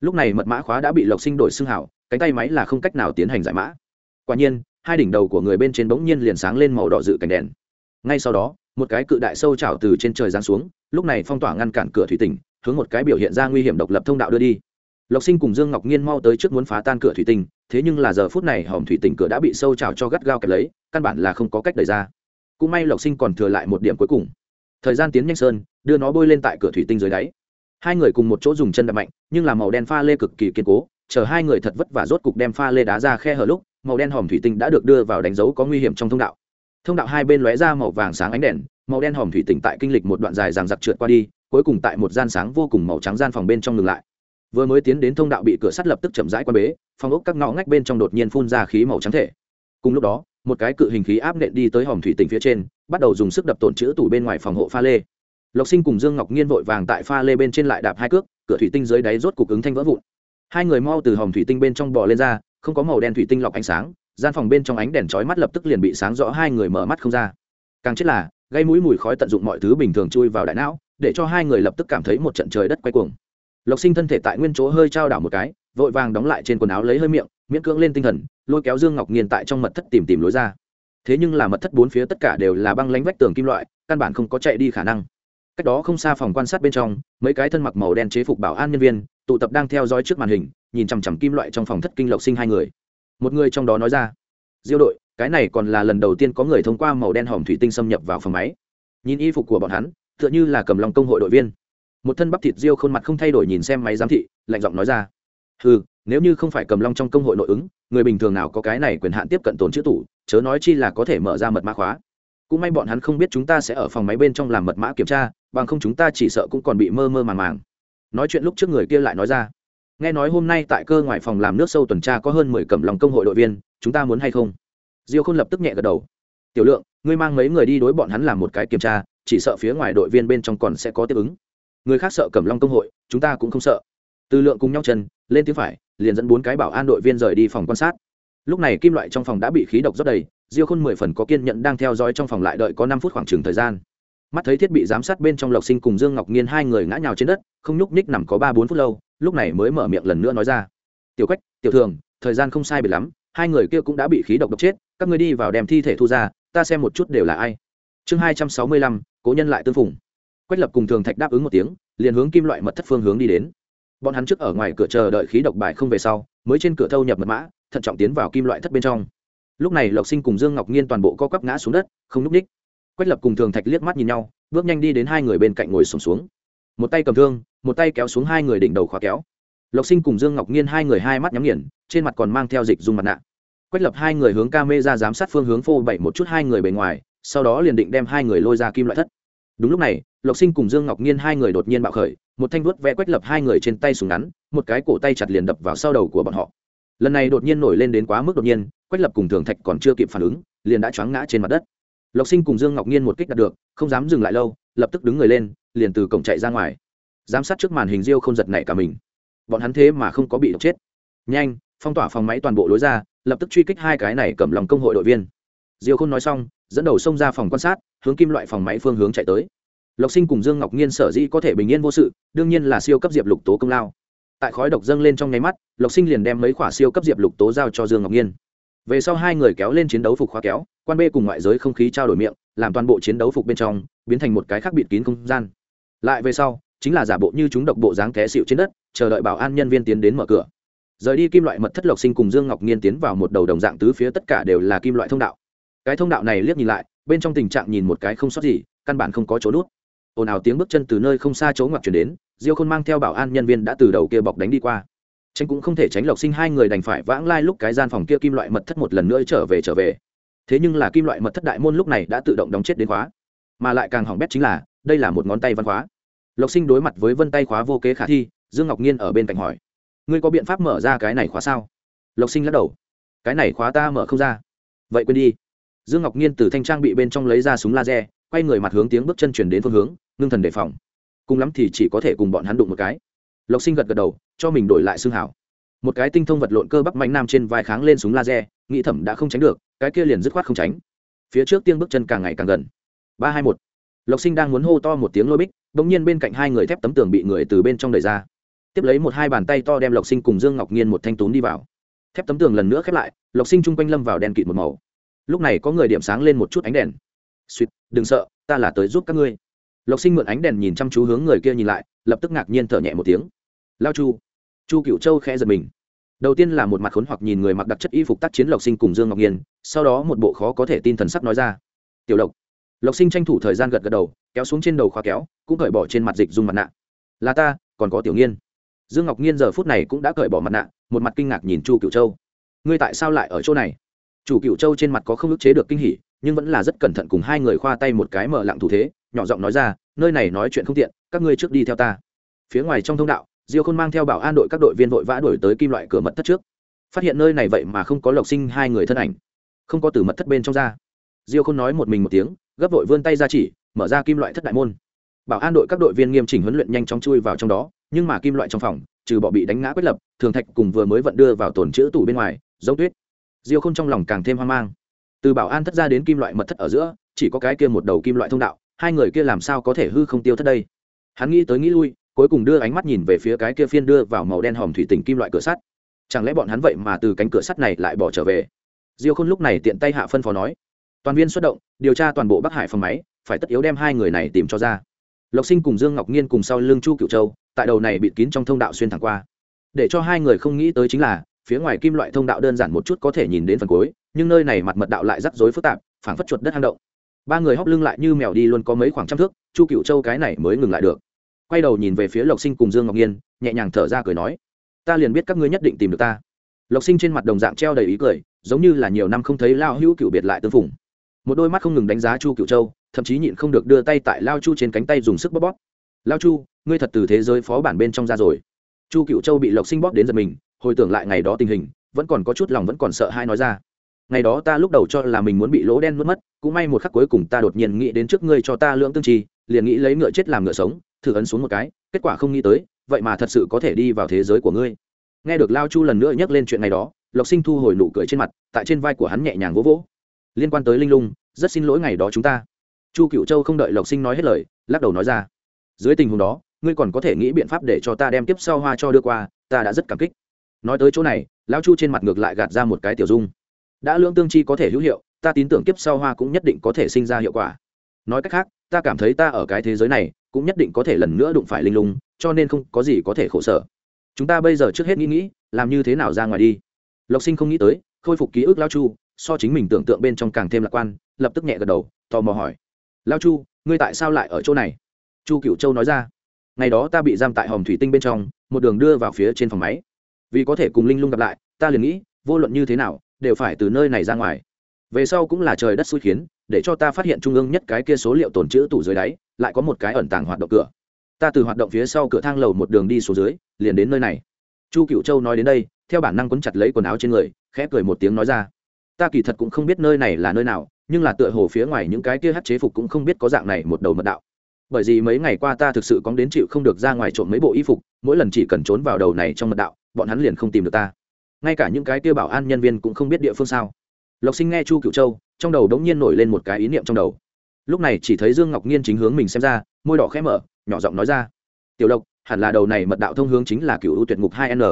Lúc này mật mã khóa đã bị lộc sinh đổi xưng hảo, cánh tay máy là không cách nào tiến hành giải mã. Quả nhiên, hai đỉnh đầu của người bên trên bỗng nhiên liền sáng lên màu đỏ dự cảnh đèn. Ngay sau đó, một cái cự đại sâu trào từ trên trời giáng xuống, lúc này phong tỏa ngăn cản cửa thủy tinh, hướng một cái biểu hiện ra nguy hiểm độc lập thông đạo đưa đi lộc sinh cùng dương ngọc nhiên mau tới trước muốn phá tan cửa thủy tinh, thế nhưng là giờ phút này hòm thủy tinh cửa đã bị sâu trào cho gắt gao kẹp lấy, căn bản là không có cách đẩy ra. Cũng may lộc sinh còn thừa lại một điểm cuối cùng. Thời gian tiến nhanh sơn, đưa nó bôi lên tại cửa thủy tinh dưới đáy. Hai người cùng một chỗ dùng chân đập mạnh, nhưng là màu đen pha lê cực kỳ kiên cố, chờ hai người thật vất vả rốt cục đem pha lê đá ra khe hở lúc, màu đen hòm thủy tinh đã được đưa vào đánh dấu có nguy hiểm trong thông đạo. Thông đạo hai bên lóe ra màu vàng sáng ánh đèn, màu đen hòm thủy tinh tại kinh lịch một đoạn dài ràng giặc trượt qua đi, cuối cùng tại một gian sáng vô cùng màu trắng gian phòng bên trong ngừng lại vừa mới tiến đến thông đạo bị cửa sắt lập tức chậm rãi qua bế phòng ốc các ngõ ngách bên trong đột nhiên phun ra khí màu trắng thể. Cùng lúc đó, một cái cự hình khí áp nện đi tới hòm thủy tinh phía trên, bắt đầu dùng sức đập tổn chữ tủ bên ngoài phòng hộ pha lê. Lộc sinh cùng dương ngọc nhiên vội vàng tại pha lê bên trên lại đạp hai cước, cửa thủy tinh dưới đáy rốt cục ứng thanh vỡ vụn. Hai người mau từ hòm thủy tinh bên trong bò lên ra, không có màu đen thủy tinh lọc ánh sáng, gian phòng bên trong ánh đèn chói mắt lập tức liền bị sáng rõ hai người mở mắt không ra. Càng chết là, gây mũi mùi khói tận dụng mọi thứ bình thường chui vào đại não, để cho hai người lập tức cảm thấy một trận trời đất quay cuồng lộc sinh thân thể tại nguyên chỗ hơi trao đảo một cái, vội vàng đóng lại trên quần áo lấy hơi miệng, miễn cưỡng lên tinh thần, lôi kéo dương ngọc nghiền tại trong mật thất tìm tìm lối ra. Thế nhưng là mật thất bốn phía tất cả đều là băng lánh vách tường kim loại, căn bản không có chạy đi khả năng. Cách đó không xa phòng quan sát bên trong, mấy cái thân mặc màu đen chế phục bảo an nhân viên, tụ tập đang theo dõi trước màn hình, nhìn chằm chằm kim loại trong phòng thất kinh lộc sinh hai người. Một người trong đó nói ra, diêu đội, cái này còn là lần đầu tiên có người thông qua màu đen hòm thủy tinh xâm nhập vào phòng máy. Nhìn y phục của bọn hắn, tựa như là cầm lòng công hội đội viên một thân bắp thịt diêu khuôn mặt không thay đổi nhìn xem máy giám thị, lạnh giọng nói ra. Ừ nếu như không phải cầm long trong công hội nội ứng, người bình thường nào có cái này quyền hạn tiếp cận tồn chữ tủ, chớ nói chi là có thể mở ra mật mã khóa. Cũng may bọn hắn không biết chúng ta sẽ ở phòng máy bên trong làm mật mã kiểm tra, bằng không chúng ta chỉ sợ cũng còn bị mơ mơ màng màng. Nói chuyện lúc trước người kia lại nói ra. Nghe nói hôm nay tại cơ ngoại phòng làm nước sâu tuần tra có hơn mười cầm lòng công hội đội viên, chúng ta muốn hay không? Diêu khôn lập tức nhẹ gật đầu. Tiểu lượng, ngươi mang mấy người đi đối bọn hắn làm một cái kiểm tra, chỉ sợ phía ngoài đội viên bên trong còn sẽ có tiếp ứng người khác sợ cẩm long công hội, chúng ta cũng không sợ. Từ lượng cùng nhau chân, lên tiếng phải, liền dẫn bốn cái bảo an đội viên rời đi phòng quan sát. Lúc này kim loại trong phòng đã bị khí độc rót đầy, diêu khôn mười phần có kiên nhẫn đang theo dõi trong phòng lại đợi có năm phút khoảng trường thời gian. Mắt thấy thiết bị giám sát bên trong lộc sinh cùng dương ngọc nhiên hai người ngã nhào trên đất, không nhúc ních nằm có ba bốn phút lâu, lúc này mới mở miệng lần nữa nói ra. Tiểu quách, tiểu thường, thời gian không sai biệt lắm, hai người kia cũng đã bị khí độc độc chết, các ngươi đi vào đem thi thể thu ra, ta xem một chút đều là ai. Chương hai trăm sáu mươi lăm, cố nhân lại tương phùng quách lập cùng thường thạch đáp ứng một tiếng liền hướng kim loại mật thất phương hướng đi đến. Bọn hắn trước ở ngoài cửa chờ đợi khí độc bài không về sau mới trên cửa thâu nhập mật mã thận trọng tiến vào kim loại thất bên trong. Lúc này lộc sinh cùng dương ngọc nhiên toàn bộ co quắp ngã xuống đất không n ú c ních quách lập cùng thường thạch liếc mắt nhìn nhau bước nhanh đi đến hai người bên cạnh ngồi sùng xuống, xuống một tay cầm thương một tay kéo xuống hai người đỉnh đầu khóa kéo. Lộc sinh cùng dương ngọc nhiên hai người hai mắt nhắm nghiền trên mặt còn mang theo dịch dung mặt nạ. Quách lập hai người hướng ca mê ra giám sát phương hướng phô bảy một chút hai người bề ngoài sau đó liền định đem hai người lôi ra kim loại thất đúng lúc này, lộc sinh cùng dương ngọc nhiên hai người đột nhiên bạo khởi, một thanh vuốt vẽ quách lập hai người trên tay súng ngắn, một cái cổ tay chặt liền đập vào sau đầu của bọn họ. Lần này đột nhiên nổi lên đến quá mức đột nhiên, quách lập cùng thường thạch còn chưa kịp phản ứng, liền đã choáng ngã trên mặt đất. Lộc sinh cùng dương ngọc nhiên một kích đạt được, không dám dừng lại lâu, lập tức đứng người lên, liền từ cổng chạy ra ngoài. Giám sát trước màn hình riêu không giật nảy cả mình. Bọn hắn thế mà không có bị độc chết. Nhanh, phong tỏa phòng máy toàn bộ lối ra, lập tức truy kích hai cái này cầm lòng công hội đội viên. Diêu khôn nói xong dẫn đầu xông ra phòng quan sát, hướng kim loại phòng máy phương hướng chạy tới. Lộc sinh cùng dương ngọc nhiên sở dĩ có thể bình yên vô sự, đương nhiên là siêu cấp diệp lục tố công lao. Tại khói độc dâng lên trong nháy mắt, lộc sinh liền đem mấy khỏa siêu cấp diệp lục tố giao cho dương ngọc nhiên về sau hai người kéo lên chiến đấu phục khóa kéo, quan b cùng ngoại giới không khí trao đổi miệng, làm toàn bộ chiến đấu phục bên trong, biến thành một cái khác bịt kín không gian. Lại về sau, chính là giả bộ như chúng độc bộ dáng té xịu trên đất, chờ đợi bảo an nhân viên tiến đến mở cửa. Rời đi kim loại mật thất, lộc sinh cùng dương ngọc nhiên tiến vào một đầu đồng dạng tứ phía, tất cả đều là kim loại thông đạo cái thông đạo này liếc nhìn lại, bên trong tình trạng nhìn một cái không sót gì, căn bản không có chỗ nút. Ồn ào tiếng bước chân từ nơi không xa chỗ ngoặc chuyển đến, diêu khôn mang theo bảo an nhân viên đã từ đầu kia bọc đánh đi qua. Tranh cũng không thể tránh lộc sinh hai người đành phải vãng lai lúc cái gian phòng kia kim loại mật thất một lần nữa trở về trở về. Thế nhưng là kim loại mật thất đại môn lúc này đã tự động đóng chết đến khóa. Mà lại càng hỏng bét chính là, đây là một ngón tay văn khóa. Lộc sinh đối mặt với vân tay khóa vô kế khả thi, dương ngọc nhiên ở bên cạnh hỏi, ngươi có biện pháp mở ra cái này khóa sao? Lộc sinh lắc đầu, cái này khóa ta mở không ra. Vậy quên đi dương ngọc nhiên từ thanh trang bị bên trong lấy ra súng laser, quay người mặt hướng tiếng bước chân chuyển đến phương hướng, ngưng thần đề phòng. Cùng lắm thì chỉ có thể cùng bọn hắn đụng một cái. Lộc sinh gật gật đầu, cho mình đổi lại xương hảo. Một cái tinh thông vật lộn cơ bắp mạnh nam trên vai kháng lên súng laser, nghĩ thẩm đã không tránh được, cái kia liền dứt khoát không tránh. Phía trước tiên bước chân càng ngày càng gần. Ba hai một. Lộc sinh đang muốn hô to một tiếng lôi bích đ nhiên bên cạnh hai người thép tấm tường bị người từ bên trong đẩy ra. Tiếp lấy một hai bàn tay to đem lộc sinh cùng dương ngọc nhiên một thanh tún đi vào. Thép tấm tường lần nữa khép lại, lộc sinh chung quanh lâm vào đen kịt một màu lúc này có người điểm sáng lên một chút ánh đèn. Suýt, đừng sợ, ta là tới giúp các ngươi. Lộc sinh mượn ánh đèn nhìn chăm chú hướng người kia nhìn lại, lập tức ngạc nhiên thở nhẹ một tiếng. Lao chu. Chu cựu châu khẽ giật mình. Đầu tiên là một mặt khốn hoặc nhìn người mặc đặc chất y phục tác chiến lộc sinh cùng dương ngọc nhiên sau đó một bộ khó có thể tin thần sắc nói ra. Tiểu lộc. Lộc sinh tranh thủ thời gian gật gật đầu, kéo xuống trên đầu khóa kéo, cũng cởi bỏ trên mặt dịch dùng mặt nạ. Là ta, còn có tiểu nghiên. Dương ngọc nhiên giờ phút này cũng đã cởi bỏ mặt nạ, một mặt kinh ngạc nhìn chu cựu châu. Ngươi tại sao lại ở chỗ này? Chủ cựu châu trên mặt có không ức chế được kinh hỉ, nhưng vẫn là rất cẩn thận cùng hai người khoa tay một cái mở lặng thủ thế, nhỏ giọng nói ra, nơi này nói chuyện không tiện, các ngươi trước đi theo ta. Phía ngoài trong thông đạo, diêu khôn mang theo bảo an đội các đội viên vội vã đổi tới kim loại cửa mật thất trước. Phát hiện nơi này vậy mà không có lộc sinh hai người thân ảnh, không có từ mật thất bên trong ra. Diêu khôn nói một mình một tiếng, gấp vội vươn tay ra chỉ, mở ra kim loại thất đại môn. Bảo an đội các đội viên nghiêm chỉnh huấn luyện nhanh chóng chui vào trong đó, nhưng mà kim loại trong phòng, trừ bỏ bị đánh ngã quyết lập, thường thạch cùng vừa mới vận đưa vào tồn chữ tủ bên ngoài, giống tuyết diêu khôn trong lòng càng thêm hoang mang. Từ bảo an thất ra đến kim loại mật thất ở giữa, chỉ có cái kia một đầu kim loại thông đạo, hai người kia làm sao có thể hư không tiêu thất đây? Hắn nghĩ tới nghĩ lui, cuối cùng đưa ánh mắt nhìn về phía cái kia phiên đưa vào màu đen hòm thủy tinh kim loại cửa sắt. Chẳng lẽ bọn hắn vậy mà từ cánh cửa sắt này lại bỏ trở về? Diêu khôn lúc này tiện tay hạ phân phó nói. Toàn viên xuất động, điều tra toàn bộ bắc hải phòng máy, phải tất yếu đem hai người này tìm cho ra. Lộc sinh cùng dương ngọc nhiên cùng sau lưng chu cựu châu, tại đầu này bịt kín trong thông đạo xuyên thẳng qua. Để cho hai người không nghĩ tới chính là phía ngoài kim loại thông đạo đơn giản một chút có thể nhìn đến phần cuối, nhưng nơi này mặt mật đạo lại rắc rối phức tạp, phảng phất chuột đất hang động. Ba người hóc lưng lại như mèo đi luôn có mấy khoảng trăm thước, chu cựu châu cái này mới ngừng lại được. Quay đầu nhìn về phía lộc sinh cùng dương ngọc nhiên, nhẹ nhàng thở ra cười nói, ta liền biết các ngươi nhất định tìm được ta. Lộc sinh trên mặt đồng dạng treo đầy ý cười, giống như là nhiều năm không thấy lao hữu cựu biệt lại tương phùng. Một đôi mắt không ngừng đánh giá chu cựu châu, thậm chí nhịn không được đưa tay tại lao chu trên cánh tay dùng sức bóp bóp. Lao chu, ngươi thật từ thế giới phó bản bên trong ra rồi. Chu cựu châu bị lộc sinh bóp đến giật mình hồi tưởng lại ngày đó tình hình, vẫn còn có chút lòng vẫn còn sợ hai nói ra. Ngày đó ta lúc đầu cho là mình muốn bị lỗ đen mất mất, cũng may một khắc cuối cùng ta đột nhiên nghĩ đến trước ngươi cho ta lưỡng tương trì liền nghĩ lấy ngựa chết làm ngựa sống, thử ấn xuống một cái, kết quả không nghĩ tới, vậy mà thật sự có thể đi vào thế giới của ngươi. Nghe được lao chu lần nữa nhắc lên chuyện này đó, lộc sinh thu hồi nụ cười trên mặt, tại trên vai của hắn nhẹ nhàng vỗ vỗ. Liên quan tới linh lung, rất xin lỗi ngày đó chúng ta. Chu cựu châu không đợi lộc sinh nói hết lời, lắc đầu nói ra. Dưới tình huống đó, ngươi còn có thể nghĩ biện pháp để cho ta đem tiếp sau hoa cho đưa qua, ta đã rất cảm kích nói tới chỗ này, lão chu trên mặt ngược lại gạt ra một cái tiểu dung. Đã lưỡng tương chi có thể hữu hiệu, ta tin tưởng kiếp sau hoa cũng nhất định có thể sinh ra hiệu quả. Nói cách khác, ta cảm thấy ta ở cái thế giới này, cũng nhất định có thể lần nữa đụng phải linh lung, cho nên không có gì có thể khổ sở. Chúng ta bây giờ trước hết nghĩ nghĩ, làm như thế nào ra ngoài đi. Lộc sinh không nghĩ tới, khôi phục ký ức lao chu, so chính mình tưởng tượng bên trong càng thêm lạc quan, lập tức nhẹ gật đầu, tò mò hỏi. Lao chu, ngươi tại sao lại ở chỗ này? Chu cựu châu nói ra. Ngày đó ta bị giam tại hòm thủy tinh bên trong, một đường đưa vào phía trên phòng máy vì có thể cùng linh lung gặp lại, ta liền nghĩ, vô luận như thế nào, đều phải từ nơi này ra ngoài. Về sau cũng là trời đất xui khiến, để cho ta phát hiện trung ương nhất cái kia số liệu tồn trữ tủ dưới đáy, lại có một cái ẩn tàng hoạt động cửa. Ta từ hoạt động phía sau cửa thang lầu một đường đi xuống dưới, liền đến nơi này. Chu cựu châu nói đến đây, theo bản năng quấn chặt lấy quần áo trên người, khẽ cười một tiếng nói ra. Ta kỳ thật cũng không biết nơi này là nơi nào, nhưng là tựa hồ phía ngoài những cái kia hát chế phục cũng không biết có dạng này một đầu mật đạo bởi vì mấy ngày qua ta thực sự cóng đến chịu không được ra ngoài trộm mấy bộ y phục, mỗi lần chỉ cần trốn vào đầu này trong mật đạo, bọn hắn liền không tìm được ta. Ngay cả những cái tiêu bảo an nhân viên cũng không biết địa phương sao. Lộc sinh nghe chu cựu châu, trong đầu đống nhiên nổi lên một cái ý niệm trong đầu. Lúc này chỉ thấy dương ngọc nhiên chính hướng mình xem ra, môi đỏ khẽ mở, nhỏ giọng nói ra. Tiểu lộc, hẳn là đầu này mật đạo thông hướng chính là cựu ưu tuyệt ngục hai n.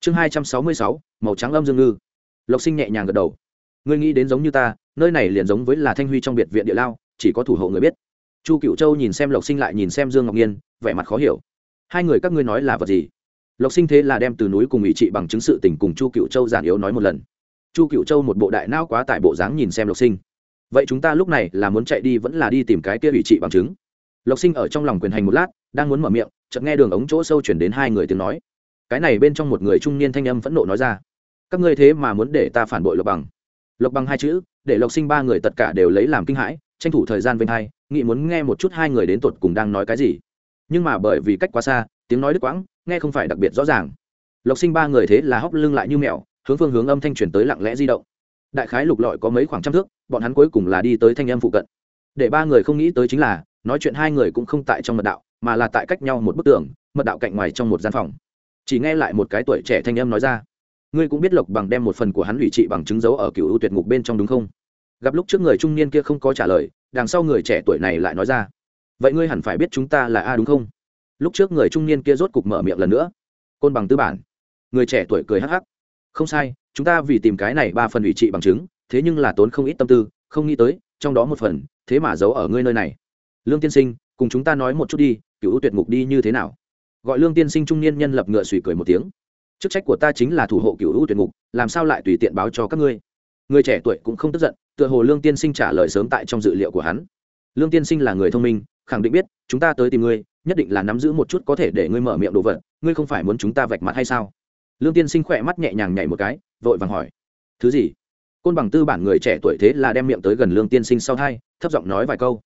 Chương hai trăm sáu mươi sáu, màu trắng âm dương ngư. Lộc sinh nhẹ nhàng gật đầu. Ngươi nghĩ đến giống như ta, nơi này liền giống với là thanh huy trong biệt viện địa lao, chỉ có thủ hộ người biết chu cựu châu nhìn xem lộc sinh lại nhìn xem dương ngọc nhiên, vẻ mặt khó hiểu. Hai người các ngươi nói là vật gì? Lộc sinh thế là đem từ núi cùng ủy trị bằng chứng sự tình cùng chu cựu châu giản yếu nói một lần. Chu cựu châu một bộ đại não quá tại bộ dáng nhìn xem lộc sinh. Vậy chúng ta lúc này là muốn chạy đi vẫn là đi tìm cái kia ủy trị bằng chứng? Lộc sinh ở trong lòng quyền hành một lát, đang muốn mở miệng, chợt nghe đường ống chỗ sâu chuyển đến hai người tiếng nói. Cái này bên trong một người trung niên thanh âm phẫn nộ nói ra. Các ngươi thế mà muốn để ta phản bội lộc bằng. Lộc bằng hai chữ, để lộc sinh ba người tất cả đều lấy làm kinh hãi, tranh thủ thời gian vênh hai nghĩ muốn nghe một chút hai người đến tột cùng đang nói cái gì. Nhưng mà bởi vì cách quá xa, tiếng nói đứt quãng, nghe không phải đặc biệt rõ ràng. Lộc sinh ba người thế là hóc lưng lại như mèo, hướng phương hướng âm thanh chuyển tới lặng lẽ di động. Đại khái lục lọi có mấy khoảng trăm thước, bọn hắn cuối cùng là đi tới thanh âm phụ cận. Để ba người không nghĩ tới chính là, nói chuyện hai người cũng không tại trong mật đạo, mà là tại cách nhau một bức tường, mật đạo cạnh ngoài trong một gian phòng. Chỉ nghe lại một cái tuổi trẻ thanh âm nói ra. Ngươi cũng biết lộc bằng đem một phần của hắn ủy trị bằng chứng dấu ở cựu ưu tuyệt ngục bên trong đúng không? Gặp lúc trước người trung niên kia không có trả lời đằng sau người trẻ tuổi này lại nói ra, vậy ngươi hẳn phải biết chúng ta là a đúng không? Lúc trước người trung niên kia rốt cục mở miệng lần nữa, côn bằng tư bản. Người trẻ tuổi cười hắc hắc, không sai, chúng ta vì tìm cái này ba phần ủy trị bằng chứng, thế nhưng là tốn không ít tâm tư, không nghĩ tới, trong đó một phần, thế mà giấu ở ngươi nơi này. Lương tiên sinh, cùng chúng ta nói một chút đi, cựu tuyệt ngục đi như thế nào? Gọi lương tiên sinh trung niên nhân lập ngựa suy cười một tiếng, chức trách của ta chính là thủ hộ cựu u tuyệt ngục, làm sao lại tùy tiện báo cho các ngươi? Người trẻ tuổi cũng không tức giận tựa hồ lương tiên sinh trả lời sớm tại trong dự liệu của hắn. Lương tiên sinh là người thông minh, khẳng định biết, chúng ta tới tìm ngươi, nhất định là nắm giữ một chút có thể để ngươi mở miệng đồ vật, ngươi không phải muốn chúng ta vạch mặt hay sao? Lương tiên sinh khỏe mắt nhẹ nhàng nhảy một cái, vội vàng hỏi. Thứ gì? Côn bằng tư bản người trẻ tuổi thế là đem miệng tới gần lương tiên sinh sau hai, thấp giọng nói vài câu.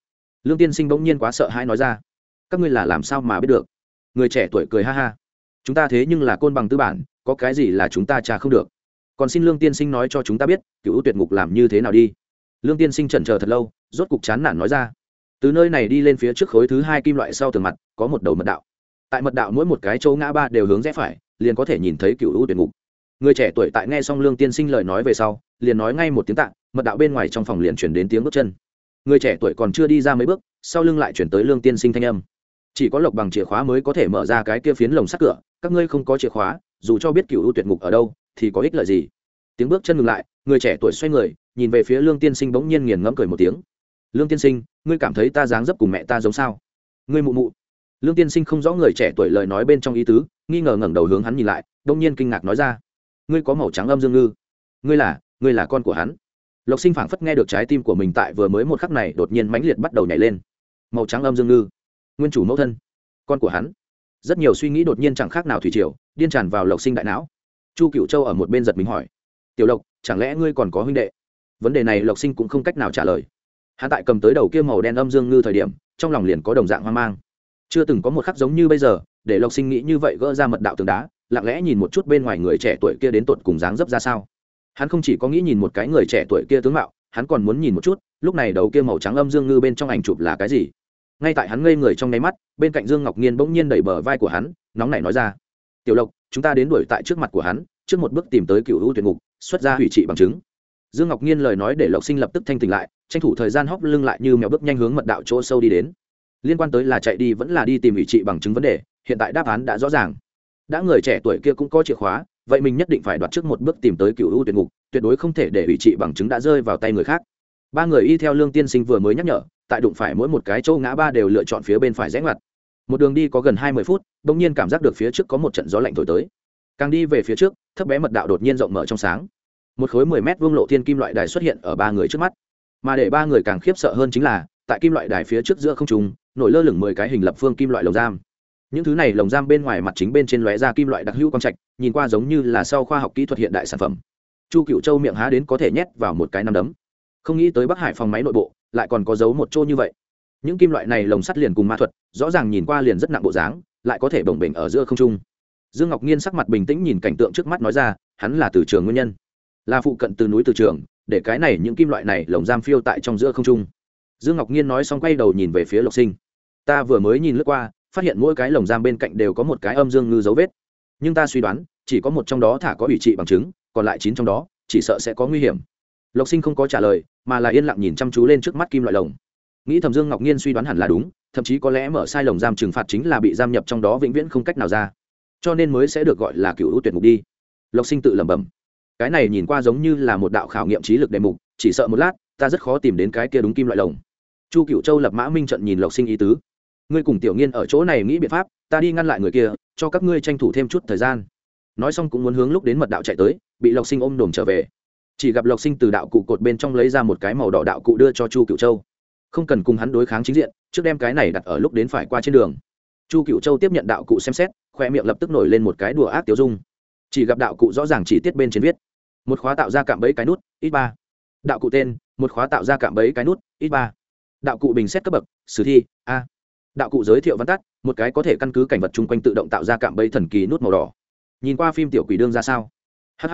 Lương tiên sinh bỗng nhiên quá sợ hãi nói ra. Các ngươi là làm sao mà biết được? Người trẻ tuổi cười ha ha. Chúng ta thế nhưng là côn bằng tư bản, có cái gì là chúng ta trả không được? Còn xin lương tiên sinh nói cho chúng ta biết, cựu tuyệt ngục làm như thế nào đi lương tiên sinh trần chờ thật lâu, rốt cục chán nản nói ra. Từ nơi này đi lên phía trước khối thứ hai kim loại sau tường mặt, có một đầu mật đạo. Tại mật đạo mỗi một cái chỗ ngã ba đều hướng rẽ phải, liền có thể nhìn thấy cựu ưu tuyệt ngục. Người trẻ tuổi tại nghe xong lương tiên sinh lời nói về sau, liền nói ngay một tiếng tạ, mật đạo bên ngoài trong phòng liền chuyển đến tiếng bước chân. Người trẻ tuổi còn chưa đi ra mấy bước, sau lưng lại chuyển tới lương tiên sinh thanh âm. Chỉ có lộc bằng chìa khóa mới có thể mở ra cái kia phiến lồng sắt cửa, các ngươi không có chìa khóa, dù cho biết cựu ưu tuyệt ngục ở đâu, thì có ích lợi gì? Tiếng bước chân ngừng lại, người trẻ tuổi xoay người nhìn về phía lương tiên sinh bỗng nhiên nghiền ngẫm cười một tiếng. Lương tiên sinh, ngươi cảm thấy ta dáng dấp cùng mẹ ta giống sao? Ngươi mụ mụ. Lương tiên sinh không rõ người trẻ tuổi lời nói bên trong ý tứ, nghi ngờ ngẩng đầu hướng hắn nhìn lại, đông nhiên kinh ngạc nói ra. Ngươi có màu trắng âm dương ngư? Ngươi là ngươi là con của hắn? Lộc sinh phảng phất nghe được trái tim của mình tại vừa mới một khắc này đột nhiên mãnh liệt bắt đầu nhảy lên. Màu trắng âm dương ngư? Nguyên chủ mẫu thân? Con của hắn? Rất nhiều suy nghĩ đột nhiên chẳng khác nào thủy triều, điên tràn vào lộc sinh đại não. Chu cựu châu ở một bên giật mình hỏi. Tiểu lộc, chẳng lẽ ngươi còn có huynh đệ? Vấn đề này lộc sinh cũng không cách nào trả lời. Hắn tại cầm tới đầu kia màu đen âm dương ngư thời điểm, trong lòng liền có đồng dạng hoang mang. Chưa từng có một khắc giống như bây giờ, để lộc sinh nghĩ như vậy gỡ ra mật đạo tường đá, lặng lẽ nhìn một chút bên ngoài người trẻ tuổi kia đến tột cùng dáng dấp ra sao. Hắn không chỉ có nghĩ nhìn một cái người trẻ tuổi kia tướng mạo, hắn còn muốn nhìn một chút, lúc này đầu kia màu trắng âm dương ngư bên trong ảnh chụp là cái gì. Ngay tại hắn ngây người trong nháy mắt, bên cạnh dương ngọc nhiên bỗng nhiên đẩy bờ vai của hắn, nóng nảy nói ra, tiểu lộc, chúng ta đến đuổi tại trước mặt của hắn, trước một bước tìm tới cựu hữu tuyệt ngục, xuất ra hủy trị bằng chứng dương ngọc nhiên lời nói để lộc sinh lập tức thanh tỉnh lại, tranh thủ thời gian hóc lưng lại như mèo bước nhanh hướng mật đạo chỗ sâu đi đến. Liên quan tới là chạy đi vẫn là đi tìm ủy trị bằng chứng vấn đề, hiện tại đáp án đã rõ ràng. Đã người trẻ tuổi kia cũng có chìa khóa, vậy mình nhất định phải đoạt trước một bước tìm tới cựu u tuyệt ngục, tuyệt đối không thể để ủy trị bằng chứng đã rơi vào tay người khác. Ba người y theo lương tiên sinh vừa mới nhắc nhở, tại đụng phải mỗi một cái chỗ ngã ba đều lựa chọn phía bên phải rẽ ngoặt. Một đường đi có gần hai mươi phút, bỗng nhiên cảm giác được phía trước có một trận gió lạnh thổi tới. Càng đi về phía trước, thấp bé mật đạo đột nhiên rộng mở trong sáng một khối mười mét vuông lộ thiên kim loại đài xuất hiện ở ba người trước mắt. Mà để ba người càng khiếp sợ hơn chính là, tại kim loại đài phía trước giữa không trung, nổi lơ lửng mười cái hình lập phương kim loại lồng giam. Những thứ này lồng giam bên ngoài mặt chính bên trên lóe ra kim loại đặc hữu quang trạch, nhìn qua giống như là sau khoa học kỹ thuật hiện đại sản phẩm. Chu cựu châu miệng há đến có thể nhét vào một cái nắm đấm. Không nghĩ tới bắc hải phòng máy nội bộ, lại còn có giấu một chỗ như vậy. Những kim loại này lồng sắt liền cùng ma thuật, rõ ràng nhìn qua liền rất nặng bộ dáng, lại có thể bồng bềnh ở giữa không trung. Dương ngọc nhiên sắc mặt bình tĩnh nhìn cảnh tượng trước mắt nói ra, hắn là từ trường nguyên nhân là phụ cận từ núi từ trường, để cái này những kim loại này lồng giam phiêu tại trong giữa không trung. Dương ngọc nhiên nói xong quay đầu nhìn về phía lộc sinh. Ta vừa mới nhìn lướt qua, phát hiện mỗi cái lồng giam bên cạnh đều có một cái âm dương ngư dấu vết. Nhưng ta suy đoán, chỉ có một trong đó thả có ủy trị bằng chứng, còn lại chín trong đó, chỉ sợ sẽ có nguy hiểm. Lộc sinh không có trả lời, mà là yên lặng nhìn chăm chú lên trước mắt kim loại lồng. Nghĩ thầm dương ngọc nhiên suy đoán hẳn là đúng, thậm chí có lẽ mở sai lồng giam trừng phạt chính là bị giam nhập trong đó vĩnh viễn không cách nào ra. Cho nên mới sẽ được gọi là cựu ưu tuyệt mục đi. Lộc sinh tự lẩm bẩm cái này nhìn qua giống như là một đạo khảo nghiệm trí lực đề mục, chỉ sợ một lát, ta rất khó tìm đến cái kia đúng kim loại lồng. Chu cựu châu lập mã minh trận nhìn lộc sinh ý tứ. Ngươi cùng tiểu nghiên ở chỗ này nghĩ biện pháp, ta đi ngăn lại người kia, cho các ngươi tranh thủ thêm chút thời gian. Nói xong cũng muốn hướng lúc đến mật đạo chạy tới, bị lộc sinh ôm đồm trở về. Chỉ gặp lộc sinh từ đạo cụ cột bên trong lấy ra một cái màu đỏ đạo cụ đưa cho chu cựu châu. Không cần cùng hắn đối kháng chính diện, trước đem cái này đặt ở lúc đến phải qua trên đường. Chu cựu châu tiếp nhận đạo cụ xem xét, khoe miệng lập tức nổi lên một cái đùa ác tiêu dung. Chỉ gặp đạo cụ rõ ràng chỉ tiết bên trên viết một khóa tạo ra cạm bẫy cái nút, ít ba. Đạo cụ tên, một khóa tạo ra cạm bẫy cái nút, ít ba. Đạo cụ bình xét cấp bậc, sử thi, a. Đạo cụ giới thiệu văn tắt, một cái có thể căn cứ cảnh vật chung quanh tự động tạo ra cạm bẫy thần kỳ nút màu đỏ. Nhìn qua phim tiểu quỷ đương ra sao? Hh